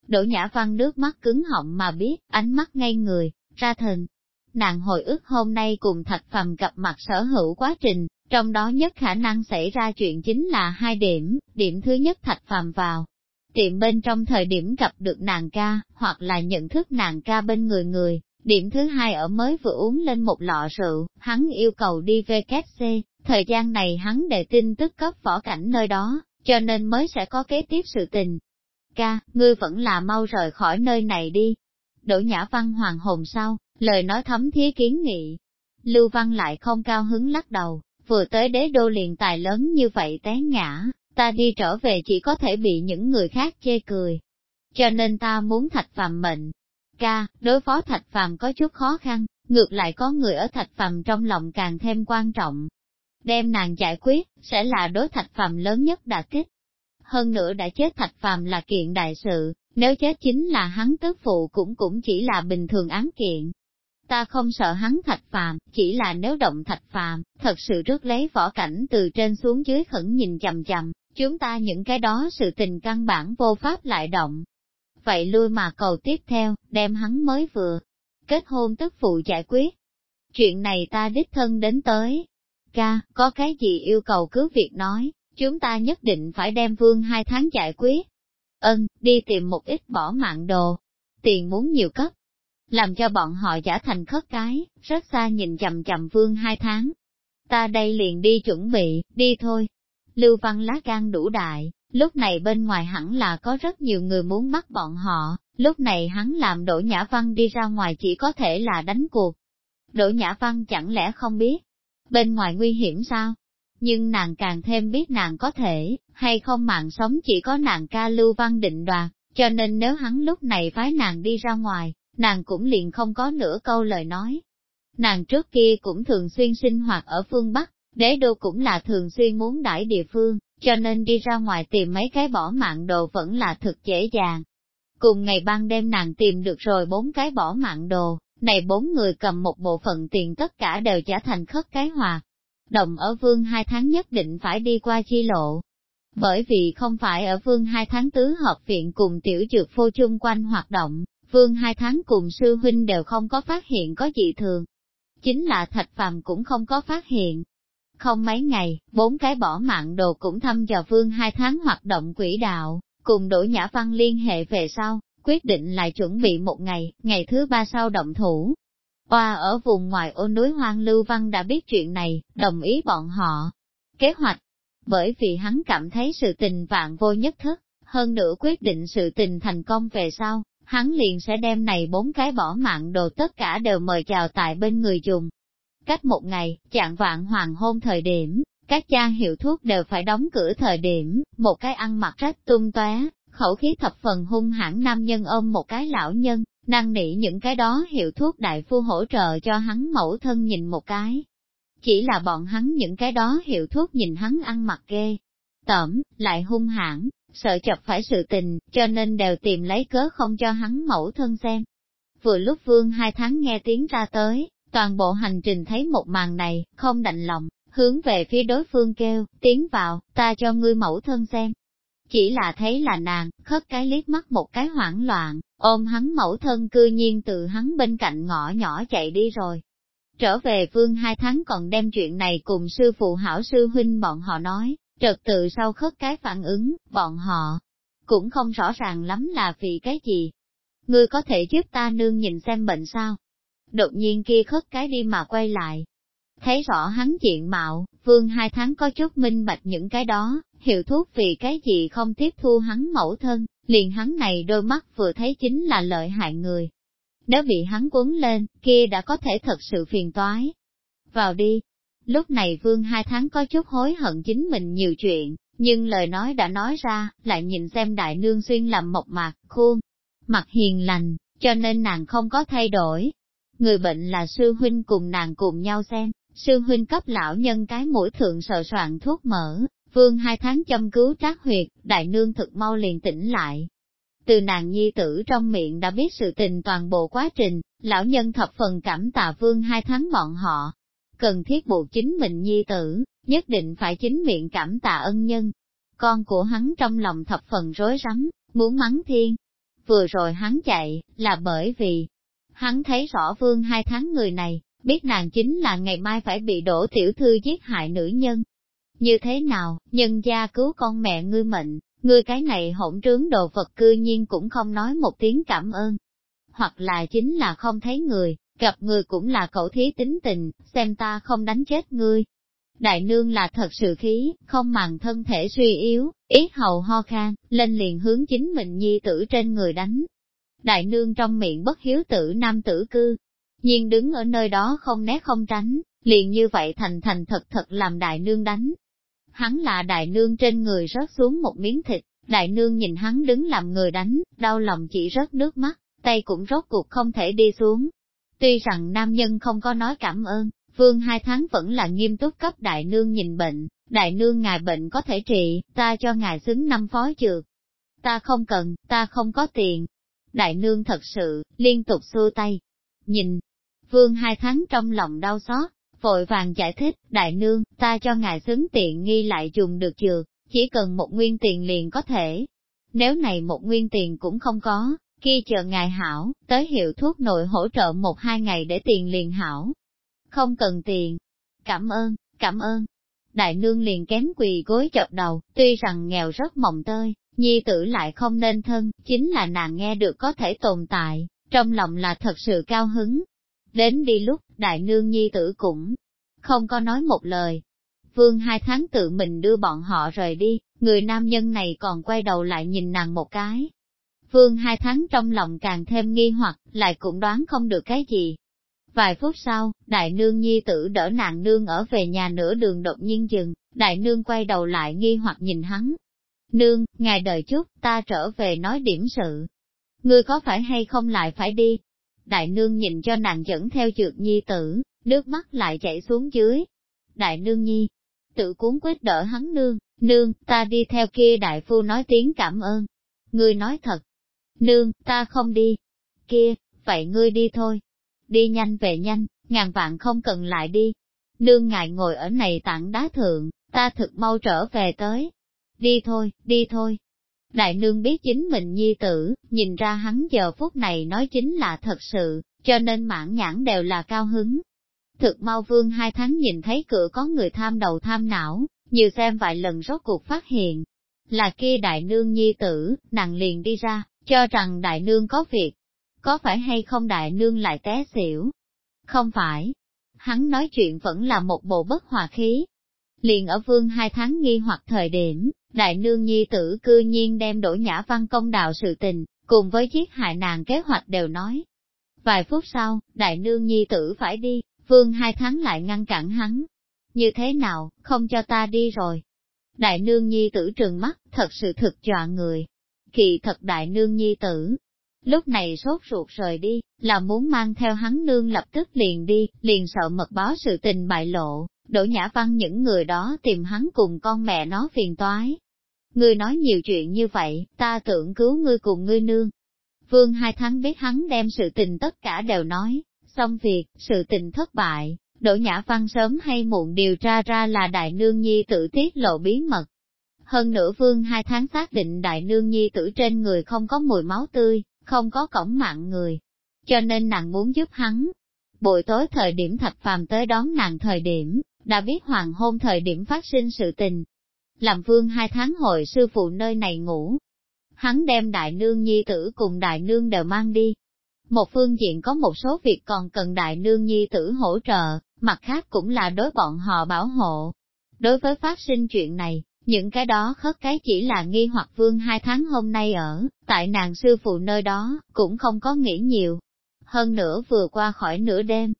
Đỗ Nhã Văn nước mắt cứng họng mà biết, ánh mắt ngay người, ra thần. Nàng hồi ức hôm nay cùng Thạch Phàm gặp mặt sở hữu quá trình, trong đó nhất khả năng xảy ra chuyện chính là hai điểm, điểm thứ nhất Thạch Phàm vào. Tiệm bên trong thời điểm gặp được nàng ca, hoặc là nhận thức nàng ca bên người người, Điểm thứ hai ở mới vừa uống lên một lọ rượu, hắn yêu cầu đi VKC, thời gian này hắn để tin tức cấp võ cảnh nơi đó, cho nên mới sẽ có kế tiếp sự tình. Ca, ngươi vẫn là mau rời khỏi nơi này đi. Đỗ Nhã Văn hoàng hồn sau, lời nói thấm thía kiến nghị. Lưu Văn lại không cao hứng lắc đầu, vừa tới đế đô liền tài lớn như vậy té ngã, ta đi trở về chỉ có thể bị những người khác chê cười. Cho nên ta muốn thạch phàm mệnh. Ca, đối phó thạch phàm có chút khó khăn, ngược lại có người ở thạch phàm trong lòng càng thêm quan trọng. Đem nàng giải quyết, sẽ là đối thạch phàm lớn nhất đả kích. Hơn nữa đã chết thạch phàm là kiện đại sự, nếu chết chính là hắn tức phụ cũng cũng chỉ là bình thường án kiện. Ta không sợ hắn thạch phàm, chỉ là nếu động thạch phàm, thật sự rước lấy võ cảnh từ trên xuống dưới khẩn nhìn chầm chầm, chúng ta những cái đó sự tình căn bản vô pháp lại động. Vậy lui mà cầu tiếp theo, đem hắn mới vừa kết hôn tức phụ giải quyết. Chuyện này ta đích thân đến tới. Ca, có cái gì yêu cầu cứ việc nói, chúng ta nhất định phải đem vương hai tháng giải quyết. Ân, đi tìm một ít bỏ mạng đồ. Tiền muốn nhiều cấp. Làm cho bọn họ giả thành khất cái, rất xa nhìn chầm chầm vương hai tháng. Ta đây liền đi chuẩn bị, đi thôi. Lưu Văn lá gan đủ đại, lúc này bên ngoài hẳn là có rất nhiều người muốn bắt bọn họ, lúc này hắn làm Đỗ Nhã Văn đi ra ngoài chỉ có thể là đánh cuộc. Đỗ Nhã Văn chẳng lẽ không biết, bên ngoài nguy hiểm sao? Nhưng nàng càng thêm biết nàng có thể, hay không mạng sống chỉ có nàng ca Lưu Văn định đoạt, cho nên nếu hắn lúc này phái nàng đi ra ngoài, nàng cũng liền không có nửa câu lời nói. Nàng trước kia cũng thường xuyên sinh hoạt ở phương Bắc, Đế đô cũng là thường xuyên muốn đãi địa phương, cho nên đi ra ngoài tìm mấy cái bỏ mạng đồ vẫn là thực dễ dàng. Cùng ngày ban đêm nàng tìm được rồi bốn cái bỏ mạng đồ, này bốn người cầm một bộ phận tiền tất cả đều trả thành khất cái hòa. Đồng ở vương hai tháng nhất định phải đi qua chi lộ. Bởi vì không phải ở vương hai tháng tứ hợp viện cùng tiểu dược phô chung quanh hoạt động, vương hai tháng cùng sư huynh đều không có phát hiện có dị thường. Chính là thạch phàm cũng không có phát hiện, không mấy ngày, bốn cái bỏ mạng đồ cũng thăm dò vương hai tháng hoạt động quỹ đạo, cùng đổi nhã văn liên hệ về sau, quyết định lại chuẩn bị một ngày, ngày thứ ba sau động thủ. Oa ở vùng ngoài ô núi hoang Lưu Văn đã biết chuyện này, đồng ý bọn họ. Kế hoạch, bởi vì hắn cảm thấy sự tình vạn vô nhất thức, hơn nữa quyết định sự tình thành công về sau, hắn liền sẽ đem này bốn cái bỏ mạng đồ tất cả đều mời chào tại bên người dùng. Cách một ngày, chạng vạn hoàng hôn thời điểm, các cha hiệu thuốc đều phải đóng cửa thời điểm, một cái ăn mặc rách tung tóe, khẩu khí thập phần hung hãn nam nhân ôm một cái lão nhân, năng nỉ những cái đó hiệu thuốc đại phu hỗ trợ cho hắn mẫu thân nhìn một cái. Chỉ là bọn hắn những cái đó hiệu thuốc nhìn hắn ăn mặc ghê, tẩm, lại hung hãn, sợ chọc phải sự tình, cho nên đều tìm lấy cớ không cho hắn mẫu thân xem. Vừa lúc vương hai tháng nghe tiếng ra tới, Toàn bộ hành trình thấy một màn này, không đành lòng, hướng về phía đối phương kêu, tiến vào, ta cho ngươi mẫu thân xem. Chỉ là thấy là nàng, khất cái liếc mắt một cái hoảng loạn, ôm hắn mẫu thân cư nhiên từ hắn bên cạnh ngõ nhỏ chạy đi rồi. Trở về vương hai tháng còn đem chuyện này cùng sư phụ hảo sư huynh bọn họ nói, trật tự sau khất cái phản ứng, bọn họ cũng không rõ ràng lắm là vì cái gì. Ngươi có thể giúp ta nương nhìn xem bệnh sao? Đột nhiên kia khất cái đi mà quay lại. Thấy rõ hắn diện mạo, vương hai tháng có chút minh bạch những cái đó, hiệu thuốc vì cái gì không tiếp thu hắn mẫu thân, liền hắn này đôi mắt vừa thấy chính là lợi hại người. Nếu bị hắn cuốn lên, kia đã có thể thật sự phiền toái. Vào đi. Lúc này vương hai tháng có chút hối hận chính mình nhiều chuyện, nhưng lời nói đã nói ra, lại nhìn xem đại nương xuyên làm mộc mạc, khuôn, mặt hiền lành, cho nên nàng không có thay đổi, Người bệnh là sư huynh cùng nàng cùng nhau xem, sư huynh cấp lão nhân cái mũi thượng sờ soạn thuốc mỡ, vương hai tháng châm cứu trác huyệt, đại nương thực mau liền tỉnh lại. Từ nàng nhi tử trong miệng đã biết sự tình toàn bộ quá trình, lão nhân thập phần cảm tạ vương hai tháng bọn họ. Cần thiết buộc chính mình nhi tử, nhất định phải chính miệng cảm tạ ân nhân. Con của hắn trong lòng thập phần rối rắm, muốn mắng thiên. Vừa rồi hắn chạy, là bởi vì, Hắn thấy rõ vương hai tháng người này, biết nàng chính là ngày mai phải bị đổ tiểu thư giết hại nữ nhân. Như thế nào, nhân gia cứu con mẹ ngươi mệnh, ngươi cái này hỗn trướng đồ vật cư nhiên cũng không nói một tiếng cảm ơn. hoặc là chính là không thấy người, gặp người cũng là khẩu thí tính tình, xem ta không đánh chết ngươi. Đại nương là thật sự khí, không màng thân thể suy yếu, ít hầu ho khan, lên liền hướng chính mình nhi tử trên người đánh. Đại nương trong miệng bất hiếu tử nam tử cư, nhiên đứng ở nơi đó không né không tránh, liền như vậy thành thành thật thật làm đại nương đánh. Hắn là đại nương trên người rớt xuống một miếng thịt, đại nương nhìn hắn đứng làm người đánh, đau lòng chỉ rớt nước mắt, tay cũng rốt cuộc không thể đi xuống. Tuy rằng nam nhân không có nói cảm ơn, vương hai tháng vẫn là nghiêm túc cấp đại nương nhìn bệnh, đại nương ngài bệnh có thể trị, ta cho ngài xứng năm phó dược. Ta không cần, ta không có tiền. Đại nương thật sự, liên tục xua tay. Nhìn, vương hai tháng trong lòng đau xót, vội vàng giải thích, đại nương, ta cho ngài xứng tiện nghi lại dùng được dược, chỉ cần một nguyên tiền liền có thể. Nếu này một nguyên tiền cũng không có, kia chờ ngài hảo, tới hiệu thuốc nội hỗ trợ một hai ngày để tiền liền hảo. Không cần tiền. Cảm ơn, cảm ơn. Đại nương liền kém quỳ gối chập đầu, tuy rằng nghèo rất mộng tơi, nhi tử lại không nên thân, chính là nàng nghe được có thể tồn tại, trong lòng là thật sự cao hứng, Đến đi lúc, đại nương nhi tử cũng không có nói một lời. Vương hai tháng tự mình đưa bọn họ rời đi, người nam nhân này còn quay đầu lại nhìn nàng một cái. Vương hai tháng trong lòng càng thêm nghi hoặc, lại cũng đoán không được cái gì. Vài phút sau, đại nương nhi tử đỡ nàng nương ở về nhà nửa đường đột nhiên dừng, đại nương quay đầu lại nghi hoặc nhìn hắn. Nương, ngài đợi chút, ta trở về nói điểm sự. Ngươi có phải hay không lại phải đi? đại nương nhìn cho nàng dẫn theo trượt nhi tử, nước mắt lại chảy xuống dưới. Đại nương nhi, tự cuốn quyết đỡ hắn nương, nương, ta đi theo kia đại phu nói tiếng cảm ơn. Ngươi nói thật, nương, ta không đi. Kia, vậy ngươi đi thôi. Đi nhanh về nhanh, ngàn vạn không cần lại đi. Nương ngài ngồi ở này tảng đá thượng, ta thực mau trở về tới. Đi thôi, đi thôi. Đại nương biết chính mình nhi tử, nhìn ra hắn giờ phút này nói chính là thật sự, cho nên mãn nhãn đều là cao hứng. Thực mau vương hai tháng nhìn thấy cửa có người tham đầu tham não, nhiều xem vài lần rốt cuộc phát hiện. Là kia đại nương nhi tử, nàng liền đi ra, cho rằng đại nương có việc. Có phải hay không đại nương lại té xỉu? Không phải. Hắn nói chuyện vẫn là một bộ bất hòa khí. Liền ở vương hai tháng nghi hoặc thời điểm, Đại nương nhi tử cư nhiên đem đổi nhã văn công đạo sự tình, cùng với chiếc hại nàng kế hoạch đều nói. Vài phút sau, đại nương nhi tử phải đi, vương hai tháng lại ngăn cản hắn. Như thế nào, không cho ta đi rồi. Đại nương nhi tử trừng mắt, thật sự thực dọa người. Kỳ thật đại nương nhi tử. Lúc này sốt ruột rời đi, là muốn mang theo hắn nương lập tức liền đi, liền sợ mật báo sự tình bại lộ, Đổ Nhã Văn những người đó tìm hắn cùng con mẹ nó phiền toái. Ngươi nói nhiều chuyện như vậy, ta tưởng cứu ngươi cùng ngươi nương. Vương hai tháng biết hắn đem sự tình tất cả đều nói, xong việc, sự tình thất bại, Đỗ Nhã Văn sớm hay muộn điều tra ra là Đại Nương Nhi tự tiết lộ bí mật. Hơn nữa Vương hai tháng xác định Đại Nương Nhi tử trên người không có mùi máu tươi, không có cổng mạng người. Cho nên nàng muốn giúp hắn. Buổi tối thời điểm thạch phàm tới đón nàng thời điểm, đã biết hoàng hôn thời điểm phát sinh sự tình. Làm vương hai tháng hội sư phụ nơi này ngủ. Hắn đem đại nương nhi tử cùng đại nương đều mang đi. Một phương diện có một số việc còn cần đại nương nhi tử hỗ trợ, mặt khác cũng là đối bọn họ bảo hộ. Đối với phát sinh chuyện này, những cái đó khất cái chỉ là nghi hoặc vương hai tháng hôm nay ở, tại nàng sư phụ nơi đó, cũng không có nghĩ nhiều. Hơn nữa vừa qua khỏi nửa đêm,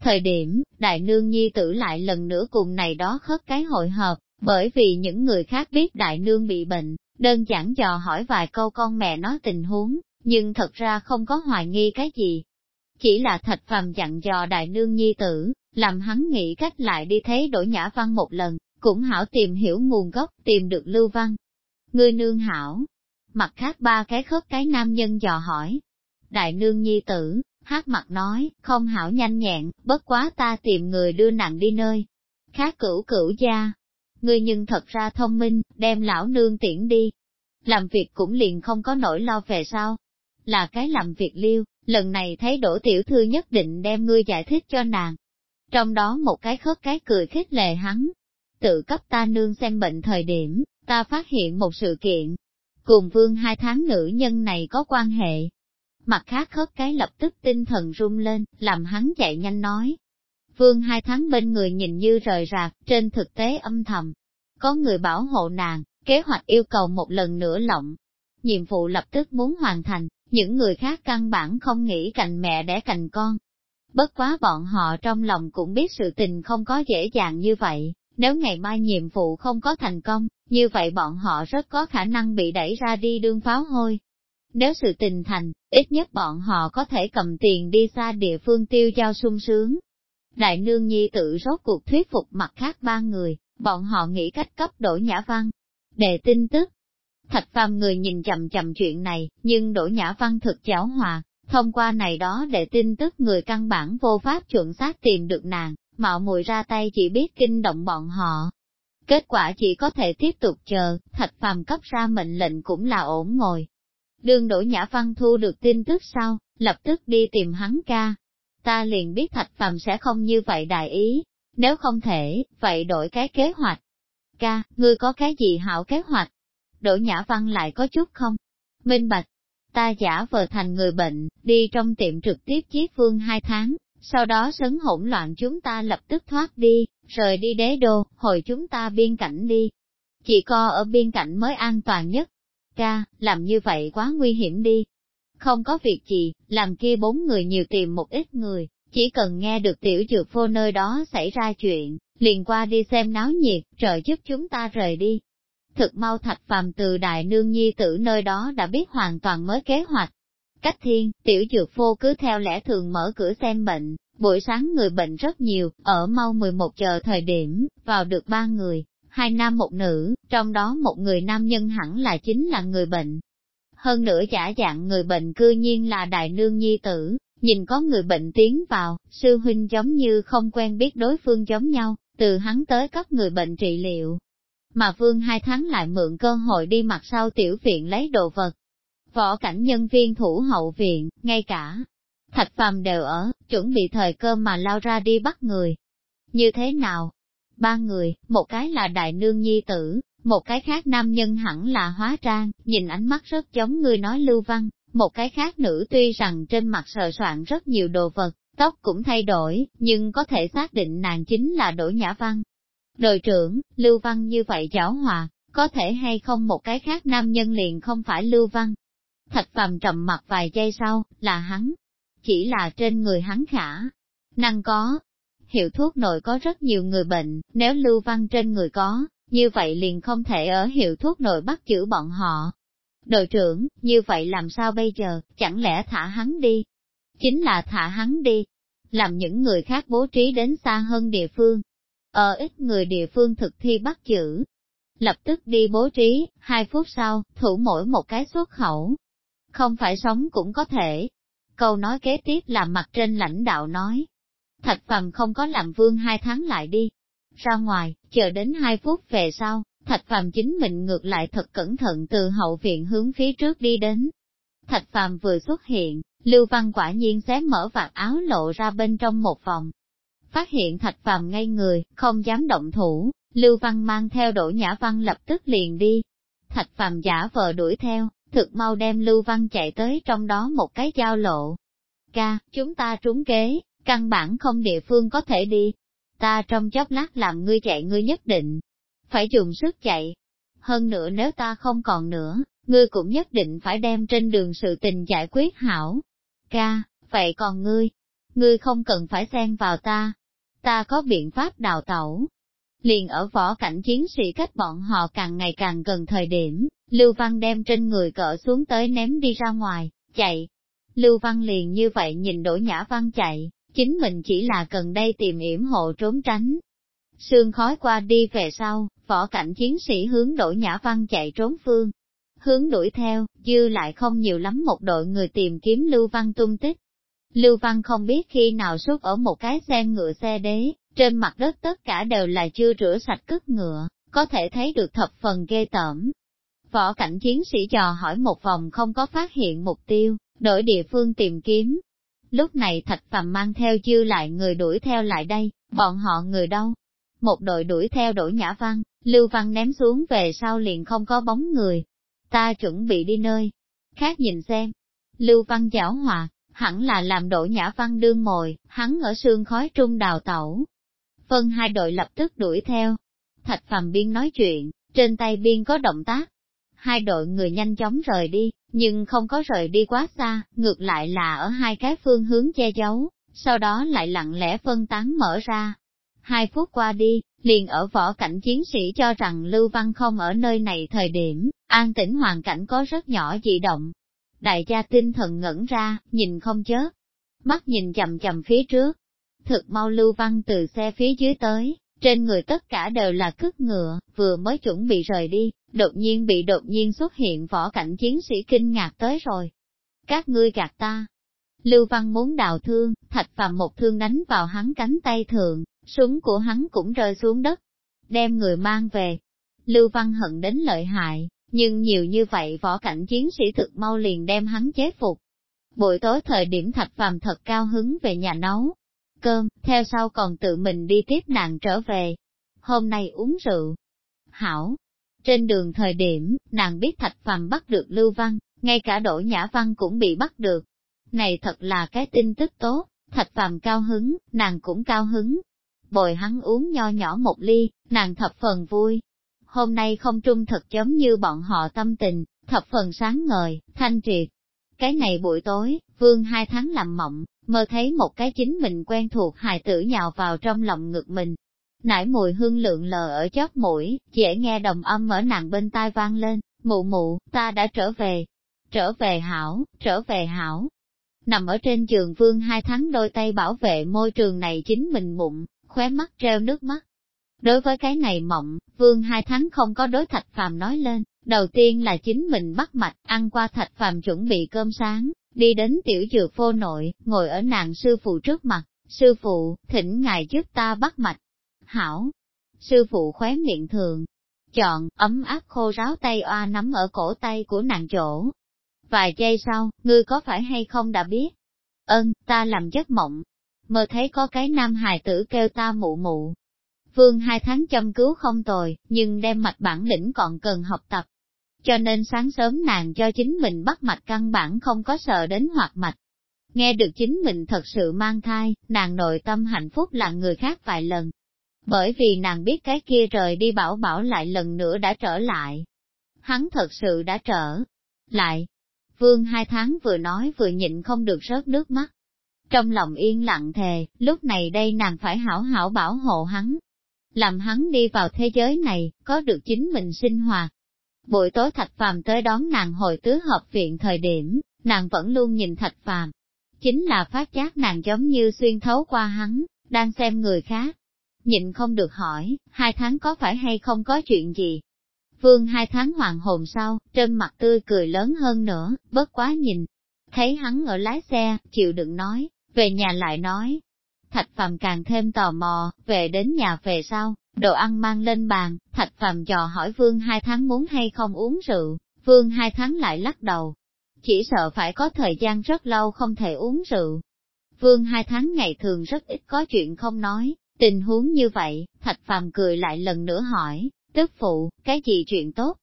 Thời điểm, đại nương nhi tử lại lần nữa cùng này đó khất cái hội hợp, bởi vì những người khác biết đại nương bị bệnh, đơn giản dò hỏi vài câu con mẹ nói tình huống, nhưng thật ra không có hoài nghi cái gì. Chỉ là thạch phàm dặn dò đại nương nhi tử, làm hắn nghĩ cách lại đi thấy đổi nhã văn một lần, cũng hảo tìm hiểu nguồn gốc, tìm được lưu văn. Ngươi nương hảo, mặt khác ba cái khớp cái nam nhân dò hỏi. Đại nương nhi tử, hát mặt nói, không hảo nhanh nhẹn, bất quá ta tìm người đưa nặng đi nơi. Khác cửu cửu gia, ngươi nhưng thật ra thông minh, đem lão nương tiễn đi. Làm việc cũng liền không có nỗi lo về sao. Là cái làm việc liêu, lần này thấy đổ tiểu thư nhất định đem ngươi giải thích cho nàng. Trong đó một cái khớp cái cười khích lệ hắn. Tự cấp ta nương xem bệnh thời điểm, ta phát hiện một sự kiện. Cùng vương hai tháng nữ nhân này có quan hệ, mặt khác khớp cái lập tức tinh thần rung lên, làm hắn chạy nhanh nói. Vương hai tháng bên người nhìn như rời rạc, trên thực tế âm thầm. Có người bảo hộ nàng, kế hoạch yêu cầu một lần nữa lộng. Nhiệm vụ lập tức muốn hoàn thành, những người khác căn bản không nghĩ cạnh mẹ đẻ cạnh con. Bất quá bọn họ trong lòng cũng biết sự tình không có dễ dàng như vậy, nếu ngày mai nhiệm vụ không có thành công, như vậy bọn họ rất có khả năng bị đẩy ra đi đương pháo hôi. Nếu sự tình thành, ít nhất bọn họ có thể cầm tiền đi xa địa phương tiêu giao sung sướng. Đại nương nhi tự rốt cuộc thuyết phục mặt khác ba người, bọn họ nghĩ cách cấp đổi nhã văn. Đề tin tức, Thạch phàm người nhìn chậm chậm chuyện này, nhưng Đỗ Nhã Văn thực giáo hòa, thông qua này đó để tin tức người căn bản vô pháp chuẩn xác tìm được nàng, mạo muội ra tay chỉ biết kinh động bọn họ. Kết quả chỉ có thể tiếp tục chờ, thạch phàm cấp ra mệnh lệnh cũng là ổn ngồi. Đường Đỗ Nhã Văn thu được tin tức sau, lập tức đi tìm hắn ca. Ta liền biết thạch phàm sẽ không như vậy đại ý, nếu không thể, vậy đổi cái kế hoạch. Ca, ngươi có cái gì hảo kế hoạch? Đỗ Nhã Văn lại có chút không? Minh Bạch, ta giả vờ thành người bệnh, đi trong tiệm trực tiếp chiết vương hai tháng, sau đó sấn hỗn loạn chúng ta lập tức thoát đi, rời đi đế đô, hồi chúng ta biên cảnh đi. Chỉ co ở biên cảnh mới an toàn nhất. Ca, làm như vậy quá nguy hiểm đi. Không có việc gì, làm kia bốn người nhiều tìm một ít người, chỉ cần nghe được tiểu dược vô nơi đó xảy ra chuyện, liền qua đi xem náo nhiệt, trợ giúp chúng ta rời đi thực mau thạch phàm từ đại nương nhi tử nơi đó đã biết hoàn toàn mới kế hoạch. Cách thiên, tiểu dược phô cứ theo lẽ thường mở cửa xem bệnh, buổi sáng người bệnh rất nhiều, ở mau 11 giờ thời điểm, vào được ba người, hai nam một nữ, trong đó một người nam nhân hẳn là chính là người bệnh. Hơn nữa giả dạng người bệnh cư nhiên là đại nương nhi tử, nhìn có người bệnh tiến vào, sư huynh giống như không quen biết đối phương giống nhau, từ hắn tới cấp người bệnh trị liệu, mà vương hai tháng lại mượn cơ hội đi mặt sau tiểu viện lấy đồ vật. Võ cảnh nhân viên thủ hậu viện, ngay cả thạch phàm đều ở, chuẩn bị thời cơ mà lao ra đi bắt người. Như thế nào? Ba người, một cái là đại nương nhi tử, một cái khác nam nhân hẳn là hóa trang, nhìn ánh mắt rất giống người nói lưu văn, một cái khác nữ tuy rằng trên mặt sờ soạn rất nhiều đồ vật, tóc cũng thay đổi, nhưng có thể xác định nàng chính là Đỗ Nhã Văn, Đội trưởng, Lưu Văn như vậy giảo hòa, có thể hay không một cái khác nam nhân liền không phải Lưu Văn. Thạch phàm trầm mặt vài giây sau, là hắn. Chỉ là trên người hắn khả. Năng có. Hiệu thuốc nội có rất nhiều người bệnh, nếu Lưu Văn trên người có, như vậy liền không thể ở hiệu thuốc nội bắt giữ bọn họ. Đội trưởng, như vậy làm sao bây giờ, chẳng lẽ thả hắn đi? Chính là thả hắn đi. Làm những người khác bố trí đến xa hơn địa phương, ở ít người địa phương thực thi bắt giữ Lập tức đi bố trí, hai phút sau, thủ mỗi một cái xuất khẩu. Không phải sống cũng có thể. Câu nói kế tiếp là mặt trên lãnh đạo nói. Thạch phàm không có làm vương hai tháng lại đi. Ra ngoài, chờ đến hai phút về sau, thạch phàm chính mình ngược lại thật cẩn thận từ hậu viện hướng phía trước đi đến. Thạch phàm vừa xuất hiện, Lưu Văn quả nhiên xé mở vạt áo lộ ra bên trong một vòng, phát hiện thạch phàm ngay người, không dám động thủ, Lưu Văn mang theo đổ nhã văn lập tức liền đi. Thạch phàm giả vờ đuổi theo, thực mau đem Lưu Văn chạy tới trong đó một cái giao lộ. Ca, chúng ta trúng kế, căn bản không địa phương có thể đi. Ta trong chốc lát làm ngươi chạy ngươi nhất định, phải dùng sức chạy. Hơn nữa nếu ta không còn nữa, ngươi cũng nhất định phải đem trên đường sự tình giải quyết hảo. Ca, vậy còn ngươi, ngươi không cần phải xen vào ta, ta có biện pháp đào tẩu. Liền ở võ cảnh chiến sĩ cách bọn họ càng ngày càng gần thời điểm, Lưu Văn đem trên người cỡ xuống tới ném đi ra ngoài, chạy. Lưu Văn liền như vậy nhìn Đỗ Nhã Văn chạy, chính mình chỉ là cần đây tìm yểm hộ trốn tránh. Sương khói qua đi về sau, võ cảnh chiến sĩ hướng Đỗ Nhã Văn chạy trốn phương. Hướng đuổi theo, dư lại không nhiều lắm một đội người tìm kiếm Lưu Văn tung tích. Lưu Văn không biết khi nào xuất ở một cái xe ngựa xe đế, trên mặt đất tất cả đều là chưa rửa sạch cất ngựa, có thể thấy được thập phần ghê tởm. Võ cảnh chiến sĩ dò hỏi một vòng không có phát hiện mục tiêu, đổi địa phương tìm kiếm. Lúc này thạch phàm mang theo dư lại người đuổi theo lại đây, bọn họ người đâu? Một đội đuổi theo đổi nhã văn, Lưu Văn ném xuống về sau liền không có bóng người. Ta chuẩn bị đi nơi khác nhìn xem, Lưu Văn giảo hòa, hẳn là làm đổ nhã văn đương mồi, hắn ở sương khói trung đào tẩu. Phân hai đội lập tức đuổi theo. Thạch Phàm biên nói chuyện, trên tay biên có động tác. Hai đội người nhanh chóng rời đi, nhưng không có rời đi quá xa, ngược lại là ở hai cái phương hướng che giấu, sau đó lại lặng lẽ phân tán mở ra. Hai phút qua đi, liền ở võ cảnh chiến sĩ cho rằng Lưu Văn không ở nơi này thời điểm, an tĩnh hoàn cảnh có rất nhỏ dị động. Đại gia tinh thần ngẩn ra, nhìn không chớp, mắt nhìn chầm chầm phía trước. Thực mau Lưu Văn từ xe phía dưới tới, trên người tất cả đều là cước ngựa, vừa mới chuẩn bị rời đi, đột nhiên bị đột nhiên xuất hiện võ cảnh chiến sĩ kinh ngạc tới rồi. Các ngươi gạt ta. Lưu Văn muốn đào thương, thạch phàm một thương đánh vào hắn cánh tay thượng, súng của hắn cũng rơi xuống đất, đem người mang về. Lưu Văn hận đến lợi hại, nhưng nhiều như vậy võ cảnh chiến sĩ thực mau liền đem hắn chế phục. Buổi tối thời điểm thạch phàm thật cao hứng về nhà nấu cơm, theo sau còn tự mình đi tiếp nàng trở về. Hôm nay uống rượu. Hảo. Trên đường thời điểm, nàng biết thạch phàm bắt được Lưu Văn, ngay cả đỗ nhã văn cũng bị bắt được. Này thật là cái tin tức tốt, thạch phàm cao hứng, nàng cũng cao hứng, bồi hắn uống nho nhỏ một ly, nàng thập phần vui. Hôm nay không trung thật giống như bọn họ tâm tình, thập phần sáng ngời, thanh triệt. Cái này buổi tối, vương hai tháng làm mộng, mơ thấy một cái chính mình quen thuộc hài tử nhào vào trong lòng ngực mình. Nải mùi hương lượng lờ ở chóp mũi, dễ nghe đồng âm ở nàng bên tai vang lên, mụ mụ, ta đã trở về. Trở về hảo, trở về hảo. Nằm ở trên giường vương hai tháng đôi tay bảo vệ môi trường này chính mình bụng, khóe mắt treo nước mắt. Đối với cái này mộng, vương hai tháng không có đối thạch phàm nói lên, đầu tiên là chính mình bắt mạch, ăn qua thạch phàm chuẩn bị cơm sáng, đi đến tiểu dược phô nội, ngồi ở nàng sư phụ trước mặt, sư phụ, thỉnh ngài giúp ta bắt mạch. Hảo, sư phụ khóe miệng thường, chọn, ấm áp khô ráo tay oa nắm ở cổ tay của nàng chỗ. Vài giây sau, ngươi có phải hay không đã biết? Ơn, ta làm giấc mộng, mơ thấy có cái nam hài tử kêu ta mụ mụ. Vương hai tháng chăm cứu không tồi, nhưng đem mạch bản lĩnh còn cần học tập. Cho nên sáng sớm nàng cho chính mình bắt mạch căn bản không có sợ đến hoạt mạch. Nghe được chính mình thật sự mang thai, nàng nội tâm hạnh phúc là người khác vài lần. Bởi vì nàng biết cái kia rời đi bảo bảo lại lần nữa đã trở lại. Hắn thật sự đã trở lại. Vương hai tháng vừa nói vừa nhịn không được rớt nước mắt. Trong lòng yên lặng thề, lúc này đây nàng phải hảo hảo bảo hộ hắn. Làm hắn đi vào thế giới này, có được chính mình sinh hoạt. Buổi tối Thạch Phàm tới đón nàng hồi tứ hợp viện thời điểm, nàng vẫn luôn nhìn Thạch Phàm. Chính là phát giác nàng giống như xuyên thấu qua hắn, đang xem người khác. Nhịn không được hỏi, hai tháng có phải hay không có chuyện gì? Vương hai tháng hoàng hồn sau, trên mặt tươi cười lớn hơn nữa, bớt quá nhìn. Thấy hắn ở lái xe, chịu đựng nói, về nhà lại nói. Thạch Phàm càng thêm tò mò, về đến nhà về sau, đồ ăn mang lên bàn, Thạch Phàm dò hỏi Vương hai tháng muốn hay không uống rượu, Vương hai tháng lại lắc đầu. Chỉ sợ phải có thời gian rất lâu không thể uống rượu. Vương hai tháng ngày thường rất ít có chuyện không nói, tình huống như vậy, Thạch Phàm cười lại lần nữa hỏi, tức phụ, cái gì chuyện tốt?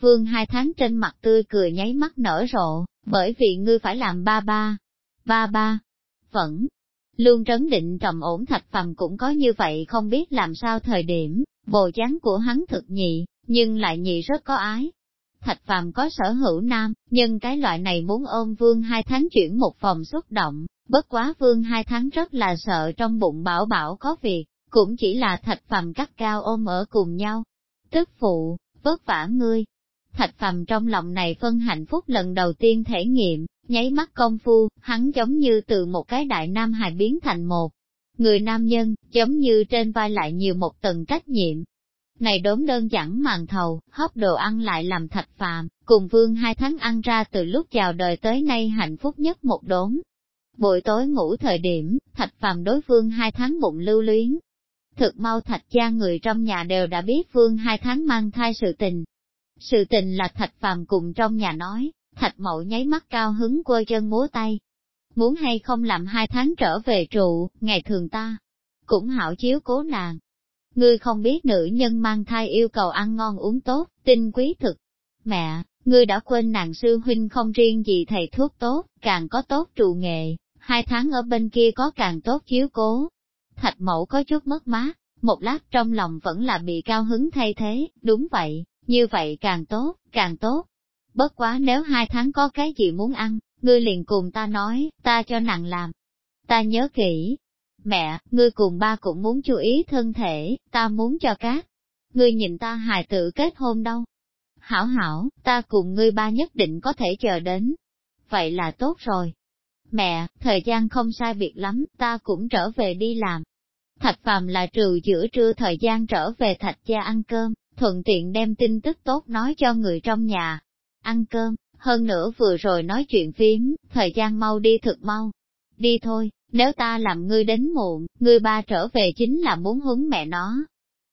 Vương hai tháng trên mặt tươi cười nháy mắt nở rộ, bởi vì ngươi phải làm ba ba. Ba ba, vẫn luôn trấn định trầm ổn thạch phàm cũng có như vậy không biết làm sao thời điểm, bồ dáng của hắn thực nhị, nhưng lại nhị rất có ái. Thạch phàm có sở hữu nam, nhưng cái loại này muốn ôm vương hai tháng chuyển một phòng xúc động, bất quá vương hai tháng rất là sợ trong bụng bảo bảo có việc, cũng chỉ là thạch phàm cắt cao ôm ở cùng nhau. Tức phụ, vất vả ngươi. Thạch phàm trong lòng này phân hạnh phúc lần đầu tiên thể nghiệm, Nháy mắt công phu, hắn giống như từ một cái đại nam hài biến thành một người nam nhân, giống như trên vai lại nhiều một tầng trách nhiệm. Này đốm đơn giản màn thầu, hấp đồ ăn lại làm thạch phàm, cùng vương hai tháng ăn ra từ lúc chào đời tới nay hạnh phúc nhất một đốn Buổi tối ngủ thời điểm, thạch phàm đối vương hai tháng bụng lưu luyến. Thực mau thạch gia người trong nhà đều đã biết vương hai tháng mang thai sự tình. Sự tình là thạch phàm cùng trong nhà nói, Thạch mậu nháy mắt cao hứng quơ chân múa tay. Muốn hay không làm hai tháng trở về trụ, ngày thường ta, cũng hảo chiếu cố nàng. Ngươi không biết nữ nhân mang thai yêu cầu ăn ngon uống tốt, tinh quý thực. Mẹ, Ngươi đã quên nàng sư huynh không riêng gì thầy thuốc tốt, càng có tốt trụ nghệ, hai tháng ở bên kia có càng tốt chiếu cố. Thạch mẫu có chút mất mát, một lát trong lòng vẫn là bị cao hứng thay thế, đúng vậy, như vậy càng tốt, càng tốt. Bất quá nếu hai tháng có cái gì muốn ăn, ngươi liền cùng ta nói, ta cho nàng làm. Ta nhớ kỹ. Mẹ, ngươi cùng ba cũng muốn chú ý thân thể, ta muốn cho các. Ngươi nhìn ta hài tử kết hôn đâu. Hảo hảo, ta cùng ngươi ba nhất định có thể chờ đến. Vậy là tốt rồi. Mẹ, thời gian không sai biệt lắm, ta cũng trở về đi làm. Thạch phàm là trừ giữa trưa thời gian trở về thạch gia ăn cơm, thuận tiện đem tin tức tốt nói cho người trong nhà. Ăn cơm, hơn nữa vừa rồi nói chuyện phím, thời gian mau đi thực mau. Đi thôi, nếu ta làm ngươi đến muộn, ngươi ba trở về chính là muốn huấn mẹ nó.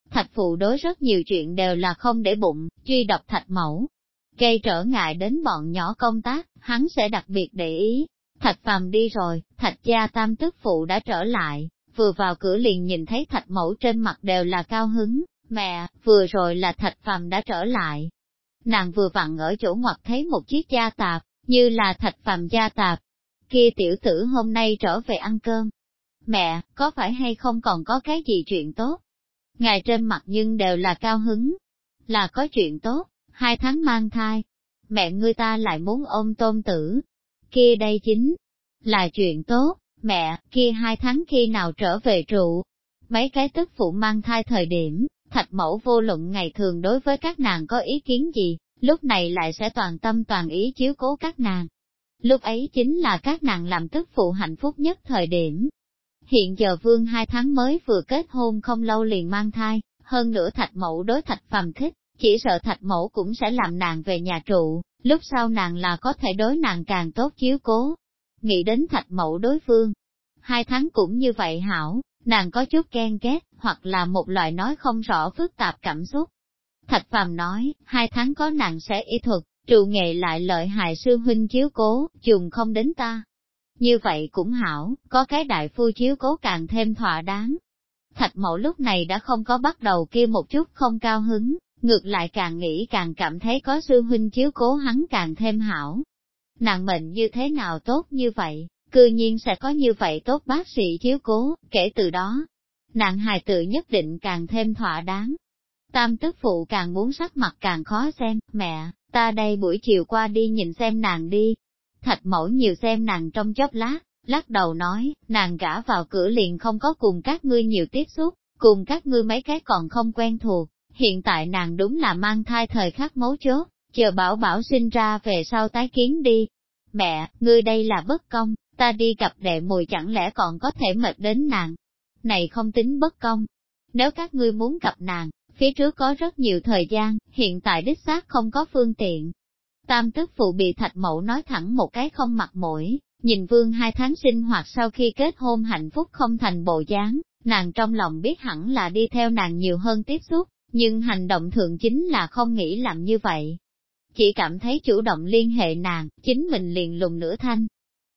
Thạch phụ đối rất nhiều chuyện đều là không để bụng, truy đọc thạch mẫu. Gây trở ngại đến bọn nhỏ công tác, hắn sẽ đặc biệt để ý. Thạch phàm đi rồi, thạch gia tam tức phụ đã trở lại, vừa vào cửa liền nhìn thấy thạch mẫu trên mặt đều là cao hứng, mẹ, vừa rồi là thạch phàm đã trở lại. Nàng vừa vặn ở chỗ ngoặt thấy một chiếc gia tạp, như là thạch phàm gia tạp. Kia tiểu tử hôm nay trở về ăn cơm. Mẹ, có phải hay không còn có cái gì chuyện tốt? Ngài trên mặt nhưng đều là cao hứng. Là có chuyện tốt, hai tháng mang thai. Mẹ ngươi ta lại muốn ôm tôn tử. Kia đây chính là chuyện tốt mẹ, kia hai tháng khi nào trở về trụ. Mấy cái tức phụ mang thai thời điểm, thạch mẫu vô luận ngày thường đối với các nàng có ý kiến gì, lúc này lại sẽ toàn tâm toàn ý chiếu cố các nàng. Lúc ấy chính là các nàng làm tức phụ hạnh phúc nhất thời điểm. Hiện giờ vương hai tháng mới vừa kết hôn không lâu liền mang thai, hơn nữa thạch mẫu đối thạch phàm thích, chỉ sợ thạch mẫu cũng sẽ làm nàng về nhà trụ, lúc sau nàng là có thể đối nàng càng tốt chiếu cố nghĩ đến thạch mẫu đối phương. Hai tháng cũng như vậy hảo, nàng có chút ghen ghét, hoặc là một loại nói không rõ phức tạp cảm xúc. Thạch phàm nói, hai tháng có nàng sẽ y thuật, trụ nghệ lại lợi hại sư huynh chiếu cố, dùng không đến ta. Như vậy cũng hảo, có cái đại phu chiếu cố càng thêm thỏa đáng. Thạch mẫu lúc này đã không có bắt đầu kia một chút không cao hứng, ngược lại càng nghĩ càng cảm thấy có sư huynh chiếu cố hắn càng thêm hảo nàng mệnh như thế nào tốt như vậy, cư nhiên sẽ có như vậy tốt bác sĩ chiếu cố, kể từ đó, nạn hài tự nhất định càng thêm thỏa đáng. Tam tức phụ càng muốn sắc mặt càng khó xem, mẹ, ta đây buổi chiều qua đi nhìn xem nàng đi. Thạch mẫu nhiều xem nàng trong chốc lát, lắc đầu nói, nàng gã vào cửa liền không có cùng các ngươi nhiều tiếp xúc, cùng các ngươi mấy cái còn không quen thuộc, hiện tại nàng đúng là mang thai thời khắc mấu chốt, chờ bảo bảo sinh ra về sau tái kiến đi. Mẹ, ngươi đây là bất công, ta đi gặp đệ mùi chẳng lẽ còn có thể mệt đến nàng. Này không tính bất công. Nếu các ngươi muốn gặp nàng, phía trước có rất nhiều thời gian, hiện tại đích xác không có phương tiện. Tam tức phụ bị thạch mẫu nói thẳng một cái không mặt mũi, nhìn vương hai tháng sinh hoạt sau khi kết hôn hạnh phúc không thành bộ dáng, nàng trong lòng biết hẳn là đi theo nàng nhiều hơn tiếp xúc, nhưng hành động thường chính là không nghĩ làm như vậy chỉ cảm thấy chủ động liên hệ nàng, chính mình liền lùng nửa thanh.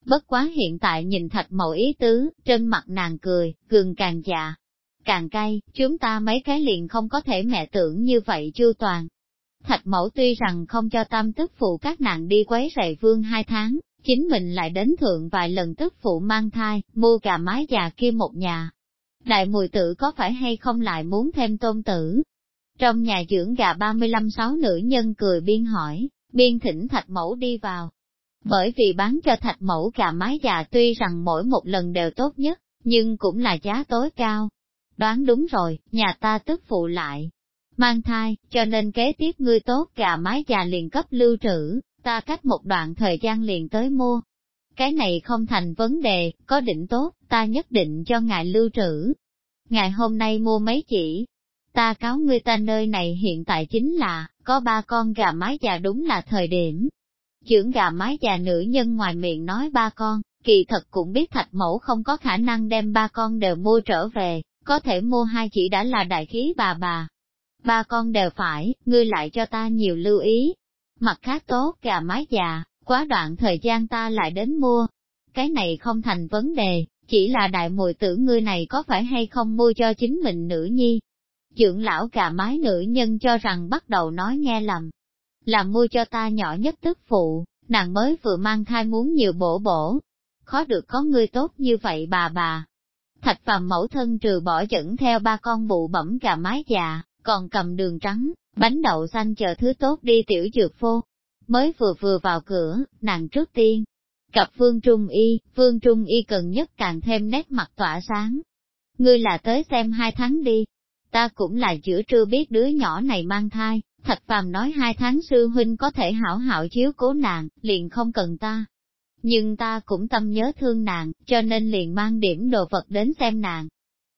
Bất quá hiện tại nhìn thạch mẫu ý tứ, trên mặt nàng cười, gừng càng dạ, càng cay, chúng ta mấy cái liền không có thể mẹ tưởng như vậy chu toàn. Thạch mẫu tuy rằng không cho tam tức phụ các nàng đi quấy rầy vương hai tháng, chính mình lại đến thượng vài lần tức phụ mang thai, mua gà mái già kia một nhà. Đại mùi tử có phải hay không lại muốn thêm tôn tử, trong nhà dưỡng gà 35 sáu nữ nhân cười biên hỏi, biên thỉnh thạch mẫu đi vào. Bởi vì bán cho thạch mẫu gà mái già tuy rằng mỗi một lần đều tốt nhất, nhưng cũng là giá tối cao. Đoán đúng rồi, nhà ta tức phụ lại. Mang thai, cho nên kế tiếp ngươi tốt gà mái già liền cấp lưu trữ, ta cách một đoạn thời gian liền tới mua. Cái này không thành vấn đề, có định tốt, ta nhất định cho ngài lưu trữ. Ngài hôm nay mua mấy chỉ, ta cáo ngươi ta nơi này hiện tại chính là, có ba con gà mái già đúng là thời điểm. Chưởng gà mái già nữ nhân ngoài miệng nói ba con, kỳ thật cũng biết thạch mẫu không có khả năng đem ba con đều mua trở về, có thể mua hai chỉ đã là đại khí bà bà. Ba con đều phải, ngươi lại cho ta nhiều lưu ý. Mặt khác tốt gà mái già, quá đoạn thời gian ta lại đến mua. Cái này không thành vấn đề, chỉ là đại mùi tử ngươi này có phải hay không mua cho chính mình nữ nhi, Trưởng lão gà mái nữ nhân cho rằng bắt đầu nói nghe lầm làm mua cho ta nhỏ nhất tức phụ, nàng mới vừa mang thai muốn nhiều bổ bổ. Khó được có ngươi tốt như vậy bà bà. Thạch phàm mẫu thân trừ bỏ dẫn theo ba con bụ bẩm gà mái già, còn cầm đường trắng, bánh đậu xanh chờ thứ tốt đi tiểu dược phô. Mới vừa vừa vào cửa, nàng trước tiên, cặp Vương Trung Y, Vương Trung Y cần nhất càng thêm nét mặt tỏa sáng. Ngươi là tới xem hai tháng đi. Ta cũng là giữa trưa biết đứa nhỏ này mang thai, Thạch Phàm nói hai tháng sư huynh có thể hảo hảo chiếu cố nàng, liền không cần ta. Nhưng ta cũng tâm nhớ thương nàng, cho nên liền mang điểm đồ vật đến xem nàng.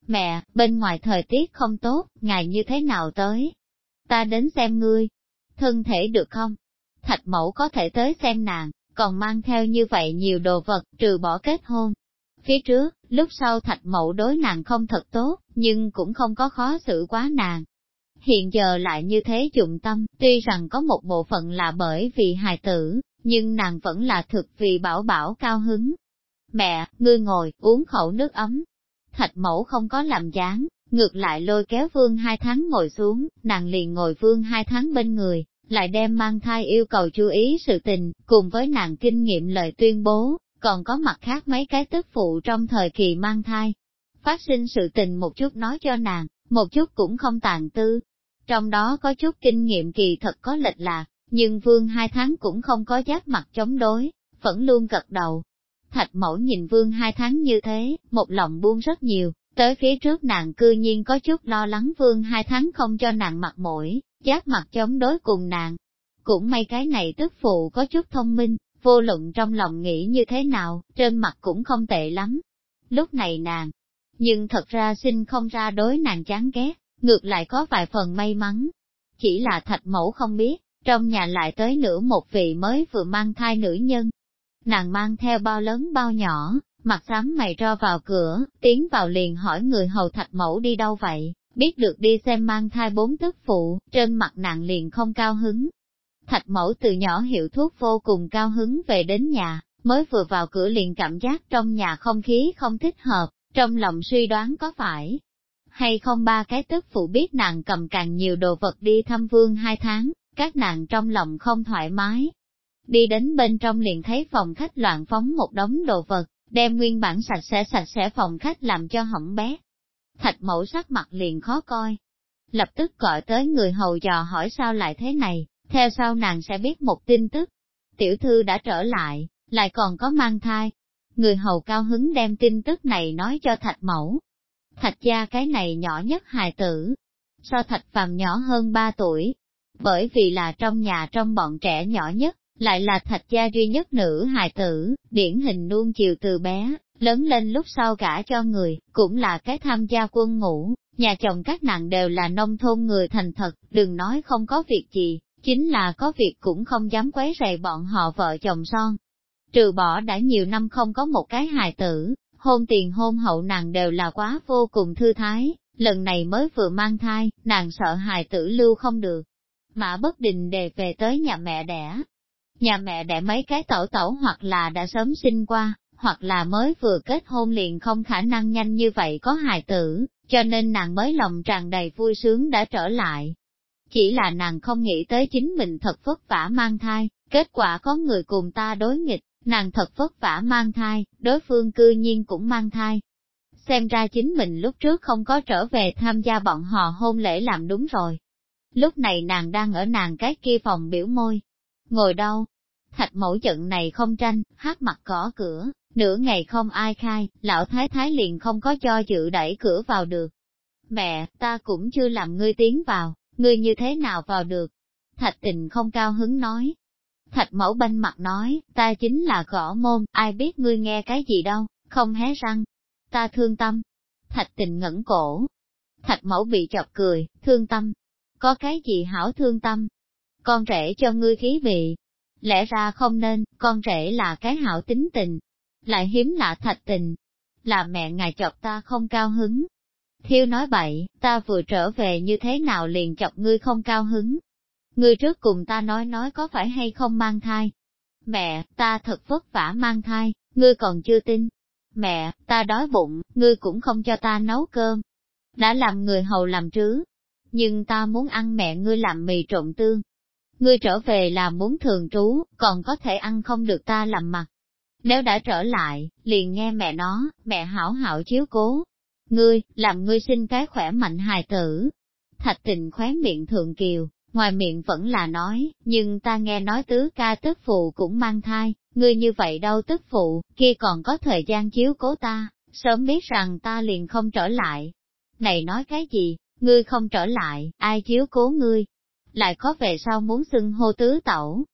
Mẹ, bên ngoài thời tiết không tốt, ngài như thế nào tới? Ta đến xem ngươi. Thân thể được không? Thạch mẫu có thể tới xem nàng, còn mang theo như vậy nhiều đồ vật, trừ bỏ kết hôn. Phía trước, lúc sau thạch mẫu đối nàng không thật tốt, nhưng cũng không có khó xử quá nàng. Hiện giờ lại như thế dụng tâm, tuy rằng có một bộ phận là bởi vì hài tử, nhưng nàng vẫn là thực vì bảo bảo cao hứng. Mẹ, ngươi ngồi, uống khẩu nước ấm. Thạch mẫu không có làm dáng, ngược lại lôi kéo vương hai tháng ngồi xuống, nàng liền ngồi vương hai tháng bên người, lại đem mang thai yêu cầu chú ý sự tình, cùng với nàng kinh nghiệm lời tuyên bố, còn có mặt khác mấy cái tức phụ trong thời kỳ mang thai. Phát sinh sự tình một chút nói cho nàng, một chút cũng không tàn tư. Trong đó có chút kinh nghiệm kỳ thật có lệch lạc, nhưng vương hai tháng cũng không có giáp mặt chống đối, vẫn luôn gật đầu. Thạch mẫu nhìn vương hai tháng như thế, một lòng buông rất nhiều, tới phía trước nàng cư nhiên có chút lo lắng vương hai tháng không cho nàng mặt mũi, giáp mặt chống đối cùng nàng. Cũng may cái này tức phụ có chút thông minh, vô luận trong lòng nghĩ như thế nào, trên mặt cũng không tệ lắm. Lúc này nàng, nhưng thật ra sinh không ra đối nàng chán ghét, ngược lại có vài phần may mắn. Chỉ là thạch mẫu không biết, trong nhà lại tới nửa một vị mới vừa mang thai nữ nhân. Nàng mang theo bao lớn bao nhỏ, mặt xám mày ro vào cửa, tiến vào liền hỏi người hầu thạch mẫu đi đâu vậy, biết được đi xem mang thai bốn tức phụ, trên mặt nàng liền không cao hứng. Thạch mẫu từ nhỏ hiệu thuốc vô cùng cao hứng về đến nhà, mới vừa vào cửa liền cảm giác trong nhà không khí không thích hợp, trong lòng suy đoán có phải hay không ba cái tức phụ biết nàng cầm càng nhiều đồ vật đi thăm vương hai tháng, các nàng trong lòng không thoải mái. Đi đến bên trong liền thấy phòng khách loạn phóng một đống đồ vật, đem nguyên bản sạch sẽ sạch sẽ phòng khách làm cho hỏng bé. Thạch mẫu sắc mặt liền khó coi. Lập tức gọi tới người hầu dò hỏi sao lại thế này, theo sau nàng sẽ biết một tin tức. Tiểu thư đã trở lại, lại còn có mang thai. Người hầu cao hứng đem tin tức này nói cho thạch mẫu. Thạch gia cái này nhỏ nhất hài tử, so thạch phàm nhỏ hơn 3 tuổi, bởi vì là trong nhà trong bọn trẻ nhỏ nhất, lại là thạch gia duy nhất nữ hài tử, điển hình nuông chiều từ bé, lớn lên lúc sau gả cho người, cũng là cái tham gia quân ngũ, nhà chồng các nàng đều là nông thôn người thành thật, đừng nói không có việc gì, chính là có việc cũng không dám quấy rầy bọn họ vợ chồng son. Trừ bỏ đã nhiều năm không có một cái hài tử, hôn tiền hôn hậu nàng đều là quá vô cùng thư thái, lần này mới vừa mang thai, nàng sợ hài tử lưu không được. Mã bất định đề về tới nhà mẹ đẻ, Nhà mẹ đẻ mấy cái tẩu tẩu hoặc là đã sớm sinh qua, hoặc là mới vừa kết hôn liền không khả năng nhanh như vậy có hài tử, cho nên nàng mới lòng tràn đầy vui sướng đã trở lại. Chỉ là nàng không nghĩ tới chính mình thật vất vả mang thai, kết quả có người cùng ta đối nghịch, nàng thật vất vả mang thai, đối phương cư nhiên cũng mang thai. Xem ra chính mình lúc trước không có trở về tham gia bọn họ hôn lễ làm đúng rồi. Lúc này nàng đang ở nàng cái kia phòng biểu môi, Ngồi đâu? Thạch mẫu trận này không tranh, hát mặt cỏ cửa, nửa ngày không ai khai, lão thái thái liền không có cho dự đẩy cửa vào được. Mẹ, ta cũng chưa làm ngươi tiến vào, ngươi như thế nào vào được? Thạch tình không cao hứng nói. Thạch mẫu banh mặt nói, ta chính là gõ môn, ai biết ngươi nghe cái gì đâu, không hé răng. Ta thương tâm. Thạch tình ngẩn cổ. Thạch mẫu bị chọc cười, thương tâm. Có cái gì hảo thương tâm? con rể cho ngươi khí vị. Lẽ ra không nên, con rể là cái hảo tính tình, lại hiếm lạ thạch tình, là mẹ ngài chọc ta không cao hứng. Thiêu nói bậy, ta vừa trở về như thế nào liền chọc ngươi không cao hứng. Ngươi trước cùng ta nói nói có phải hay không mang thai. Mẹ, ta thật vất vả mang thai, ngươi còn chưa tin. Mẹ, ta đói bụng, ngươi cũng không cho ta nấu cơm. Đã làm người hầu làm trứ. Nhưng ta muốn ăn mẹ ngươi làm mì trộn tương, ngươi trở về là muốn thường trú, còn có thể ăn không được ta làm mặt. Nếu đã trở lại, liền nghe mẹ nó, mẹ hảo hảo chiếu cố. Ngươi, làm ngươi sinh cái khỏe mạnh hài tử. Thạch tình khóe miệng thượng kiều, ngoài miệng vẫn là nói, nhưng ta nghe nói tứ ca tức phụ cũng mang thai, ngươi như vậy đâu tức phụ, kia còn có thời gian chiếu cố ta, sớm biết rằng ta liền không trở lại. Này nói cái gì, ngươi không trở lại, ai chiếu cố ngươi? Lại có về sau muốn xưng hô tứ tẩu.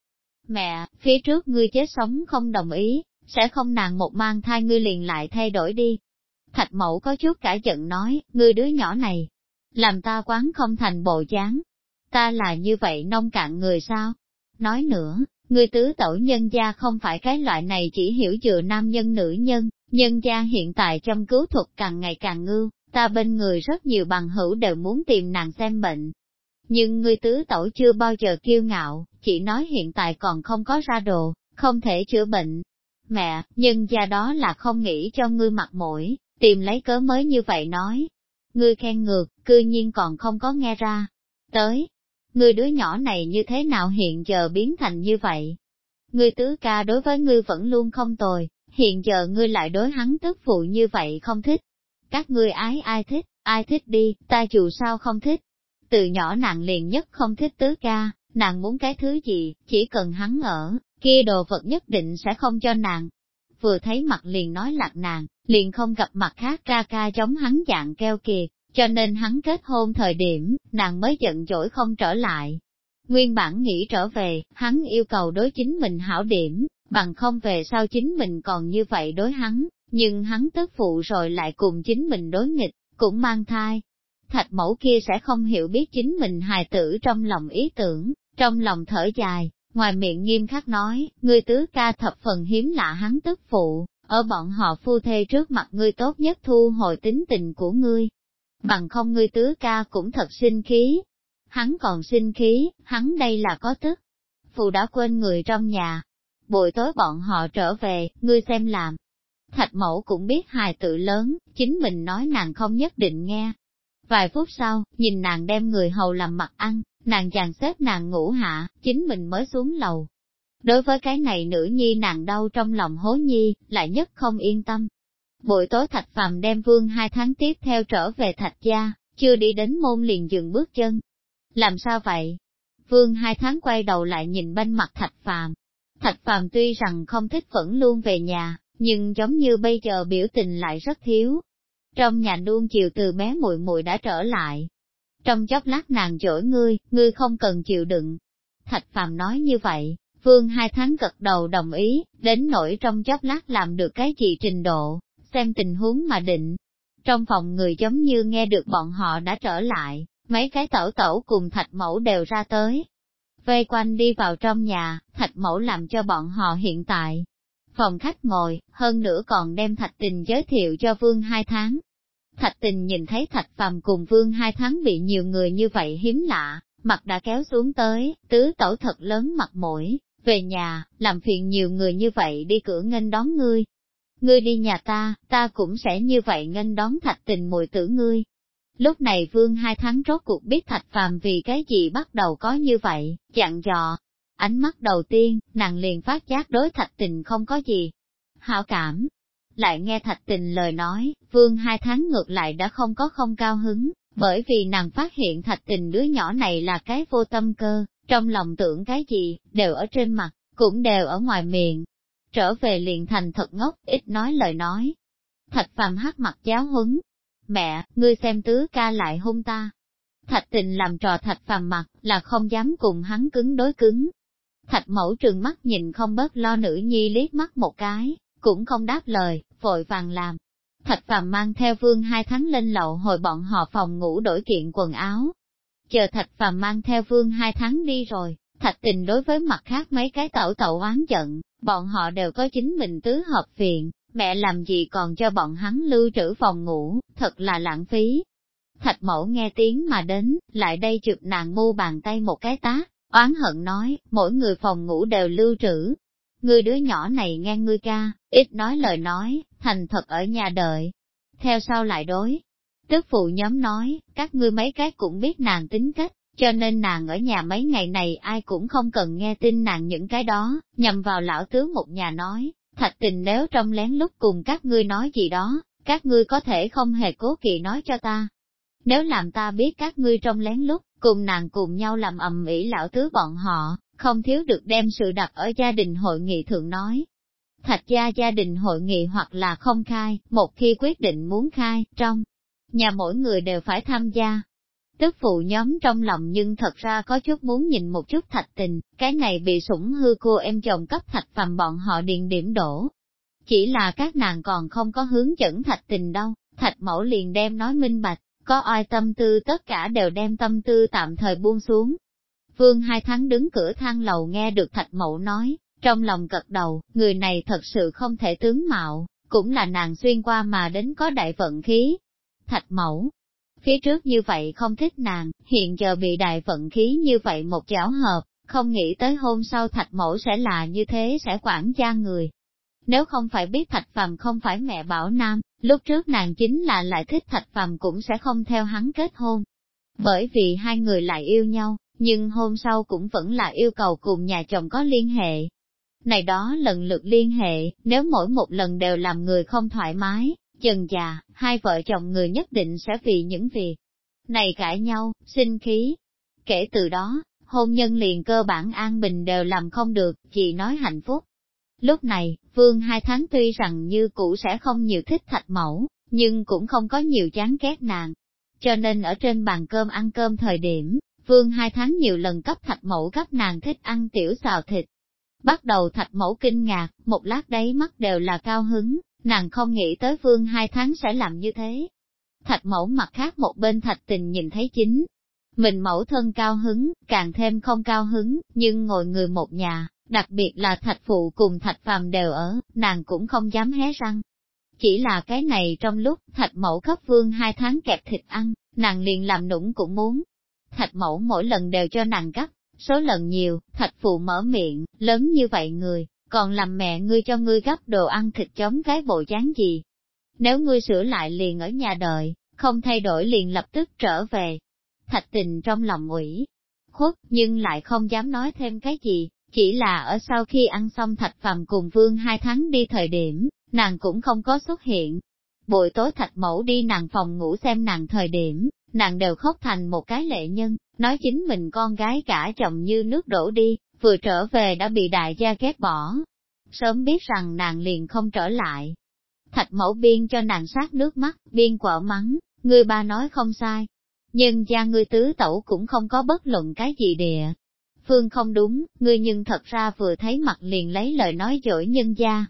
Mẹ, phía trước ngươi chết sống không đồng ý, sẽ không nàng một mang thai ngươi liền lại thay đổi đi. Thạch mẫu có chút cả giận nói, ngươi đứa nhỏ này, làm ta quán không thành bộ dáng. Ta là như vậy nông cạn người sao? Nói nữa, người tứ tẩu nhân gia không phải cái loại này chỉ hiểu dựa nam nhân nữ nhân, nhân gia hiện tại trong cứu thuật càng ngày càng ngưu, ta bên người rất nhiều bằng hữu đều muốn tìm nàng xem bệnh. Nhưng người tứ tẩu chưa bao giờ kiêu ngạo, chỉ nói hiện tại còn không có ra đồ, không thể chữa bệnh. Mẹ, nhân gia đó là không nghĩ cho ngươi mặt mũi, tìm lấy cớ mới như vậy nói. Ngươi khen ngược, cư nhiên còn không có nghe ra. Tới, ngươi đứa nhỏ này như thế nào hiện giờ biến thành như vậy? Ngươi tứ ca đối với ngươi vẫn luôn không tồi, hiện giờ ngươi lại đối hắn tức phụ như vậy không thích. Các ngươi ái ai thích, ai thích đi, ta dù sao không thích. Từ nhỏ nàng liền nhất không thích tứ ca, nàng muốn cái thứ gì, chỉ cần hắn ở, kia đồ vật nhất định sẽ không cho nàng. Vừa thấy mặt liền nói lạc nàng, liền không gặp mặt khác ca ca chống hắn dạng keo kiệt, cho nên hắn kết hôn thời điểm, nàng mới giận dỗi không trở lại. Nguyên bản nghĩ trở về, hắn yêu cầu đối chính mình hảo điểm, bằng không về sau chính mình còn như vậy đối hắn, nhưng hắn tức phụ rồi lại cùng chính mình đối nghịch, cũng mang thai. Thạch mẫu kia sẽ không hiểu biết chính mình hài tử trong lòng ý tưởng, trong lòng thở dài, ngoài miệng nghiêm khắc nói, ngươi tứ ca thập phần hiếm lạ hắn tức phụ, ở bọn họ phu thê trước mặt ngươi tốt nhất thu hồi tính tình của ngươi. Bằng không ngươi tứ ca cũng thật sinh khí. Hắn còn sinh khí, hắn đây là có tức. Phụ đã quên người trong nhà, buổi tối bọn họ trở về, ngươi xem làm. Thạch mẫu cũng biết hài tự lớn, chính mình nói nàng không nhất định nghe. Vài phút sau, nhìn nàng đem người hầu làm mặt ăn, nàng chàng xếp nàng ngủ hạ, chính mình mới xuống lầu. Đối với cái này nữ nhi nàng đau trong lòng hố nhi, lại nhất không yên tâm. Buổi tối thạch phàm đem vương hai tháng tiếp theo trở về thạch gia, chưa đi đến môn liền dừng bước chân. Làm sao vậy? Vương hai tháng quay đầu lại nhìn bên mặt thạch phàm, Thạch Phàm tuy rằng không thích vẫn luôn về nhà, nhưng giống như bây giờ biểu tình lại rất thiếu. Trong nhà luôn chiều từ bé muội muội đã trở lại. Trong chốc lát nàng dỗi ngươi, ngươi không cần chịu đựng. Thạch Phàm nói như vậy, Vương hai tháng gật đầu đồng ý, đến nỗi trong chốc lát làm được cái gì trình độ, xem tình huống mà định. Trong phòng người giống như nghe được bọn họ đã trở lại, mấy cái tẩu tẩu cùng thạch mẫu đều ra tới, vây quanh đi vào trong nhà, thạch mẫu làm cho bọn họ hiện tại. Phòng khách ngồi, hơn nữa còn đem thạch tình giới thiệu cho vương hai tháng. Thạch tình nhìn thấy thạch phàm cùng vương hai tháng bị nhiều người như vậy hiếm lạ, mặt đã kéo xuống tới, tứ tẩu thật lớn mặt mũi, về nhà, làm phiền nhiều người như vậy đi cửa nghênh đón ngươi. Ngươi đi nhà ta, ta cũng sẽ như vậy nghênh đón thạch tình mùi tử ngươi. Lúc này vương hai tháng rốt cuộc biết thạch phàm vì cái gì bắt đầu có như vậy, dặn dò. Ánh mắt đầu tiên, nàng liền phát giác đối thạch tình không có gì. Hảo cảm. Lại nghe thạch tình lời nói, vương hai tháng ngược lại đã không có không cao hứng, bởi vì nàng phát hiện thạch tình đứa nhỏ này là cái vô tâm cơ, trong lòng tưởng cái gì, đều ở trên mặt, cũng đều ở ngoài miệng. Trở về liền thành thật ngốc, ít nói lời nói. Thạch phàm hát mặt giáo huấn, Mẹ, ngươi xem tứ ca lại hung ta. Thạch tình làm trò thạch phàm mặt, là không dám cùng hắn cứng đối cứng. Thạch mẫu trường mắt nhìn không bớt lo nữ nhi liếc mắt một cái, cũng không đáp lời, vội vàng làm. Thạch phàm mang theo vương hai tháng lên lậu hồi bọn họ phòng ngủ đổi kiện quần áo. Chờ thạch phàm mang theo vương hai tháng đi rồi, thạch tình đối với mặt khác mấy cái tẩu tẩu oán giận, bọn họ đều có chính mình tứ hợp viện, mẹ làm gì còn cho bọn hắn lưu trữ phòng ngủ, thật là lãng phí. Thạch mẫu nghe tiếng mà đến, lại đây chụp nàng mu bàn tay một cái tá, oán hận nói, mỗi người phòng ngủ đều lưu trữ. Người đứa nhỏ này nghe ngươi ca, ít nói lời nói, thành thật ở nhà đợi. Theo sau lại đối, tức phụ nhóm nói, các ngươi mấy cái cũng biết nàng tính cách, cho nên nàng ở nhà mấy ngày này ai cũng không cần nghe tin nàng những cái đó, nhằm vào lão tướng một nhà nói, thạch tình nếu trong lén lúc cùng các ngươi nói gì đó, các ngươi có thể không hề cố kỵ nói cho ta. Nếu làm ta biết các ngươi trong lén lúc, cùng nàng cùng nhau làm ầm ĩ lão tứ bọn họ, không thiếu được đem sự đặt ở gia đình hội nghị thượng nói. Thạch gia gia đình hội nghị hoặc là không khai, một khi quyết định muốn khai, trong nhà mỗi người đều phải tham gia. Tức phụ nhóm trong lòng nhưng thật ra có chút muốn nhìn một chút thạch tình, cái này bị sủng hư cô em chồng cấp thạch phàm bọn họ điện điểm đổ. Chỉ là các nàng còn không có hướng dẫn thạch tình đâu, thạch mẫu liền đem nói minh bạch, có ai tâm tư tất cả đều đem tâm tư tạm thời buông xuống. Vương hai tháng đứng cửa thang lầu nghe được thạch mẫu nói, trong lòng cật đầu, người này thật sự không thể tướng mạo, cũng là nàng xuyên qua mà đến có đại vận khí. Thạch mẫu, phía trước như vậy không thích nàng, hiện giờ bị đại vận khí như vậy một chảo hợp, không nghĩ tới hôm sau thạch mẫu sẽ là như thế sẽ quản gia người. Nếu không phải biết thạch phàm không phải mẹ bảo nam, lúc trước nàng chính là lại thích thạch phàm cũng sẽ không theo hắn kết hôn. Bởi vì hai người lại yêu nhau, nhưng hôm sau cũng vẫn là yêu cầu cùng nhà chồng có liên hệ. Này đó lần lượt liên hệ, nếu mỗi một lần đều làm người không thoải mái, dần già, hai vợ chồng người nhất định sẽ vì những việc này cãi nhau, sinh khí. Kể từ đó, hôn nhân liền cơ bản an bình đều làm không được, chỉ nói hạnh phúc. Lúc này, Vương hai tháng tuy rằng như cũ sẽ không nhiều thích thạch mẫu, nhưng cũng không có nhiều chán ghét nàng. Cho nên ở trên bàn cơm ăn cơm thời điểm, Vương hai tháng nhiều lần cấp thạch mẫu cấp nàng thích ăn tiểu xào thịt. Bắt đầu thạch mẫu kinh ngạc, một lát đấy mắt đều là cao hứng, nàng không nghĩ tới Vương hai tháng sẽ làm như thế. Thạch mẫu mặt khác một bên thạch tình nhìn thấy chính. Mình mẫu thân cao hứng, càng thêm không cao hứng, nhưng ngồi người một nhà, đặc biệt là thạch phụ cùng thạch phàm đều ở, nàng cũng không dám hé răng. Chỉ là cái này trong lúc thạch mẫu cấp vương hai tháng kẹp thịt ăn, nàng liền làm nũng cũng muốn, thạch mẫu mỗi lần đều cho nàng gấp, số lần nhiều, thạch phụ mở miệng, lớn như vậy người, còn làm mẹ ngươi cho ngươi gấp đồ ăn thịt chống cái bộ dáng gì. Nếu ngươi sửa lại liền ở nhà đợi, không thay đổi liền lập tức trở về. Thạch tình trong lòng ủy, khuất nhưng lại không dám nói thêm cái gì, chỉ là ở sau khi ăn xong thạch phàm cùng vương hai tháng đi thời điểm, nàng cũng không có xuất hiện. Buổi tối thạch mẫu đi nàng phòng ngủ xem nàng thời điểm, nàng đều khóc thành một cái lệ nhân, nói chính mình con gái cả chồng như nước đổ đi, vừa trở về đã bị đại gia ghét bỏ. Sớm biết rằng nàng liền không trở lại. Thạch mẫu biên cho nàng sát nước mắt, biên quở mắng, người ba nói không sai. Nhưng gia ngươi tứ tẩu cũng không có bất luận cái gì địa. Phương không đúng, ngươi nhưng thật ra vừa thấy mặt liền lấy lời nói dỗi nhân gia.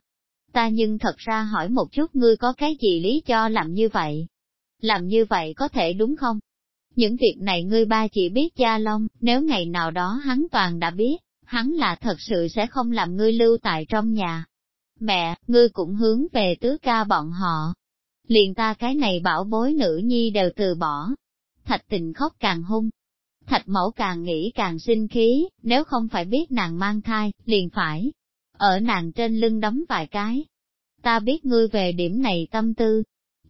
Ta nhưng thật ra hỏi một chút ngươi có cái gì lý cho làm như vậy? làm như vậy có thể đúng không? Những việc này ngươi ba chỉ biết Gia Long, nếu ngày nào đó hắn toàn đã biết, hắn là thật sự sẽ không làm ngươi lưu tại trong nhà. Mẹ, ngươi cũng hướng về tứ ca bọn họ. Liền ta cái này bảo bối nữ nhi đều từ bỏ. Thạch tình khóc càng hung. Thạch mẫu càng nghĩ càng sinh khí, nếu không phải biết nàng mang thai, liền phải. Ở nàng trên lưng đấm vài cái. Ta biết ngươi về điểm này tâm tư,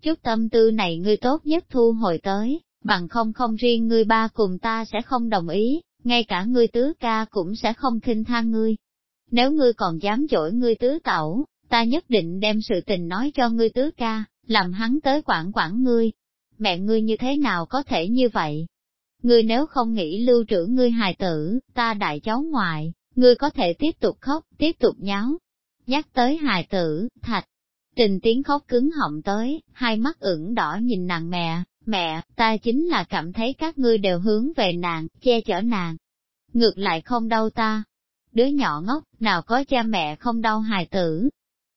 chút tâm tư này ngươi tốt nhất thu hồi tới, bằng không không riêng ngươi ba cùng ta sẽ không đồng ý, ngay cả ngươi tứ ca cũng sẽ không khinh tha ngươi. Nếu ngươi còn dám dỗi ngươi tứ tẩu, ta nhất định đem sự tình nói cho ngươi tứ ca, làm hắn tới quản quản ngươi. Mẹ ngươi như thế nào có thể như vậy? Ngươi nếu không nghĩ lưu trữ ngươi hài tử, ta đại cháu ngoại, ngươi có thể tiếp tục khóc, tiếp tục nháo. Nhắc tới hài tử, thạch, Trình tiếng khóc cứng họng tới, hai mắt ửng đỏ nhìn nàng mẹ, mẹ, ta chính là cảm thấy các ngươi đều hướng về nàng, che chở nàng. Ngược lại không đau ta. Đứa nhỏ ngốc, nào có cha mẹ không đau hài tử.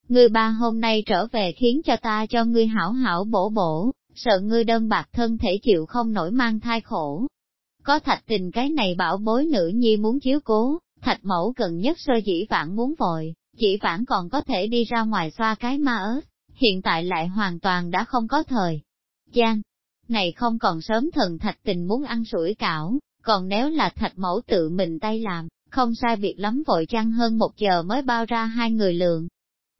Ngươi ba hôm nay trở về khiến cho ta cho ngươi hảo hảo bổ bổ, sợ ngươi đơn bạc thân thể chịu không nổi mang thai khổ. Có thạch tình cái này bảo bối nữ nhi muốn chiếu cố, thạch mẫu gần nhất sơ dĩ vãn muốn vội, chỉ vãn còn có thể đi ra ngoài xoa cái ma ớt, hiện tại lại hoàn toàn đã không có thời. Giang, này không còn sớm thần thạch tình muốn ăn sủi cảo, còn nếu là thạch mẫu tự mình tay làm, không sai việc lắm vội chăng hơn một giờ mới bao ra hai người lượng.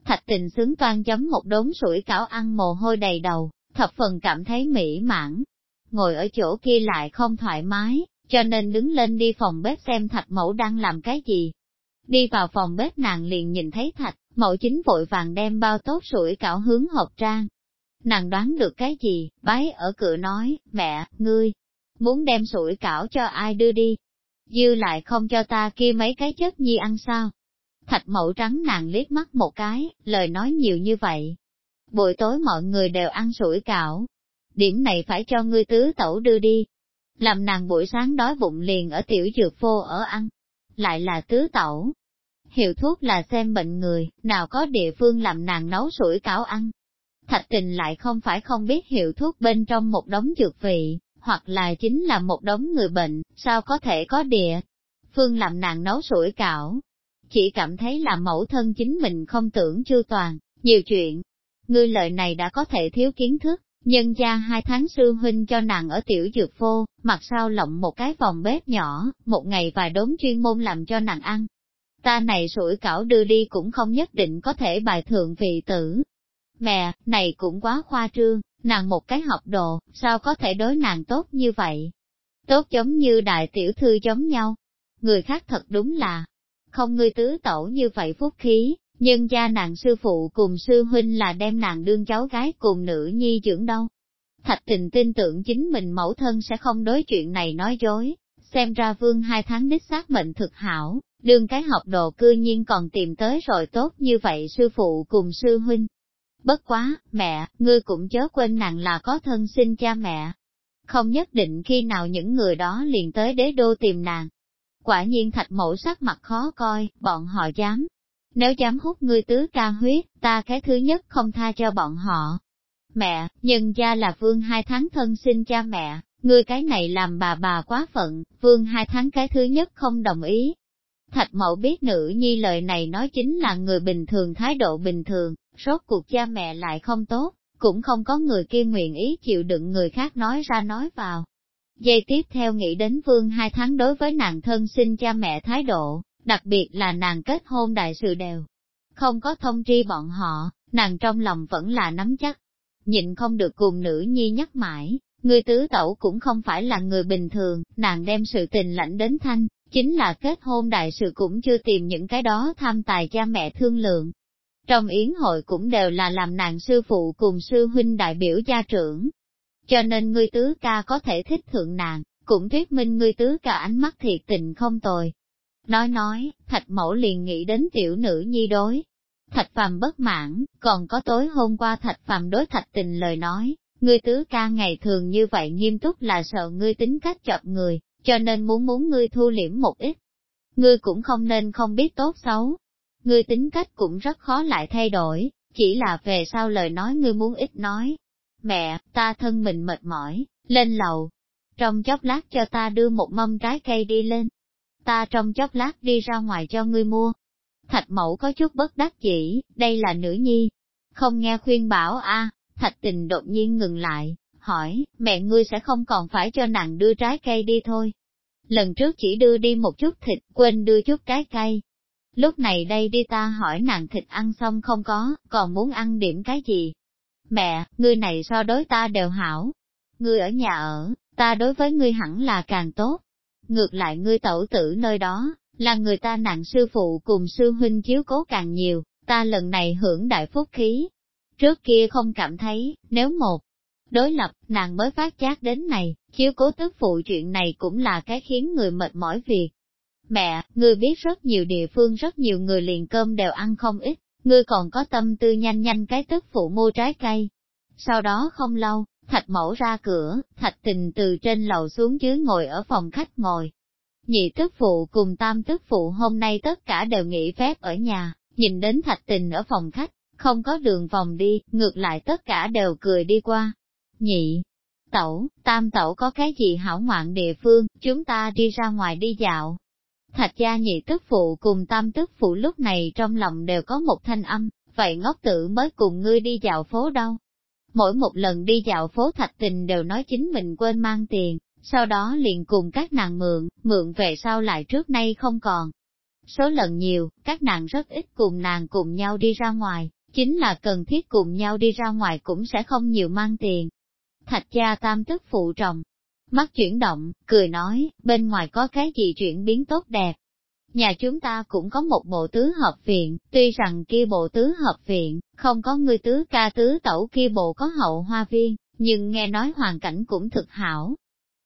Thạch tình sướng toan chấm một đống sủi cảo ăn mồ hôi đầy đầu, thập phần cảm thấy mỹ mãn. Ngồi ở chỗ kia lại không thoải mái, cho nên đứng lên đi phòng bếp xem thạch mẫu đang làm cái gì. Đi vào phòng bếp nàng liền nhìn thấy thạch, mẫu chính vội vàng đem bao tốt sủi cảo hướng hộp trang. Nàng đoán được cái gì, bái ở cửa nói, mẹ, ngươi, muốn đem sủi cảo cho ai đưa đi, dư lại không cho ta kia mấy cái chất nhi ăn sao. Thạch mẫu trắng nàng liếc mắt một cái, lời nói nhiều như vậy. Buổi tối mọi người đều ăn sủi cảo. Điểm này phải cho ngươi tứ tẩu đưa đi. Làm nàng buổi sáng đói bụng liền ở tiểu dược phô ở ăn. Lại là tứ tẩu. Hiệu thuốc là xem bệnh người, nào có địa phương làm nàng nấu sủi cảo ăn. Thạch tình lại không phải không biết hiệu thuốc bên trong một đống dược vị, hoặc là chính là một đống người bệnh, sao có thể có địa. Phương làm nàng nấu sủi cảo, chỉ cảm thấy là mẫu thân chính mình không tưởng chưa toàn, nhiều chuyện. Ngươi lời này đã có thể thiếu kiến thức, nhân gia hai tháng sư huynh cho nàng ở tiểu dược phô, mặt sau lộng một cái vòng bếp nhỏ, một ngày vài đốn chuyên môn làm cho nàng ăn. Ta này sủi cảo đưa đi cũng không nhất định có thể bài thượng vị tử. Mẹ, này cũng quá khoa trương, nàng một cái học đồ, sao có thể đối nàng tốt như vậy? Tốt giống như đại tiểu thư giống nhau. Người khác thật đúng là, không ngươi tứ tẩu như vậy phúc khí, nhưng gia nàng sư phụ cùng sư huynh là đem nàng đương cháu gái cùng nữ nhi dưỡng đâu. Thạch tình tin tưởng chính mình mẫu thân sẽ không đối chuyện này nói dối, xem ra vương hai tháng đích xác mệnh thực hảo, đương cái học đồ cư nhiên còn tìm tới rồi tốt như vậy sư phụ cùng sư huynh. Bất quá, mẹ, ngươi cũng chớ quên nàng là có thân sinh cha mẹ. Không nhất định khi nào những người đó liền tới đế đô tìm nàng. Quả nhiên thạch mẫu sắc mặt khó coi, bọn họ dám. Nếu dám hút ngươi tứ ca huyết, ta cái thứ nhất không tha cho bọn họ. Mẹ, nhân gia là vương hai tháng thân sinh cha mẹ, ngươi cái này làm bà bà quá phận, vương hai tháng cái thứ nhất không đồng ý. Thạch mẫu biết nữ nhi lời này nói chính là người bình thường thái độ bình thường, rốt cuộc cha mẹ lại không tốt, cũng không có người kia nguyện ý chịu đựng người khác nói ra nói vào. Giây tiếp theo nghĩ đến vương hai tháng đối với nàng thân sinh cha mẹ thái độ, đặc biệt là nàng kết hôn đại sự đều. Không có thông tri bọn họ, nàng trong lòng vẫn là nắm chắc. Nhịn không được cùng nữ nhi nhắc mãi, người tứ tẩu cũng không phải là người bình thường, nàng đem sự tình lãnh đến thanh, chính là kết hôn đại sự cũng chưa tìm những cái đó tham tài cha mẹ thương lượng, trong yến hội cũng đều là làm nàng sư phụ cùng sư huynh đại biểu gia trưởng. Cho nên ngươi tứ ca có thể thích thượng nàng, cũng thuyết minh ngươi tứ ca ánh mắt thiệt tình không tồi. Nói nói, thạch mẫu liền nghĩ đến tiểu nữ nhi đối. Thạch phàm bất mãn, còn có tối hôm qua thạch phàm đối thạch tình lời nói, ngươi tứ ca ngày thường như vậy nghiêm túc là sợ ngươi tính cách chọc người, cho nên muốn muốn ngươi thu liễm một ít. Ngươi cũng không nên không biết tốt xấu, ngươi tính cách cũng rất khó lại thay đổi, chỉ là về sau lời nói ngươi muốn ít nói. Mẹ, ta thân mình mệt mỏi, lên lầu. Trong chốc lát cho ta đưa một mâm trái cây đi lên. Ta trong chốc lát đi ra ngoài cho ngươi mua. Thạch mẫu có chút bất đắc chỉ, đây là nữ nhi. Không nghe khuyên bảo a thạch tình đột nhiên ngừng lại, hỏi, mẹ ngươi sẽ không còn phải cho nàng đưa trái cây đi thôi. Lần trước chỉ đưa đi một chút thịt, quên đưa chút trái cây, Lúc này đây đi ta hỏi nàng thịt ăn xong không có, còn muốn ăn điểm cái gì? Mẹ, ngươi này so đối ta đều hảo. Ngươi ở nhà ở, ta đối với ngươi hẳn là càng tốt. Ngược lại ngươi tẩu tử nơi đó, là người ta nặng sư phụ cùng sư huynh chiếu cố càng nhiều, ta lần này hưởng đại phúc khí. Trước kia không cảm thấy, nếu một đối lập, nàng mới phát giác đến này, chiếu cố tức phụ chuyện này cũng là cái khiến người mệt mỏi việc. Mẹ, ngươi biết rất nhiều địa phương rất nhiều người liền cơm đều ăn không ít, ngươi còn có tâm tư nhanh nhanh cái tức phụ mua trái cây. Sau đó không lâu, thạch mẫu ra cửa, thạch tình từ trên lầu xuống dưới ngồi ở phòng khách ngồi. Nhị tức phụ cùng tam tức phụ hôm nay tất cả đều nghỉ phép ở nhà, nhìn đến thạch tình ở phòng khách, không có đường vòng đi, ngược lại tất cả đều cười đi qua. Nhị, tẩu, tam tẩu có cái gì hảo ngoạn địa phương, chúng ta đi ra ngoài đi dạo. Thạch gia nhị tức phụ cùng tam tức phụ lúc này trong lòng đều có một thanh âm, vậy ngốc tử mới cùng ngươi đi dạo phố đâu. Mỗi một lần đi dạo phố thạch tình đều nói chính mình quên mang tiền, sau đó liền cùng các nàng mượn, mượn về sau lại trước nay không còn. Số lần nhiều, các nàng rất ít cùng nàng cùng nhau đi ra ngoài, chính là cần thiết cùng nhau đi ra ngoài cũng sẽ không nhiều mang tiền. Thạch gia tam tức phụ trọng, mắt chuyển động, cười nói, bên ngoài có cái gì chuyển biến tốt đẹp. Nhà chúng ta cũng có một bộ tứ hợp viện, tuy rằng kia bộ tứ hợp viện, không có người tứ ca tứ tẩu kia bộ có hậu hoa viên, nhưng nghe nói hoàn cảnh cũng thực hảo.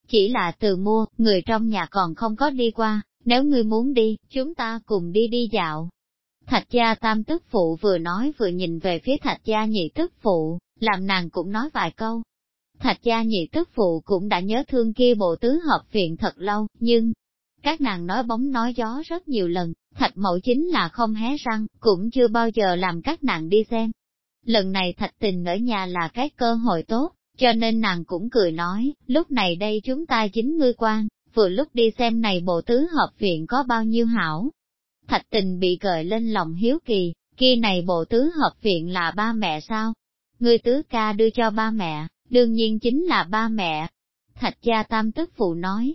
Chỉ là từ mua, người trong nhà còn không có đi qua, nếu ngươi muốn đi, chúng ta cùng đi đi dạo. Thạch gia tam tức phụ vừa nói vừa nhìn về phía thạch gia nhị tức phụ, làm nàng cũng nói vài câu. Thạch gia nhị tức phụ cũng đã nhớ thương kia bộ tứ hợp viện thật lâu, nhưng, các nàng nói bóng nói gió rất nhiều lần, thạch mẫu chính là không hé răng, cũng chưa bao giờ làm các nàng đi xem. Lần này thạch tình ở nhà là cái cơ hội tốt, cho nên nàng cũng cười nói, lúc này đây chúng ta chính ngươi quan, vừa lúc đi xem này bộ tứ hợp viện có bao nhiêu hảo. Thạch tình bị gợi lên lòng hiếu kỳ, kia này bộ tứ hợp viện là ba mẹ sao? Ngươi tứ ca đưa cho ba mẹ, đương nhiên chính là ba mẹ. Thạch gia tam tức phụ nói,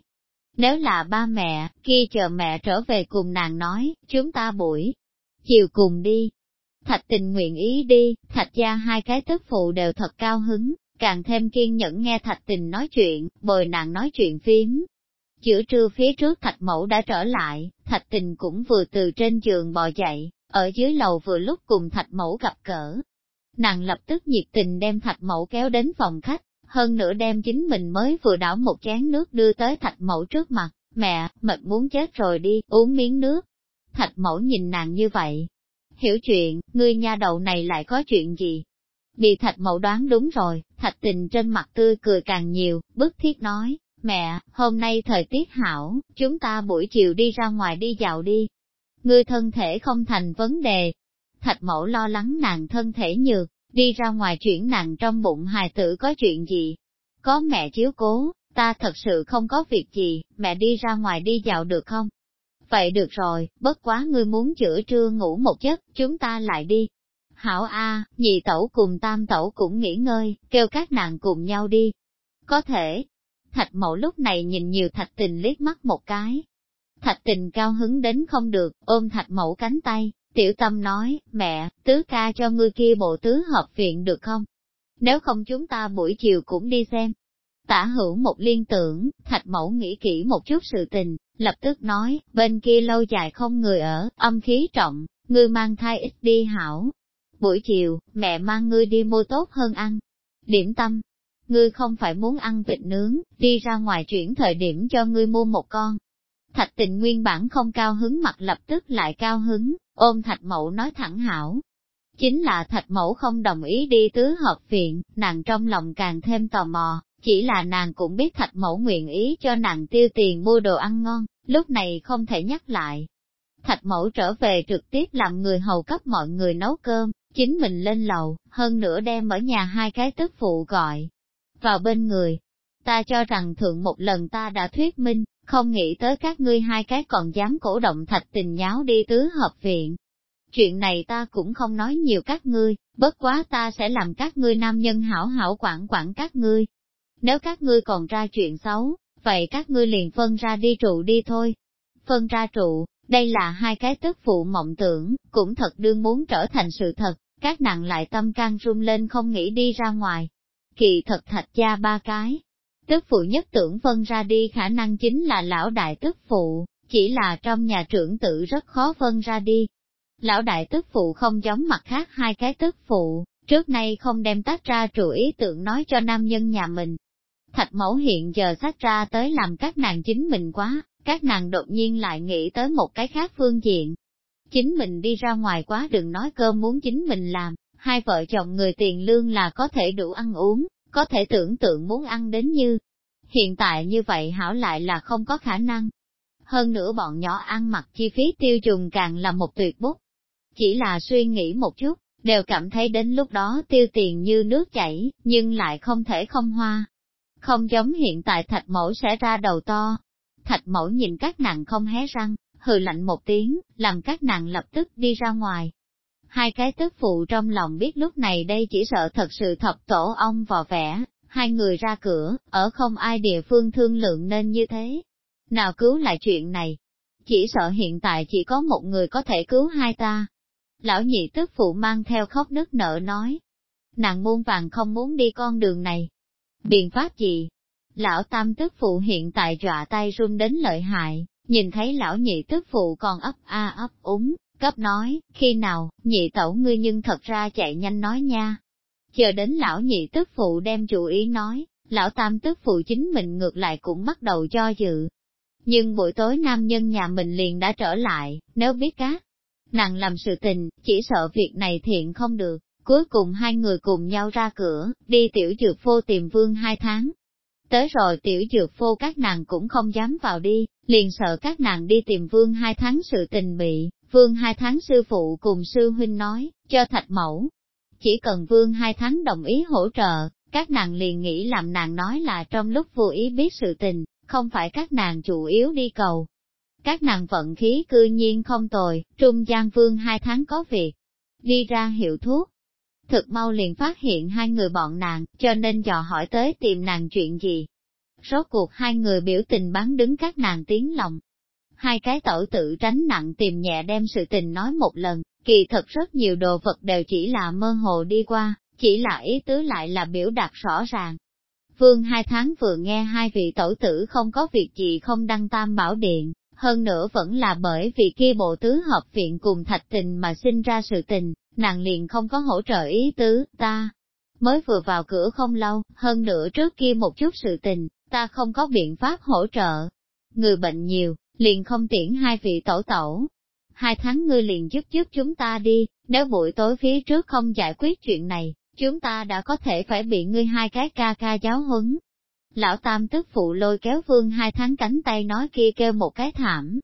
nếu là ba mẹ, kia chờ mẹ trở về cùng nàng nói, chúng ta buổi, chiều cùng đi. Thạch tình nguyện ý đi, thạch gia hai cái tức phụ đều thật cao hứng, càng thêm kiên nhẫn nghe thạch tình nói chuyện, bồi nàng nói chuyện phím. Chữa trưa phía trước thạch mẫu đã trở lại, thạch tình cũng vừa từ trên giường bò dậy, ở dưới lầu vừa lúc cùng thạch mẫu gặp cỡ. Nàng lập tức nhiệt tình đem thạch mẫu kéo đến phòng khách, hơn nữa đem chính mình mới vừa đảo một chén nước đưa tới thạch mẫu trước mặt, mẹ, mệt muốn chết rồi đi, uống miếng nước. Thạch mẫu nhìn nàng như vậy. Hiểu chuyện, ngươi nha đầu này lại có chuyện gì? Bị thạch mẫu đoán đúng rồi, thạch tình trên mặt tươi cười càng nhiều, bức thiết nói, mẹ, hôm nay thời tiết hảo, chúng ta buổi chiều đi ra ngoài đi dạo đi. Ngươi thân thể không thành vấn đề. Thạch mẫu lo lắng nàng thân thể nhược, đi ra ngoài chuyển nàng trong bụng hài tử có chuyện gì. Có mẹ chiếu cố, ta thật sự không có việc gì, mẹ đi ra ngoài đi dạo được không? Vậy được rồi, bất quá ngươi muốn chữa trưa ngủ một giấc, chúng ta lại đi. Hảo A, nhị tẩu cùng tam tẩu cũng nghỉ ngơi, kêu các nàng cùng nhau đi. Có thể. Thạch mẫu lúc này nhìn nhiều thạch tình liếc mắt một cái. Thạch tình cao hứng đến không được, ôm thạch mẫu cánh tay, tiểu tâm nói, mẹ, tứ ca cho ngươi kia bộ tứ hợp viện được không? Nếu không chúng ta buổi chiều cũng đi xem. Tả hữu một liên tưởng, thạch mẫu nghĩ kỹ một chút sự tình, lập tức nói, bên kia lâu dài không người ở, âm khí trọng, ngươi mang thai ít đi hảo, Buổi chiều, mẹ mang ngươi đi mua tốt hơn ăn. Điểm tâm, ngươi không phải muốn ăn vịt nướng, đi ra ngoài chuyển thời điểm cho ngươi mua một con. Thạch tình nguyên bản không cao hứng mặt lập tức lại cao hứng, ôm thạch mẫu nói thẳng hảo. Chính là thạch mẫu không đồng ý đi tứ hợp viện, nàng trong lòng càng thêm tò mò, chỉ là nàng cũng biết thạch mẫu nguyện ý cho nàng tiêu tiền mua đồ ăn ngon, lúc này không thể nhắc lại. Thạch mẫu trở về trực tiếp làm người hầu cấp mọi người nấu cơm, chính mình lên lầu, hơn nữa đem ở nhà hai cái tức phụ gọi vào bên người. Ta cho rằng thượng một lần ta đã thuyết minh, không nghĩ tới các ngươi hai cái còn dám cổ động thạch tình nháo đi tứ hợp viện. Chuyện này ta cũng không nói nhiều các ngươi, bất quá ta sẽ làm các ngươi nam nhân hảo hảo quản quản các ngươi. Nếu các ngươi còn ra chuyện xấu, vậy các ngươi liền phân ra đi trụ đi thôi. Phân ra trụ, đây là hai cái tức phụ mộng tưởng, cũng thật đương muốn trở thành sự thật các nàng lại tâm can run lên không nghĩ đi ra ngoài. Kỳ thật thạch gia ba cái. Tức phụ nhất tưởng phân ra đi khả năng chính là lão đại tức phụ, chỉ là trong nhà trưởng tử rất khó phân ra đi. Lão đại tức phụ không giống mặt khác hai cái tức phụ, trước nay không đem tách ra trụ ý tưởng nói cho nam nhân nhà mình. Thạch mẫu hiện giờ sách ra tới làm các nàng chính mình quá, các nàng đột nhiên lại nghĩ tới một cái khác phương diện, Chính mình đi ra ngoài quá đừng nói cơm muốn chính mình làm, hai vợ chồng người tiền lương là có thể đủ ăn uống, có thể tưởng tượng muốn ăn đến như. Hiện tại như vậy hảo lại là không có khả năng. Hơn nữa bọn nhỏ ăn mặc chi phí tiêu dùng càng là một tuyệt bút. Chỉ là suy nghĩ một chút, đều cảm thấy đến lúc đó tiêu tiền như nước chảy, nhưng lại không thể không hoa. Không giống hiện tại thạch mẫu sẽ ra đầu to. Thạch mẫu nhìn các nàng không hé răng, hừ lạnh một tiếng, làm các nàng lập tức đi ra ngoài. Hai cái tức phụ trong lòng biết lúc này đây chỉ sợ thật sự thập tổ ông vò vẽ, hai người ra cửa, ở không ai địa phương thương lượng nên như thế. Nào cứu lại chuyện này? Chỉ sợ hiện tại chỉ có một người có thể cứu hai ta. Lão nhị tức phụ mang theo khóc nức nở nói. Nàng muôn vàng không muốn đi con đường này. Biện pháp gì? Lão tam tức phụ hiện tại dọa tay run đến lợi hại, nhìn thấy lão nhị tức phụ còn ấp a ấp úng, cấp nói, khi nào, nhị tẩu ngươi nhưng thật ra chạy nhanh nói nha. Chờ đến lão nhị tức phụ đem chủ ý nói, lão tam tức phụ chính mình ngược lại cũng bắt đầu cho dự. Nhưng buổi tối nam nhân nhà mình liền đã trở lại, nếu biết cá, nàng làm sự tình, chỉ sợ việc này thiện không được. Cuối cùng hai người cùng nhau ra cửa, đi tiểu dược phô tìm vương hai tháng. Tới rồi tiểu dược phô các nàng cũng không dám vào đi, liền sợ các nàng đi tìm vương hai tháng sự tình bị, vương hai tháng sư phụ cùng sư huynh nói, cho thạch mẫu. Chỉ cần vương hai tháng đồng ý hỗ trợ, các nàng liền nghĩ làm nàng nói là trong lúc vô ý biết sự tình, không phải các nàng chủ yếu đi cầu. Các nàng vận khí cư nhiên không tồi, trung gian vương hai tháng có việc, đi ra hiệu thuốc. Thực mau liền phát hiện hai người bọn nàng, cho nên dò hỏi tới tìm nàng chuyện gì. Rốt cuộc hai người biểu tình bán đứng các nàng tiếng lòng. Hai cái tẩu tự tránh nặng tìm nhẹ đem sự tình nói một lần, kỳ thật rất nhiều đồ vật đều chỉ là mơ hồ đi qua, chỉ là ý tứ lại là biểu đạt rõ ràng. Vương hai tháng vừa nghe hai vị tổ tử không có việc gì không đăng tam bảo điện, hơn nữa vẫn là bởi vì kia bộ tứ hợp viện cùng thạch tình mà sinh ra sự tình, nàng liền không có hỗ trợ ý tứ, ta mới vừa vào cửa không lâu, hơn nữa trước kia một chút sự tình, ta không có biện pháp hỗ trợ. Người bệnh nhiều, liền không tiễn hai vị tổ tổ. Hai tháng ngươi liền giúp giúp chúng ta đi, nếu buổi tối phía trước không giải quyết chuyện này, chúng ta đã có thể phải bị ngươi hai cái ca ca giáo huấn. Lão Tam tức phụ lôi kéo Vương hai tháng cánh tay nói kia kêu một cái thảm.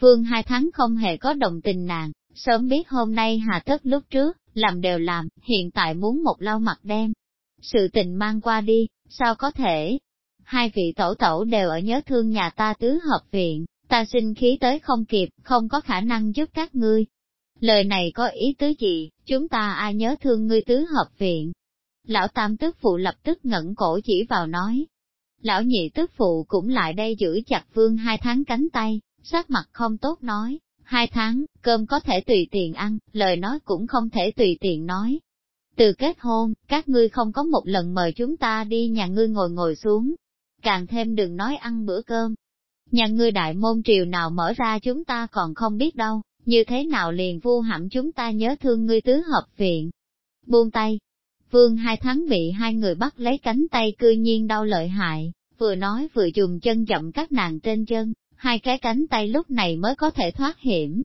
Vương hai tháng không hề có đồng tình nàng, sớm biết hôm nay hà tất lúc trước, làm đều làm, hiện tại muốn một lau mặt đem. Sự tình mang qua đi, sao có thể? Hai vị tổ tổ đều ở nhớ thương nhà ta tứ hợp viện, ta sinh khí tới không kịp, không có khả năng giúp các ngươi. Lời này có ý tứ gì, chúng ta ai nhớ thương ngươi tứ hợp viện? Lão tam tức phụ lập tức ngẩng cổ chỉ vào nói. Lão nhị tức phụ cũng lại đây giữ chặt vương hai tháng cánh tay, sắc mặt không tốt nói, hai tháng, cơm có thể tùy tiện ăn, lời nói cũng không thể tùy tiện nói. Từ kết hôn, các ngươi không có một lần mời chúng ta đi nhà ngươi ngồi ngồi xuống, càng thêm đừng nói ăn bữa cơm. Nhà ngươi đại môn triều nào mở ra chúng ta còn không biết đâu, như thế nào liền vu hẳm chúng ta nhớ thương ngươi tứ hợp viện. Buông tay, vương hai tháng bị hai người bắt lấy cánh tay cư nhiên đau lợi hại, vừa nói vừa dùng chân chậm các nàng trên chân, hai cái cánh tay lúc này mới có thể thoát hiểm.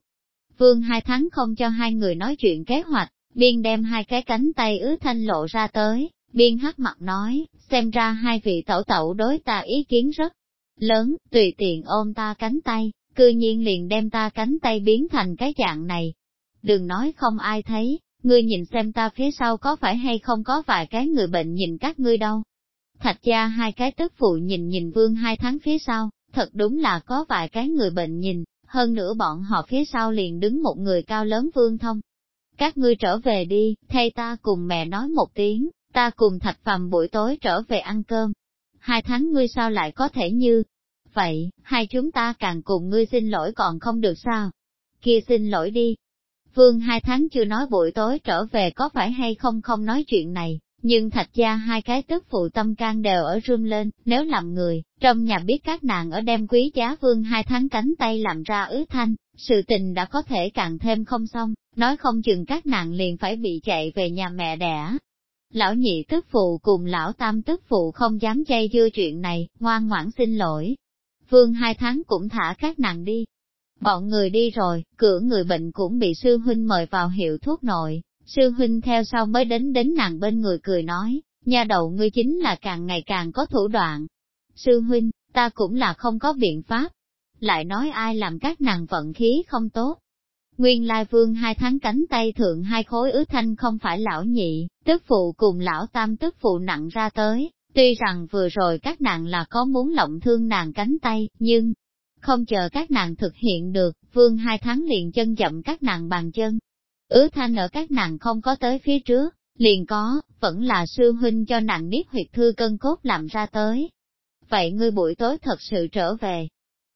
Vương hai tháng không cho hai người nói chuyện kế hoạch, biên đem hai cái cánh tay ứ thanh lộ ra tới, biên hắc mặt nói, xem ra hai vị tẩu tẩu đối ta ý kiến rất lớn, tùy tiện ôm ta cánh tay, cư nhiên liền đem ta cánh tay biến thành cái dạng này. Đừng nói không ai thấy, ngươi nhìn xem ta phía sau có phải hay không có vài cái người bệnh nhìn các ngươi đâu. Thạch gia hai cái tức phụ nhìn nhìn vương hai tháng phía sau, thật đúng là có vài cái người bệnh nhìn, hơn nữa bọn họ phía sau liền đứng một người cao lớn vương thông. Các ngươi trở về đi, thay ta cùng mẹ nói một tiếng, ta cùng thạch phàm buổi tối trở về ăn cơm. Hai tháng ngươi sao lại có thể như, vậy, hai chúng ta càng cùng ngươi xin lỗi còn không được sao? Kia xin lỗi đi. Vương hai tháng chưa nói buổi tối trở về có phải hay không không nói chuyện này, nhưng thạch gia hai cái tức phụ tâm can đều ở run lên, nếu làm người, trong nhà biết các nàng ở đem quý giá vương hai tháng cánh tay làm ra ứ thanh, sự tình đã có thể càng thêm không xong, nói không chừng các nàng liền phải bị chạy về nhà mẹ đẻ. Lão nhị tức phụ cùng lão tam tức phụ không dám chay dưa chuyện này, ngoan ngoãn xin lỗi. Vương hai tháng cũng thả các nàng đi. Bọn người đi rồi, cửa người bệnh cũng bị sư huynh mời vào hiệu thuốc nội, Sư huynh theo sau mới đến đến nàng bên người cười nói, Nha đầu ngươi chính là càng ngày càng có thủ đoạn. Sư huynh, ta cũng là không có biện pháp. Lại nói ai làm các nàng vận khí không tốt. Nguyên lai vương hai tháng cánh tay thượng hai khối ứ thanh không phải lão nhị, tức phụ cùng lão tam tức phụ nặng ra tới, tuy rằng vừa rồi các nàng là có muốn lộng thương nàng cánh tay, nhưng không chờ các nàng thực hiện được, vương hai tháng liền chân chậm các nàng bàn chân, Ứ thanh ở các nàng không có tới phía trước, liền có, vẫn là sư huynh cho nàng biết huyệt thư cân cốt làm ra tới. Vậy ngươi buổi tối thật sự trở về.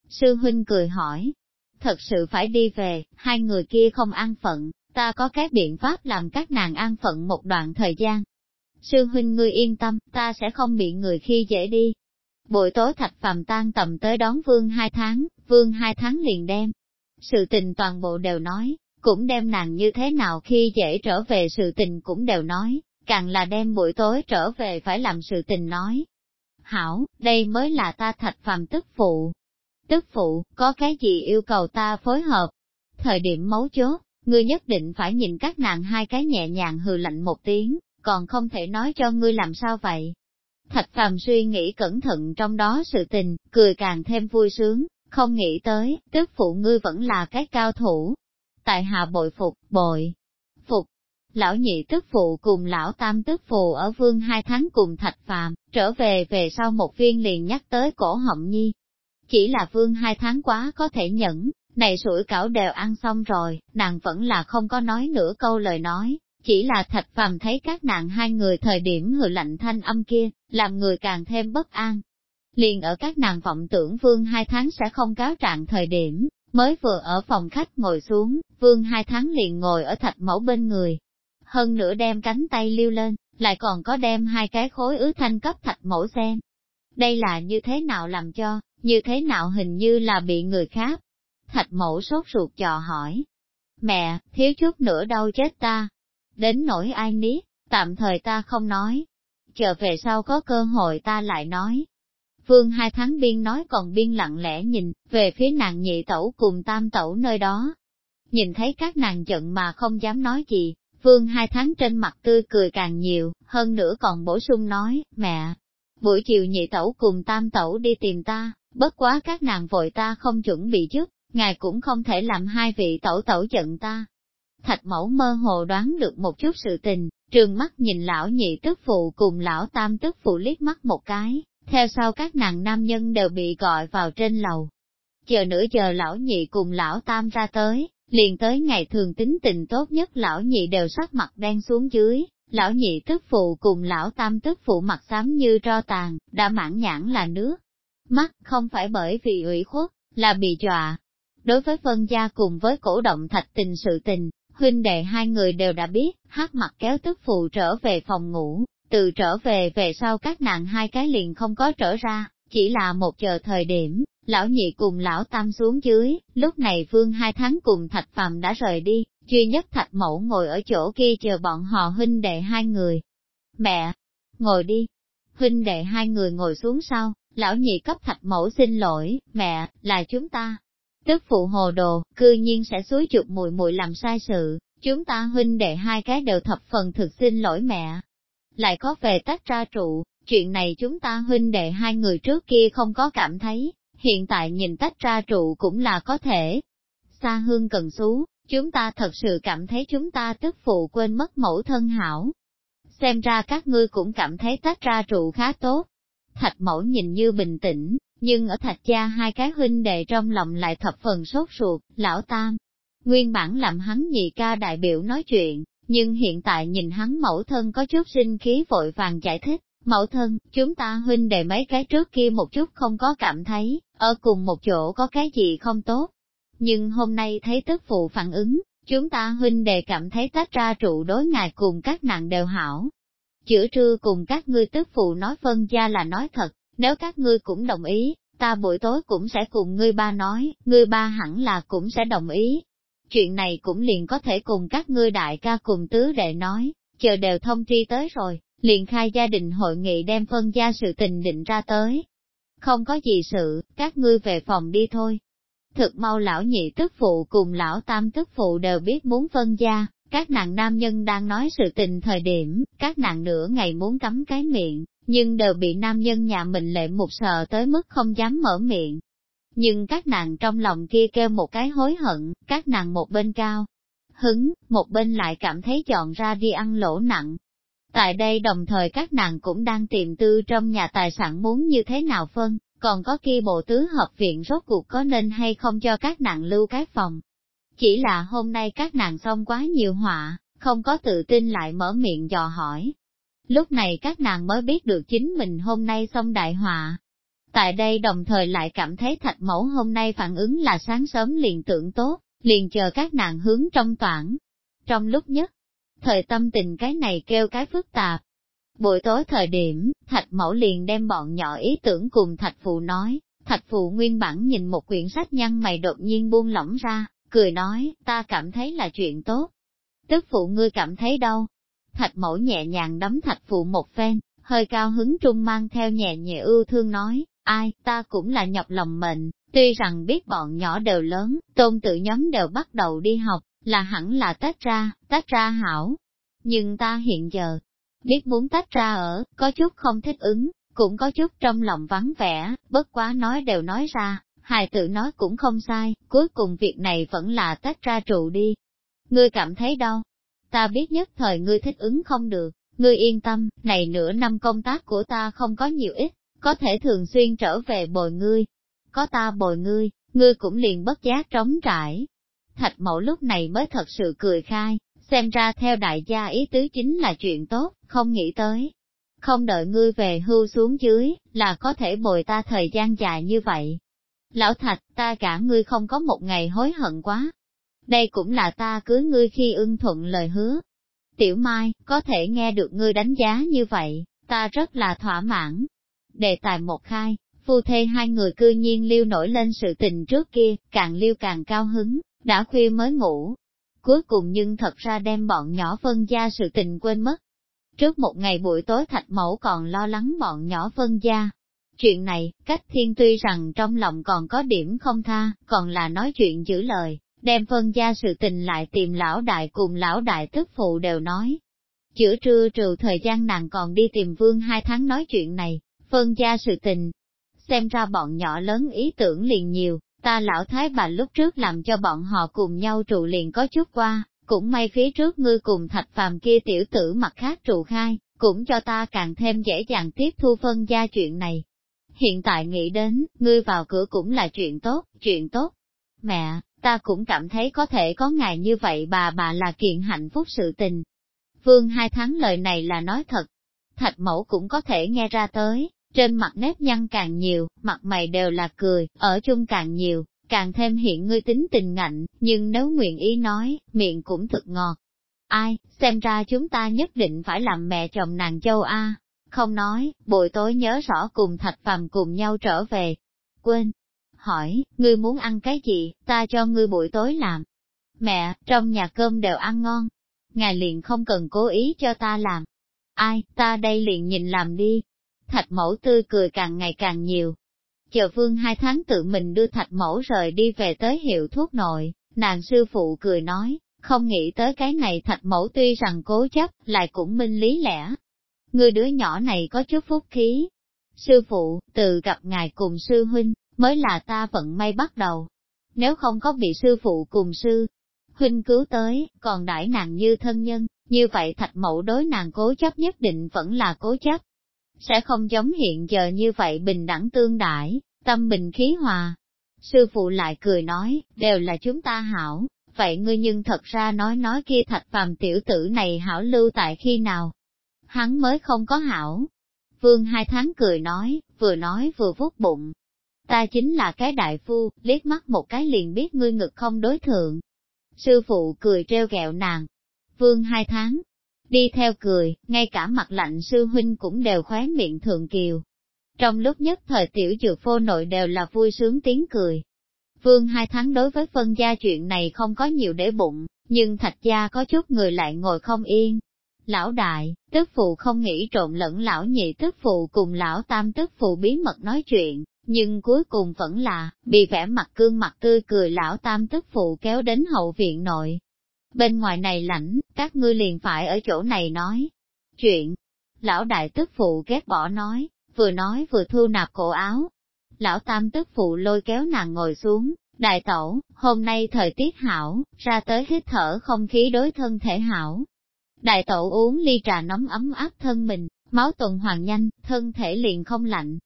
Sư huynh cười hỏi, thật sự phải đi về, hai người kia không ăn phận, ta có các biện pháp làm các nàng ăn phận một đoạn thời gian. Sư huynh ngươi yên tâm, ta sẽ không bị người khi dễ đi. Buổi tối thạch phàm tan tầm tới đón vương hai tháng, vương hai tháng liền đem. Sự tình toàn bộ đều nói, cũng đem nàng như thế nào khi dễ trở về sự tình cũng đều nói, càng là đem buổi tối trở về phải làm sự tình nói. Hảo, đây mới là ta thạch phàm tức phụ. Tức phụ, có cái gì yêu cầu ta phối hợp? Thời điểm mấu chốt, ngươi nhất định phải nhìn các nàng hai cái nhẹ nhàng hừ lạnh một tiếng, còn không thể nói cho ngươi làm sao vậy. Thạch phàm suy nghĩ cẩn thận trong đó sự tình, cười càng thêm vui sướng, không nghĩ tới, tức phụ ngươi vẫn là cái cao thủ. Tại hạ bội phục, bội, phục. Lão nhị tức phụ cùng lão tam tức phụ ở vương hai tháng cùng thạch phàm, trở về về sau một viên liền nhắc tới cổ họng nhi. Chỉ là vương hai tháng quá có thể nhẫn, này sủi cảo đều ăn xong rồi, nàng vẫn là không có nói nửa câu lời nói, chỉ là thạch phàm thấy các nạn hai người thời điểm hừ lạnh thanh âm kia, làm người càng thêm bất an. Liền ở các nàng vọng tưởng vương hai tháng sẽ không cáo trạng thời điểm, mới vừa ở phòng khách ngồi xuống, vương hai tháng liền ngồi ở thạch mẫu bên người. Hơn nữa đem cánh tay liêu lên, lại còn có đem hai cái khối ứ thanh cấp thạch mẫu xem. Đây là như thế nào làm cho, như thế nào hình như là bị người khác. Thạch mẫu sốt ruột chò hỏi. Mẹ, thiếu chút nữa đâu chết ta. Đến nỗi ai niết, tạm thời ta không nói. Chờ về sau có cơ hội ta lại nói. Vương hai tháng biên nói còn biên lặng lẽ nhìn, về phía nàng nhị tẩu cùng tam tẩu nơi đó. Nhìn thấy các nàng giận mà không dám nói gì, Vương hai tháng trên mặt tươi cười càng nhiều, hơn nữa còn bổ sung nói, mẹ, buổi chiều nhị tẩu cùng tam tẩu đi tìm ta, bất quá các nàng vội ta không chuẩn bị trước, ngài cũng không thể làm hai vị tẩu tẩu giận ta. Thạch mẫu mơ hồ đoán được một chút sự tình, trường mắt nhìn lão nhị tức phụ cùng lão tam tức phụ liếc mắt một cái, theo sau các nàng nam nhân đều bị gọi vào trên lầu. Chờ nửa giờ lão nhị cùng lão tam ra tới, liền tới ngày thường tính tình tốt nhất lão nhị đều sắc mặt đen xuống dưới, lão nhị tức phụ cùng lão tam tức phụ mặt xám như tro tàn, đã mãn nhãn là nước. Mắt không phải bởi vì ủy khuất, là bị dọa. Đối với phân gia cùng với cổ động thạch tình sự tình, huynh đệ hai người đều đã biết, hát mặt kéo tức phụ trở về phòng ngủ, từ trở về về sau các nạn hai cái liền không có trở ra, chỉ là một giờ thời điểm, lão nhị cùng lão tam xuống dưới, lúc này vương hai tháng cùng thạch phàm đã rời đi, duy nhất thạch mẫu ngồi ở chỗ kia chờ bọn họ huynh đệ hai người. Mẹ, ngồi đi. Huynh đệ hai người ngồi xuống sau, lão nhị cấp thạch mẫu xin lỗi, mẹ, là chúng ta. Tức phụ hồ đồ, cư nhiên sẽ suối chụp mùi mùi làm sai sự, chúng ta huynh đệ hai cái đều thập phần thực xin lỗi mẹ. Lại có về tách ra trụ, chuyện này chúng ta huynh đệ hai người trước kia không có cảm thấy, hiện tại nhìn tách ra trụ cũng là có thể. Xa hương cần xú, chúng ta thật sự cảm thấy chúng ta tức phụ quên mất mẫu thân hảo. Xem ra các ngươi cũng cảm thấy tách ra trụ khá tốt. Thạch mẫu nhìn như bình tĩnh, nhưng ở thạch gia hai cái huynh đệ trong lòng lại thập phần sốt ruột, lão tam. Nguyên bản làm hắn nhị ca đại biểu nói chuyện, nhưng hiện tại nhìn hắn mẫu thân có chút sinh khí vội vàng giải thích, mẫu thân, chúng ta huynh đệ mấy cái trước kia một chút không có cảm thấy, ở cùng một chỗ có cái gì không tốt. Nhưng hôm nay thấy tức phụ phản ứng, chúng ta huynh đệ cảm thấy tách ra trụ đối ngài cùng các nạn đều hảo. Chữa trưa cùng các ngươi tức phụ nói phân gia là nói thật, nếu các ngươi cũng đồng ý, ta buổi tối cũng sẽ cùng ngươi ba nói, ngươi ba hẳn là cũng sẽ đồng ý. Chuyện này cũng liền có thể cùng các ngươi đại ca cùng tứ đệ nói, chờ đều thông tri tới rồi, liền khai gia đình hội nghị đem phân gia sự tình định ra tới. Không có gì sự, các ngươi về phòng đi thôi. Thực mau lão nhị tức phụ cùng lão tam tức phụ đều biết muốn phân gia, các nàng nam nhân đang nói sự tình thời điểm, các nàng nửa ngày muốn cắm cái miệng, nhưng đều bị nam nhân nhà mình lệ một sợ tới mức không dám mở miệng. Nhưng các nàng trong lòng kia kêu một cái hối hận, các nàng một bên cao, hứng, một bên lại cảm thấy chọn ra đi ăn lỗ nặng. Tại đây đồng thời các nàng cũng đang tìm tư trong nhà tài sản muốn như thế nào phân, còn có kia bộ tứ hợp viện rốt cuộc có nên hay không cho các nàng lưu cái phòng. Chỉ là hôm nay các nàng xong quá nhiều họa, không có tự tin lại mở miệng dò hỏi, Lúc này các nàng mới biết được chính mình hôm nay xong đại họa. Tại đây đồng thời lại cảm thấy thạch mẫu hôm nay phản ứng là sáng sớm liền tưởng tốt, liền chờ các nàng hướng trong toảng. Trong lúc nhất, thời tâm tình cái này kêu cái phức tạp. Buổi tối thời điểm, thạch mẫu liền đem bọn nhỏ ý tưởng cùng thạch phụ nói, thạch phụ nguyên bản nhìn một quyển sách nhăn mày đột nhiên buông lỏng ra, cười nói, ta cảm thấy là chuyện tốt. Tức phụ ngươi cảm thấy đâu? Thạch mẫu nhẹ nhàng đấm thạch phụ một phen, hơi cao hứng trung mang theo nhẹ nhẹ ưu thương nói, ai, ta cũng là nhọc lòng mệnh, tuy rằng biết bọn nhỏ đều lớn, tôn tự nhóm đều bắt đầu đi học, là hẳn là tách ra, tách ra hảo. Nhưng ta hiện giờ, biết muốn tách ra ở, có chút không thích ứng, cũng có chút trong lòng vắng vẻ, bất quá nói đều nói ra, hài tự nói cũng không sai, cuối cùng việc này vẫn là tách ra trụ đi. Ngươi cảm thấy đau? Ta biết nhất thời ngươi thích ứng không được, ngươi yên tâm, này nửa năm công tác của ta không có nhiều ít, có thể thường xuyên trở về bồi ngươi. Có ta bồi ngươi, ngươi cũng liền bất giác trống trải. Thạch mẫu lúc này mới thật sự cười khai, xem ra theo đại gia ý tứ chính là chuyện tốt, không nghĩ tới. Không đợi ngươi về hưu xuống dưới, là có thể bồi ta thời gian dài như vậy. Lão Thạch, ta cả ngươi không có một ngày hối hận quá. Đây cũng là ta cưới ngươi khi ưng thuận lời hứa. Tiểu Mai, có thể nghe được ngươi đánh giá như vậy, ta rất là thỏa mãn. Đề tài một khai, phu thê hai người cư nhiên liêu nổi lên sự tình trước kia, càng liêu càng cao hứng, đã khuya mới ngủ. Cuối cùng nhưng thật ra đem bọn nhỏ phân gia sự tình quên mất. Trước một ngày buổi tối thạch mẫu còn lo lắng bọn nhỏ phân gia, Chuyện này, cách thiên tuy rằng trong lòng còn có điểm không tha, còn là nói chuyện giữ lời, đem phân gia sự tình lại tìm lão đại cùng lão đại tức phụ đều nói. Chữa trưa trừ thời gian nàng còn đi tìm vương hai tháng nói chuyện này, phân gia sự tình. Xem ra bọn nhỏ lớn ý tưởng liền nhiều, ta lão thái bà lúc trước làm cho bọn họ cùng nhau trụ liền có chút qua, cũng may phía trước ngươi cùng thạch phàm kia tiểu tử mặt khác trụ khai, cũng cho ta càng thêm dễ dàng tiếp thu phân gia chuyện này, hiện tại nghĩ đến, ngươi vào cửa cũng là chuyện tốt, chuyện tốt. Mẹ, ta cũng cảm thấy có thể có ngày như vậy bà bà là kiện hạnh phúc sự tình. Vương hai tháng lời này là nói thật. Thạch mẫu cũng có thể nghe ra tới, trên mặt nếp nhăn càng nhiều, mặt mày đều là cười, ở chung càng nhiều, càng thêm hiện ngươi tính tình ngạnh, nhưng nếu nguyện ý nói, miệng cũng thật ngọt. Ai, xem ra chúng ta nhất định phải làm mẹ chồng nàng châu A không nói, buổi tối nhớ rõ cùng thạch phàm cùng nhau trở về. Quên, hỏi, ngươi muốn ăn cái gì, ta cho ngươi buổi tối làm. Mẹ, trong nhà cơm đều ăn ngon, ngài liền không cần cố ý cho ta làm. Ai, ta đây liền nhìn làm đi. Thạch mẫu tươi cười càng ngày càng nhiều. Chờ vương hai tháng tự mình đưa thạch mẫu rời đi về tới hiệu thuốc nội, nàng sư phụ cười nói, không nghĩ tới cái này thạch mẫu tuy rằng cố chấp, lại cũng minh lý lẽ, ngươi đứa nhỏ này có chút phúc khí. Sư phụ, từ gặp ngài cùng sư huynh, mới là ta vận may bắt đầu. Nếu không có bị sư phụ cùng sư huynh cứu tới, còn đãi nàng như thân nhân, như vậy thạch mẫu đối nàng cố chấp nhất định vẫn là cố chấp. Sẽ không giống hiện giờ như vậy bình đẳng tương đãi, tâm bình khí hòa. Sư phụ lại cười nói, đều là chúng ta hảo, vậy ngươi nhưng thật ra nói nói kia thạch phàm tiểu tử này hảo lưu tại khi nào, hắn mới không có hảo. Vương hai tháng cười nói, vừa nói vừa vuốt bụng. Ta chính là cái đại phu, liếc mắt một cái liền biết ngươi ngực không đối thượng. Sư phụ cười treo gẹo nàng. Vương hai tháng, đi theo cười, ngay cả mặt lạnh sư huynh cũng đều khóe miệng thượng kiều. Trong lúc nhất thời tiểu dược phô nội đều là vui sướng tiếng cười. Vương hai tháng đối với phân gia chuyện này không có nhiều để bụng, nhưng thạch gia có chút người lại ngồi không yên, Lão đại, tức phụ không nghĩ trộn lẫn lão nhị tức phụ cùng lão tam tức phụ bí mật nói chuyện, nhưng cuối cùng vẫn là, bị vẻ mặt cương mặt tươi cười lão tam tức phụ kéo đến hậu viện nội. Bên ngoài này lạnh, các ngươi liền phải ở chỗ này nói. Chuyện, lão đại tức phụ ghét bỏ nói, vừa nói vừa thu nạp cổ áo. Lão tam tức phụ lôi kéo nàng ngồi xuống, đại tẩu, hôm nay thời tiết hảo, ra tới hít thở không khí đối thân thể hảo, Đại tẩu uống ly trà nóng ấm áp thân mình, máu tuần hoàn nhanh, thân thể liền không lạnh.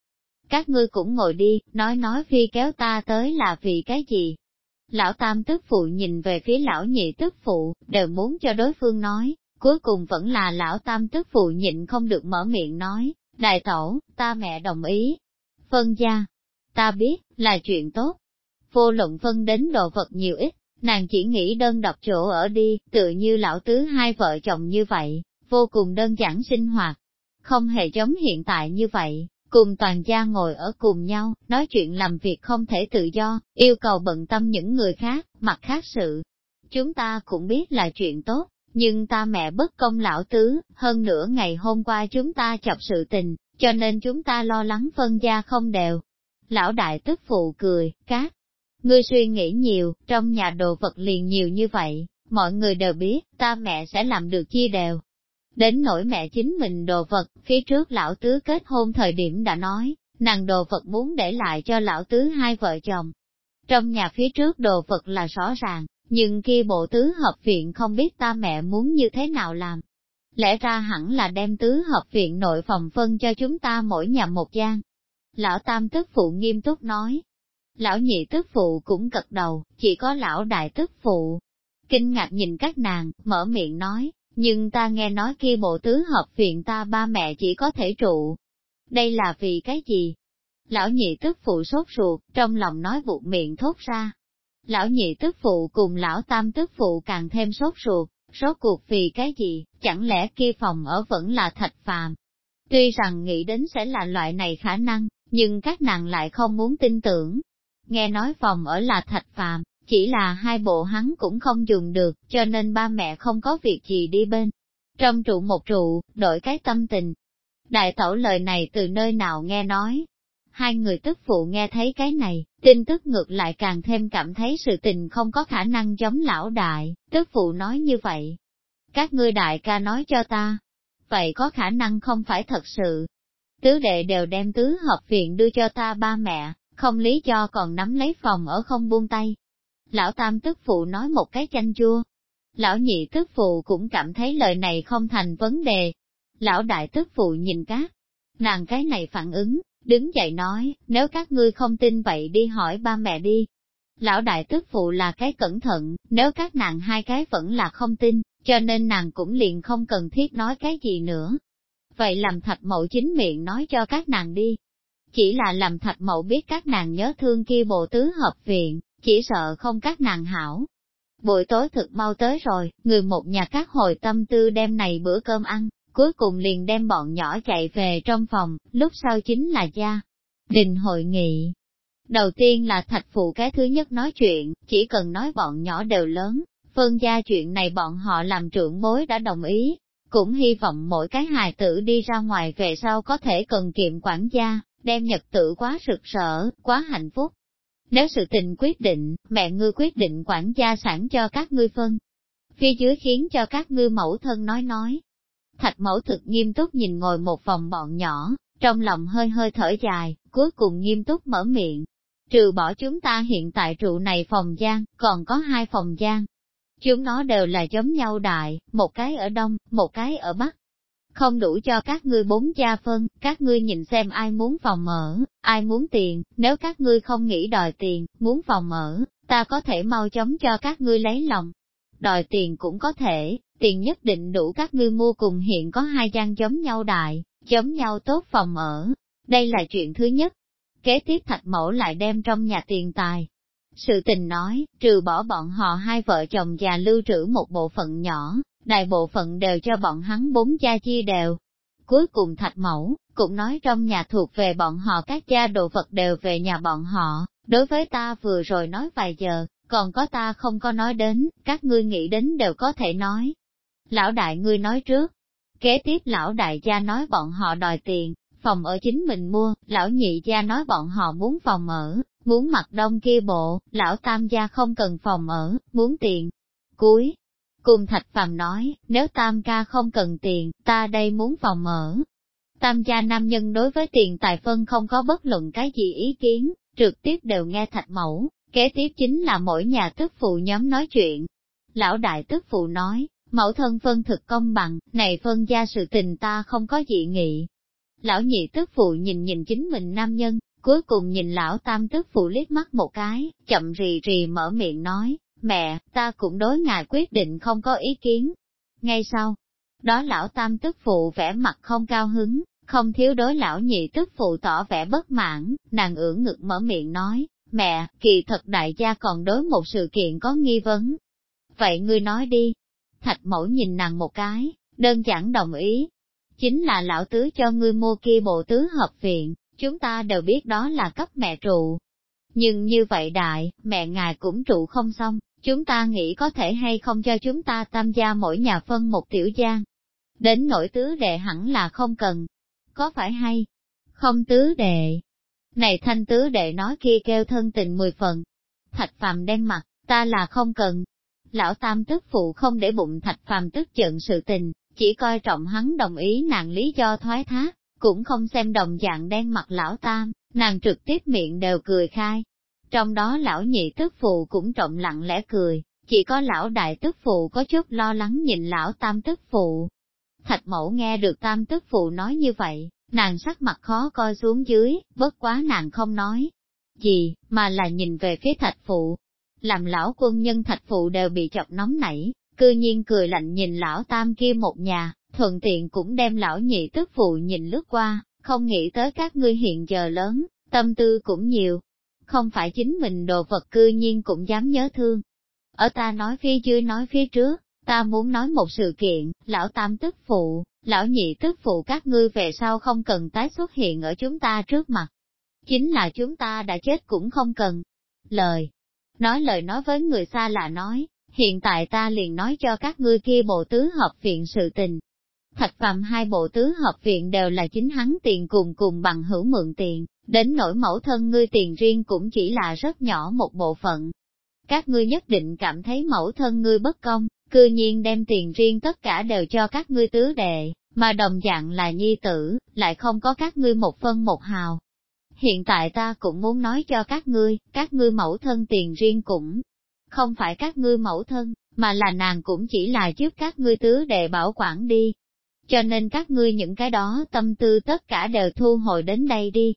Các ngươi cũng ngồi đi, nói nói phi kéo ta tới là vì cái gì? Lão tam tức phụ nhìn về phía lão nhị tức phụ, đều muốn cho đối phương nói, cuối cùng vẫn là lão tam tức phụ nhịn không được mở miệng nói, đại tẩu, ta mẹ đồng ý. Phân gia, ta biết, là chuyện tốt. Vô luận phân đến đồ vật nhiều ít, Nàng chỉ nghĩ đơn độc chỗ ở đi, tự như lão tứ hai vợ chồng như vậy, vô cùng đơn giản sinh hoạt. không hề giống hiện tại như vậy, cùng toàn gia ngồi ở cùng nhau, nói chuyện làm việc không thể tự do, yêu cầu bận tâm những người khác, mặt khác sự. Chúng ta cũng biết là chuyện tốt, nhưng ta mẹ bất công lão tứ, hơn nữa ngày hôm qua chúng ta chọc sự tình, cho nên chúng ta lo lắng phân gia không đều. Lão đại tức phụ cười, cát. Ngươi suy nghĩ nhiều, trong nhà đồ vật liền nhiều như vậy, mọi người đều biết, ta mẹ sẽ làm được chia đều. Đến nỗi mẹ chính mình đồ vật, phía trước lão tứ kết hôn thời điểm đã nói, nàng đồ vật muốn để lại cho lão tứ hai vợ chồng. Trong nhà phía trước đồ vật là rõ ràng, nhưng kia bộ tứ hợp viện không biết ta mẹ muốn như thế nào làm. Lẽ ra hẳn là đem tứ hợp viện nội phòng phân cho chúng ta mỗi nhà một gian. Lão tam tức phụ nghiêm túc nói. Lão nhị tức phụ cũng cật đầu, chỉ có lão đại tức phụ. Kinh ngạc nhìn các nàng, mở miệng nói, nhưng ta nghe nói kia bộ tứ hợp viện ta ba mẹ chỉ có thể trụ. Đây là vì cái gì? Lão nhị tức phụ sốt ruột, trong lòng nói buộc miệng thốt ra. Lão nhị tức phụ cùng lão tam tức phụ càng thêm sốt ruột, rốt cuộc vì cái gì, chẳng lẽ kia phòng ở vẫn là thạch phàm. Tuy rằng nghĩ đến sẽ là loại này khả năng, nhưng các nàng lại không muốn tin tưởng. Nghe nói phòng ở là thạch phàm, chỉ là hai bộ hắn cũng không dùng được, cho nên ba mẹ không có việc gì đi bên. Trong trụ một trụ, đổi cái tâm tình. Đại tẩu lời này từ nơi nào nghe nói. Hai người tức phụ nghe thấy cái này, tin tức ngược lại càng thêm cảm thấy sự tình không có khả năng giống lão đại, tức phụ nói như vậy. Các ngươi đại ca nói cho ta, vậy có khả năng không phải thật sự. Tứ đệ đều đem tứ hợp viện đưa cho ta ba mẹ, không lý do còn nắm lấy phòng ở không buông tay, Lão tam tức phụ nói một cái chanh chua. Lão nhị tức phụ cũng cảm thấy lời này không thành vấn đề. Lão đại tức phụ nhìn các, nàng cái này phản ứng, đứng dậy nói, nếu các ngươi không tin vậy đi hỏi ba mẹ đi. Lão đại tức phụ là cái cẩn thận, nếu các nàng hai cái vẫn là không tin, cho nên nàng cũng liền không cần thiết nói cái gì nữa. Vậy làm thạch mậu chính miệng nói cho các nàng đi. Chỉ là làm thạch mậu biết các nàng nhớ thương kia bộ tứ hợp viện, chỉ sợ không các nàng hảo. Buổi tối thực mau tới rồi, người một nhà các hồi tâm tư đem này bữa cơm ăn, cuối cùng liền đem bọn nhỏ chạy về trong phòng, lúc sau chính là gia đình hội nghị. Đầu tiên là thạch phụ cái thứ nhất nói chuyện, chỉ cần nói bọn nhỏ đều lớn, phân gia chuyện này bọn họ làm trưởng bối đã đồng ý, cũng hy vọng mỗi cái hài tử đi ra ngoài về sau có thể cần kiệm quản gia, đem nhật tử quá rực rỡ, quá hạnh phúc. Nếu sự tình quyết định, mẹ ngươi quyết định quản gia sản cho các ngươi phân. Phía dưới khiến cho các ngươi mẫu thân nói nói. Thạch mẫu thực nghiêm túc nhìn ngồi một vòng bọn nhỏ, trong lòng hơi hơi thở dài, cuối cùng nghiêm túc mở miệng. Trừ bỏ chúng ta hiện tại trụ này phòng gian, còn có hai phòng gian. Chúng nó đều là giống nhau đại, một cái ở đông, một cái ở bắc không đủ cho các ngươi bốn gia phân, các ngươi nhìn xem ai muốn phòng mở, ai muốn tiền, nếu các ngươi không nghĩ đòi tiền, muốn phòng mở, ta có thể mau chóng cho các ngươi lấy lòng. Đòi tiền cũng có thể, tiền nhất định đủ các ngươi mua cùng hiện có hai gian giống nhau đại, giống nhau tốt phòng ở. Đây là chuyện thứ nhất. Kế tiếp thạch mẫu lại đem trong nhà tiền tài. Sự tình nói, trừ bỏ bọn họ hai vợ chồng già lưu trữ một bộ phận nhỏ, đại bộ phận đều cho bọn hắn bốn cha chia đều. Cuối cùng thạch mẫu, cũng nói trong nhà thuộc về bọn họ các cha đồ vật đều về nhà bọn họ, đối với ta vừa rồi nói vài giờ, còn có ta không có nói đến, các ngươi nghĩ đến đều có thể nói. Lão đại ngươi nói trước, kế tiếp lão đại gia nói bọn họ đòi tiền, phòng ở chính mình mua, lão nhị gia nói bọn họ muốn phòng ở, muốn mặt đông kia bộ, lão tam gia không cần phòng ở, muốn tiền. Cuối, Cùng Thạch Phàm nói, nếu Tam ca không cần tiền, ta đây muốn phòng mở. Tam gia nam nhân đối với tiền tài phân không có bất luận cái gì ý kiến, trực tiếp đều nghe Thạch Mẫu, kế tiếp chính là mỗi nhà tức phụ nhóm nói chuyện. Lão đại tức phụ nói, mẫu thân phân thực công bằng, này phân gia sự tình ta không có dị nghị. Lão nhị tức phụ nhìn nhìn chính mình nam nhân, cuối cùng nhìn lão tam tức phụ liếc mắt một cái, chậm rì rì mở miệng nói, Mẹ, ta cũng đối ngài quyết định không có ý kiến. Ngay sau, đó lão tam tức phụ vẻ mặt không cao hứng, không thiếu đối lão nhị tức phụ tỏ vẻ bất mãn, nàng ưỡn ngực mở miệng nói, mẹ, kỳ thật đại gia còn đối một sự kiện có nghi vấn. Vậy ngươi nói đi. Thạch mẫu nhìn nàng một cái, đơn giản đồng ý. chính là lão tứ cho ngươi mua kia bộ tứ hợp viện, chúng ta đều biết đó là cấp mẹ trụ. Nhưng như vậy đại, mẹ ngài cũng trụ không xong, chúng ta nghĩ có thể hay không cho chúng ta tam gia mỗi nhà phân một tiểu gian. Đến nỗi tứ đệ hẳn là không cần. Có phải hay? Không tứ đệ. Này thanh tứ đệ nói kia kêu thân tình mười phần. Thạch phàm đen mặt, ta là không cần. Lão tam tức phụ không để bụng thạch phàm tức giận sự tình, chỉ coi trọng hắn đồng ý nàng lý do thoái thác, cũng không xem đồng dạng đen mặt lão tam, nàng trực tiếp miệng đều cười khai. Trong đó lão nhị tức phụ cũng trọng lặng lẽ cười, chỉ có lão đại tức phụ có chút lo lắng nhìn lão tam tức phụ. Thạch mẫu nghe được tam tức phụ nói như vậy, nàng sắc mặt khó coi xuống dưới, bất quá nàng không nói gì, mà là nhìn về phía thạch phụ. Làm lão quân nhân thạch phụ đều bị chọc nóng nảy, cư nhiên cười lạnh nhìn lão tam kia một nhà, thuận tiện cũng đem lão nhị tức phụ nhìn lướt qua, không nghĩ tới các ngươi hiện giờ lớn, tâm tư cũng nhiều. Không phải chính mình đồ vật cư nhiên cũng dám nhớ thương. Ở ta nói phía dưới nói phía trước, ta muốn nói một sự kiện, lão tam tức phụ, lão nhị tức phụ các ngươi về sau không cần tái xuất hiện ở chúng ta trước mặt. Chính là chúng ta đã chết cũng không cần. Lời, nói lời nói với người xa là nói, hiện tại ta liền nói cho các ngươi kia bộ tứ hợp viện sự tình. Thạch phạm hai bộ tứ hợp viện đều là chính hắn tiền cùng cùng bằng hữu mượn tiền, đến nỗi mẫu thân ngươi tiền riêng cũng chỉ là rất nhỏ một bộ phận. Các ngươi nhất định cảm thấy mẫu thân ngươi bất công, cư nhiên đem tiền riêng tất cả đều cho các ngươi tứ đệ, mà đồng dạng là nhi tử, lại không có các ngươi một phân một hào. Hiện tại ta cũng muốn nói cho các ngươi, các ngươi mẫu thân tiền riêng cũng không phải các ngươi mẫu thân, mà là nàng cũng chỉ là giúp các ngươi tứ đệ bảo quản đi. Cho nên các ngươi những cái đó tâm tư tất cả đều thu hồi đến đây đi.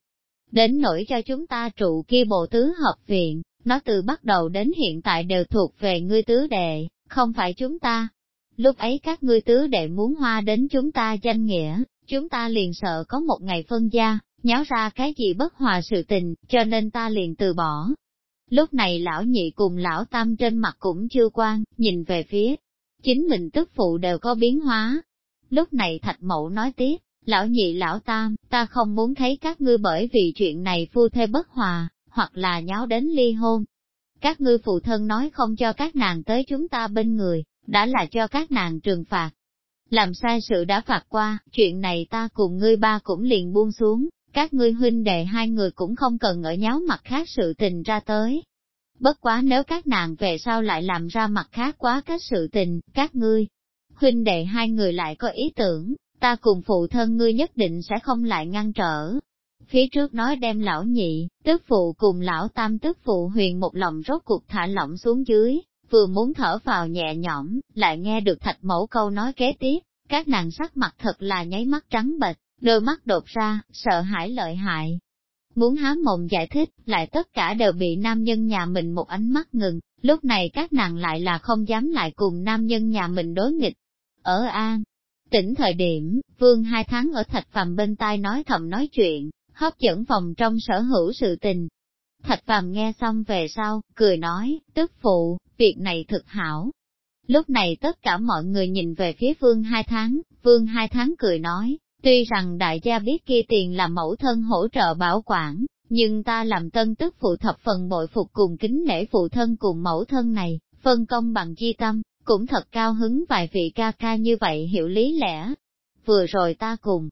Đến nỗi cho chúng ta trụ kia bộ tứ hợp viện, nó từ bắt đầu đến hiện tại đều thuộc về ngươi tứ đệ, không phải chúng ta. Lúc ấy các ngươi tứ đệ muốn hoa đến chúng ta danh nghĩa, chúng ta liền sợ có một ngày phân gia, nháo ra cái gì bất hòa sự tình, cho nên ta liền từ bỏ. Lúc này lão nhị cùng lão tam trên mặt cũng chưa quan, nhìn về phía, chính mình tức phụ đều có biến hóa. Lúc này thạch mậu nói tiếp, lão nhị lão tam, ta không muốn thấy các ngươi bởi vì chuyện này phu thê bất hòa, hoặc là nháo đến ly hôn. Các ngươi phụ thân nói không cho các nàng tới chúng ta bên người, đã là cho các nàng trừng phạt. Làm sai sự đã phạt qua, chuyện này ta cùng ngươi ba cũng liền buông xuống, các ngươi huynh đệ hai người cũng không cần ở nháo mặt khác sự tình ra tới. Bất quá nếu các nàng về sau lại làm ra mặt khác quá các sự tình, các ngươi, huynh đệ hai người lại có ý tưởng, ta cùng phụ thân ngươi nhất định sẽ không lại ngăn trở. Phía trước nói đem lão nhị, tức phụ cùng lão tam tức phụ huyền một lòng rốt cuộc thả lỏng xuống dưới, vừa muốn thở vào nhẹ nhõm, lại nghe được thạch mẫu câu nói kế tiếp, các nàng sắc mặt thật là nháy mắt trắng bệch, đôi mắt đột ra, sợ hãi lợi hại. Muốn há mồm giải thích, lại tất cả đều bị nam nhân nhà mình một ánh mắt ngừng, lúc này các nàng lại là không dám lại cùng nam nhân nhà mình đối nghịch. Ở An, tỉnh thời điểm, vương hai tháng ở thạch phàm bên tai nói thầm nói chuyện, hấp dẫn phòng trong sở hữu sự tình. Thạch phàm nghe xong về sau, cười nói, tức phụ, việc này thực hảo. Lúc này tất cả mọi người nhìn về phía vương hai tháng, vương hai tháng cười nói, Tuy rằng đại gia biết kia tiền là mẫu thân hỗ trợ bảo quản, nhưng ta làm tân tức phụ thập phần bội phục cùng kính nể phụ thân cùng mẫu thân này, phân công bằng chi tâm, cũng thật cao hứng vài vị ca ca như vậy hiểu lý lẽ. Vừa rồi ta cùng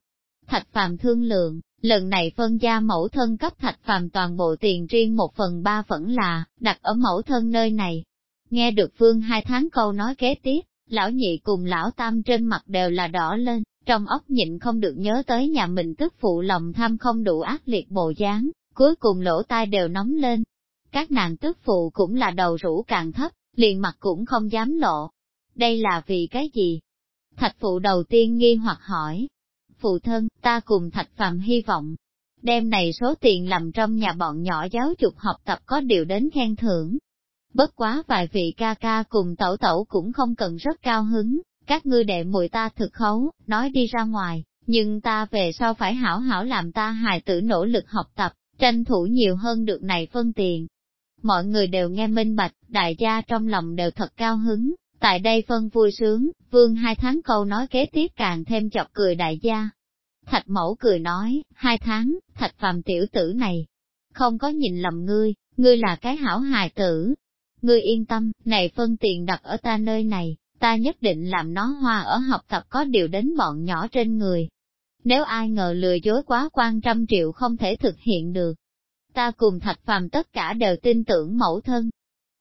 Thạch Phàm thương lượng, lần này phân gia mẫu thân cấp Thạch Phàm toàn bộ tiền riêng một phần ba vẫn là, đặt ở mẫu thân nơi này. Nghe được Vương hai tháng câu nói kế tiếp, lão nhị cùng lão tam trên mặt đều là đỏ lên, trong óc nhịn không được nhớ tới nhà mình tức phụ lòng tham không đủ ác liệt bộ dáng, cuối cùng lỗ tai đều nóng lên. Các nàng tức phụ cũng là đầu rũ càng thấp, liền mặt cũng không dám lộ. Đây là vì cái gì? Thạch phụ đầu tiên nghi hoặc hỏi. Phụ thân, ta cùng thạch phạm hy vọng, đêm này số tiền làm trong nhà bọn nhỏ giáo dục học tập có điều đến khen thưởng. Bất quá vài vị ca ca cùng tẩu tẩu cũng không cần rất cao hứng, các ngươi đệ muội ta thực khấu, nói đi ra ngoài, nhưng ta về sau phải hảo hảo làm ta hài tử nỗ lực học tập, tranh thủ nhiều hơn được này phân tiền. Mọi người đều nghe minh bạch, đại gia trong lòng đều thật cao hứng, Tại đây phân vui sướng, vương hai tháng câu nói kế tiếp càng thêm chọc cười đại gia. Thạch mẫu cười nói, hai tháng, thạch phàm tiểu tử này, không có nhìn lầm ngươi, ngươi là cái hảo hài tử. Ngươi yên tâm, này phân tiền đặt ở ta nơi này, ta nhất định làm nó hoa ở học tập có điều đến bọn nhỏ trên người. Nếu ai ngờ lừa dối quá quan trăm triệu không thể thực hiện được, ta cùng thạch phàm tất cả đều tin tưởng mẫu thân.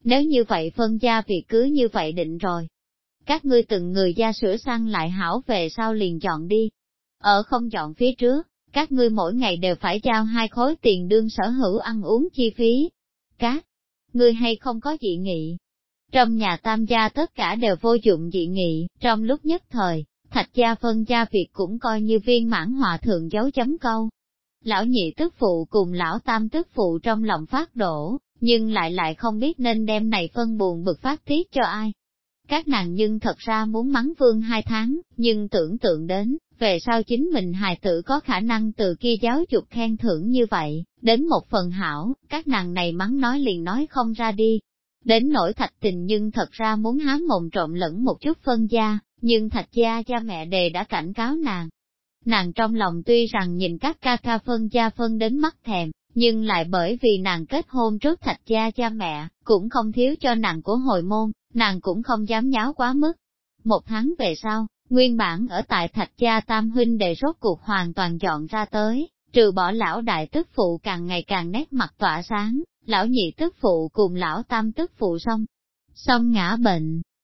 Nếu như vậy phân gia việc cứ như vậy định rồi. Các ngươi từng người gia sửa sang lại hảo về sau liền chọn đi. Ở không chọn phía trước, các ngươi mỗi ngày đều phải giao hai khối tiền đương sở hữu ăn uống chi phí. Các ngươi hay không có dị nghị. Trong nhà tam gia tất cả đều vô dụng dị nghị, trong lúc nhất thời, thạch gia phân gia việc cũng coi như viên mãn hòa thượng dấu chấm câu. Lão nhị tức phụ cùng lão tam tức phụ trong lòng phát đổ, nhưng lại lại không biết nên đem này phân buồn bực phát tiết cho ai. Các nàng nhưng thật ra muốn mắng vương hai tháng, nhưng tưởng tượng đến, về sau chính mình hài tử có khả năng từ kia giáo dục khen thưởng như vậy, đến một phần hảo, các nàng này mắng nói liền nói không ra đi. Đến nỗi thạch tình nhưng thật ra muốn há mồm trộn lẫn một chút phân gia, nhưng thạch gia cha mẹ đề đã cảnh cáo nàng. Nàng trong lòng tuy rằng nhìn các ca ca phân gia phân đến mắt thèm, nhưng lại bởi vì nàng kết hôn trước thạch gia cha mẹ, cũng không thiếu cho nàng của hồi môn, nàng cũng không dám nháo quá mức. Một tháng về sau, nguyên bản ở tại thạch gia tam huynh đệ rốt cuộc hoàn toàn dọn ra tới, trừ bỏ lão đại tức phụ càng ngày càng nét mặt tỏa sáng, lão nhị tức phụ cùng lão tam tức phụ xong. Xong ngã bệnh,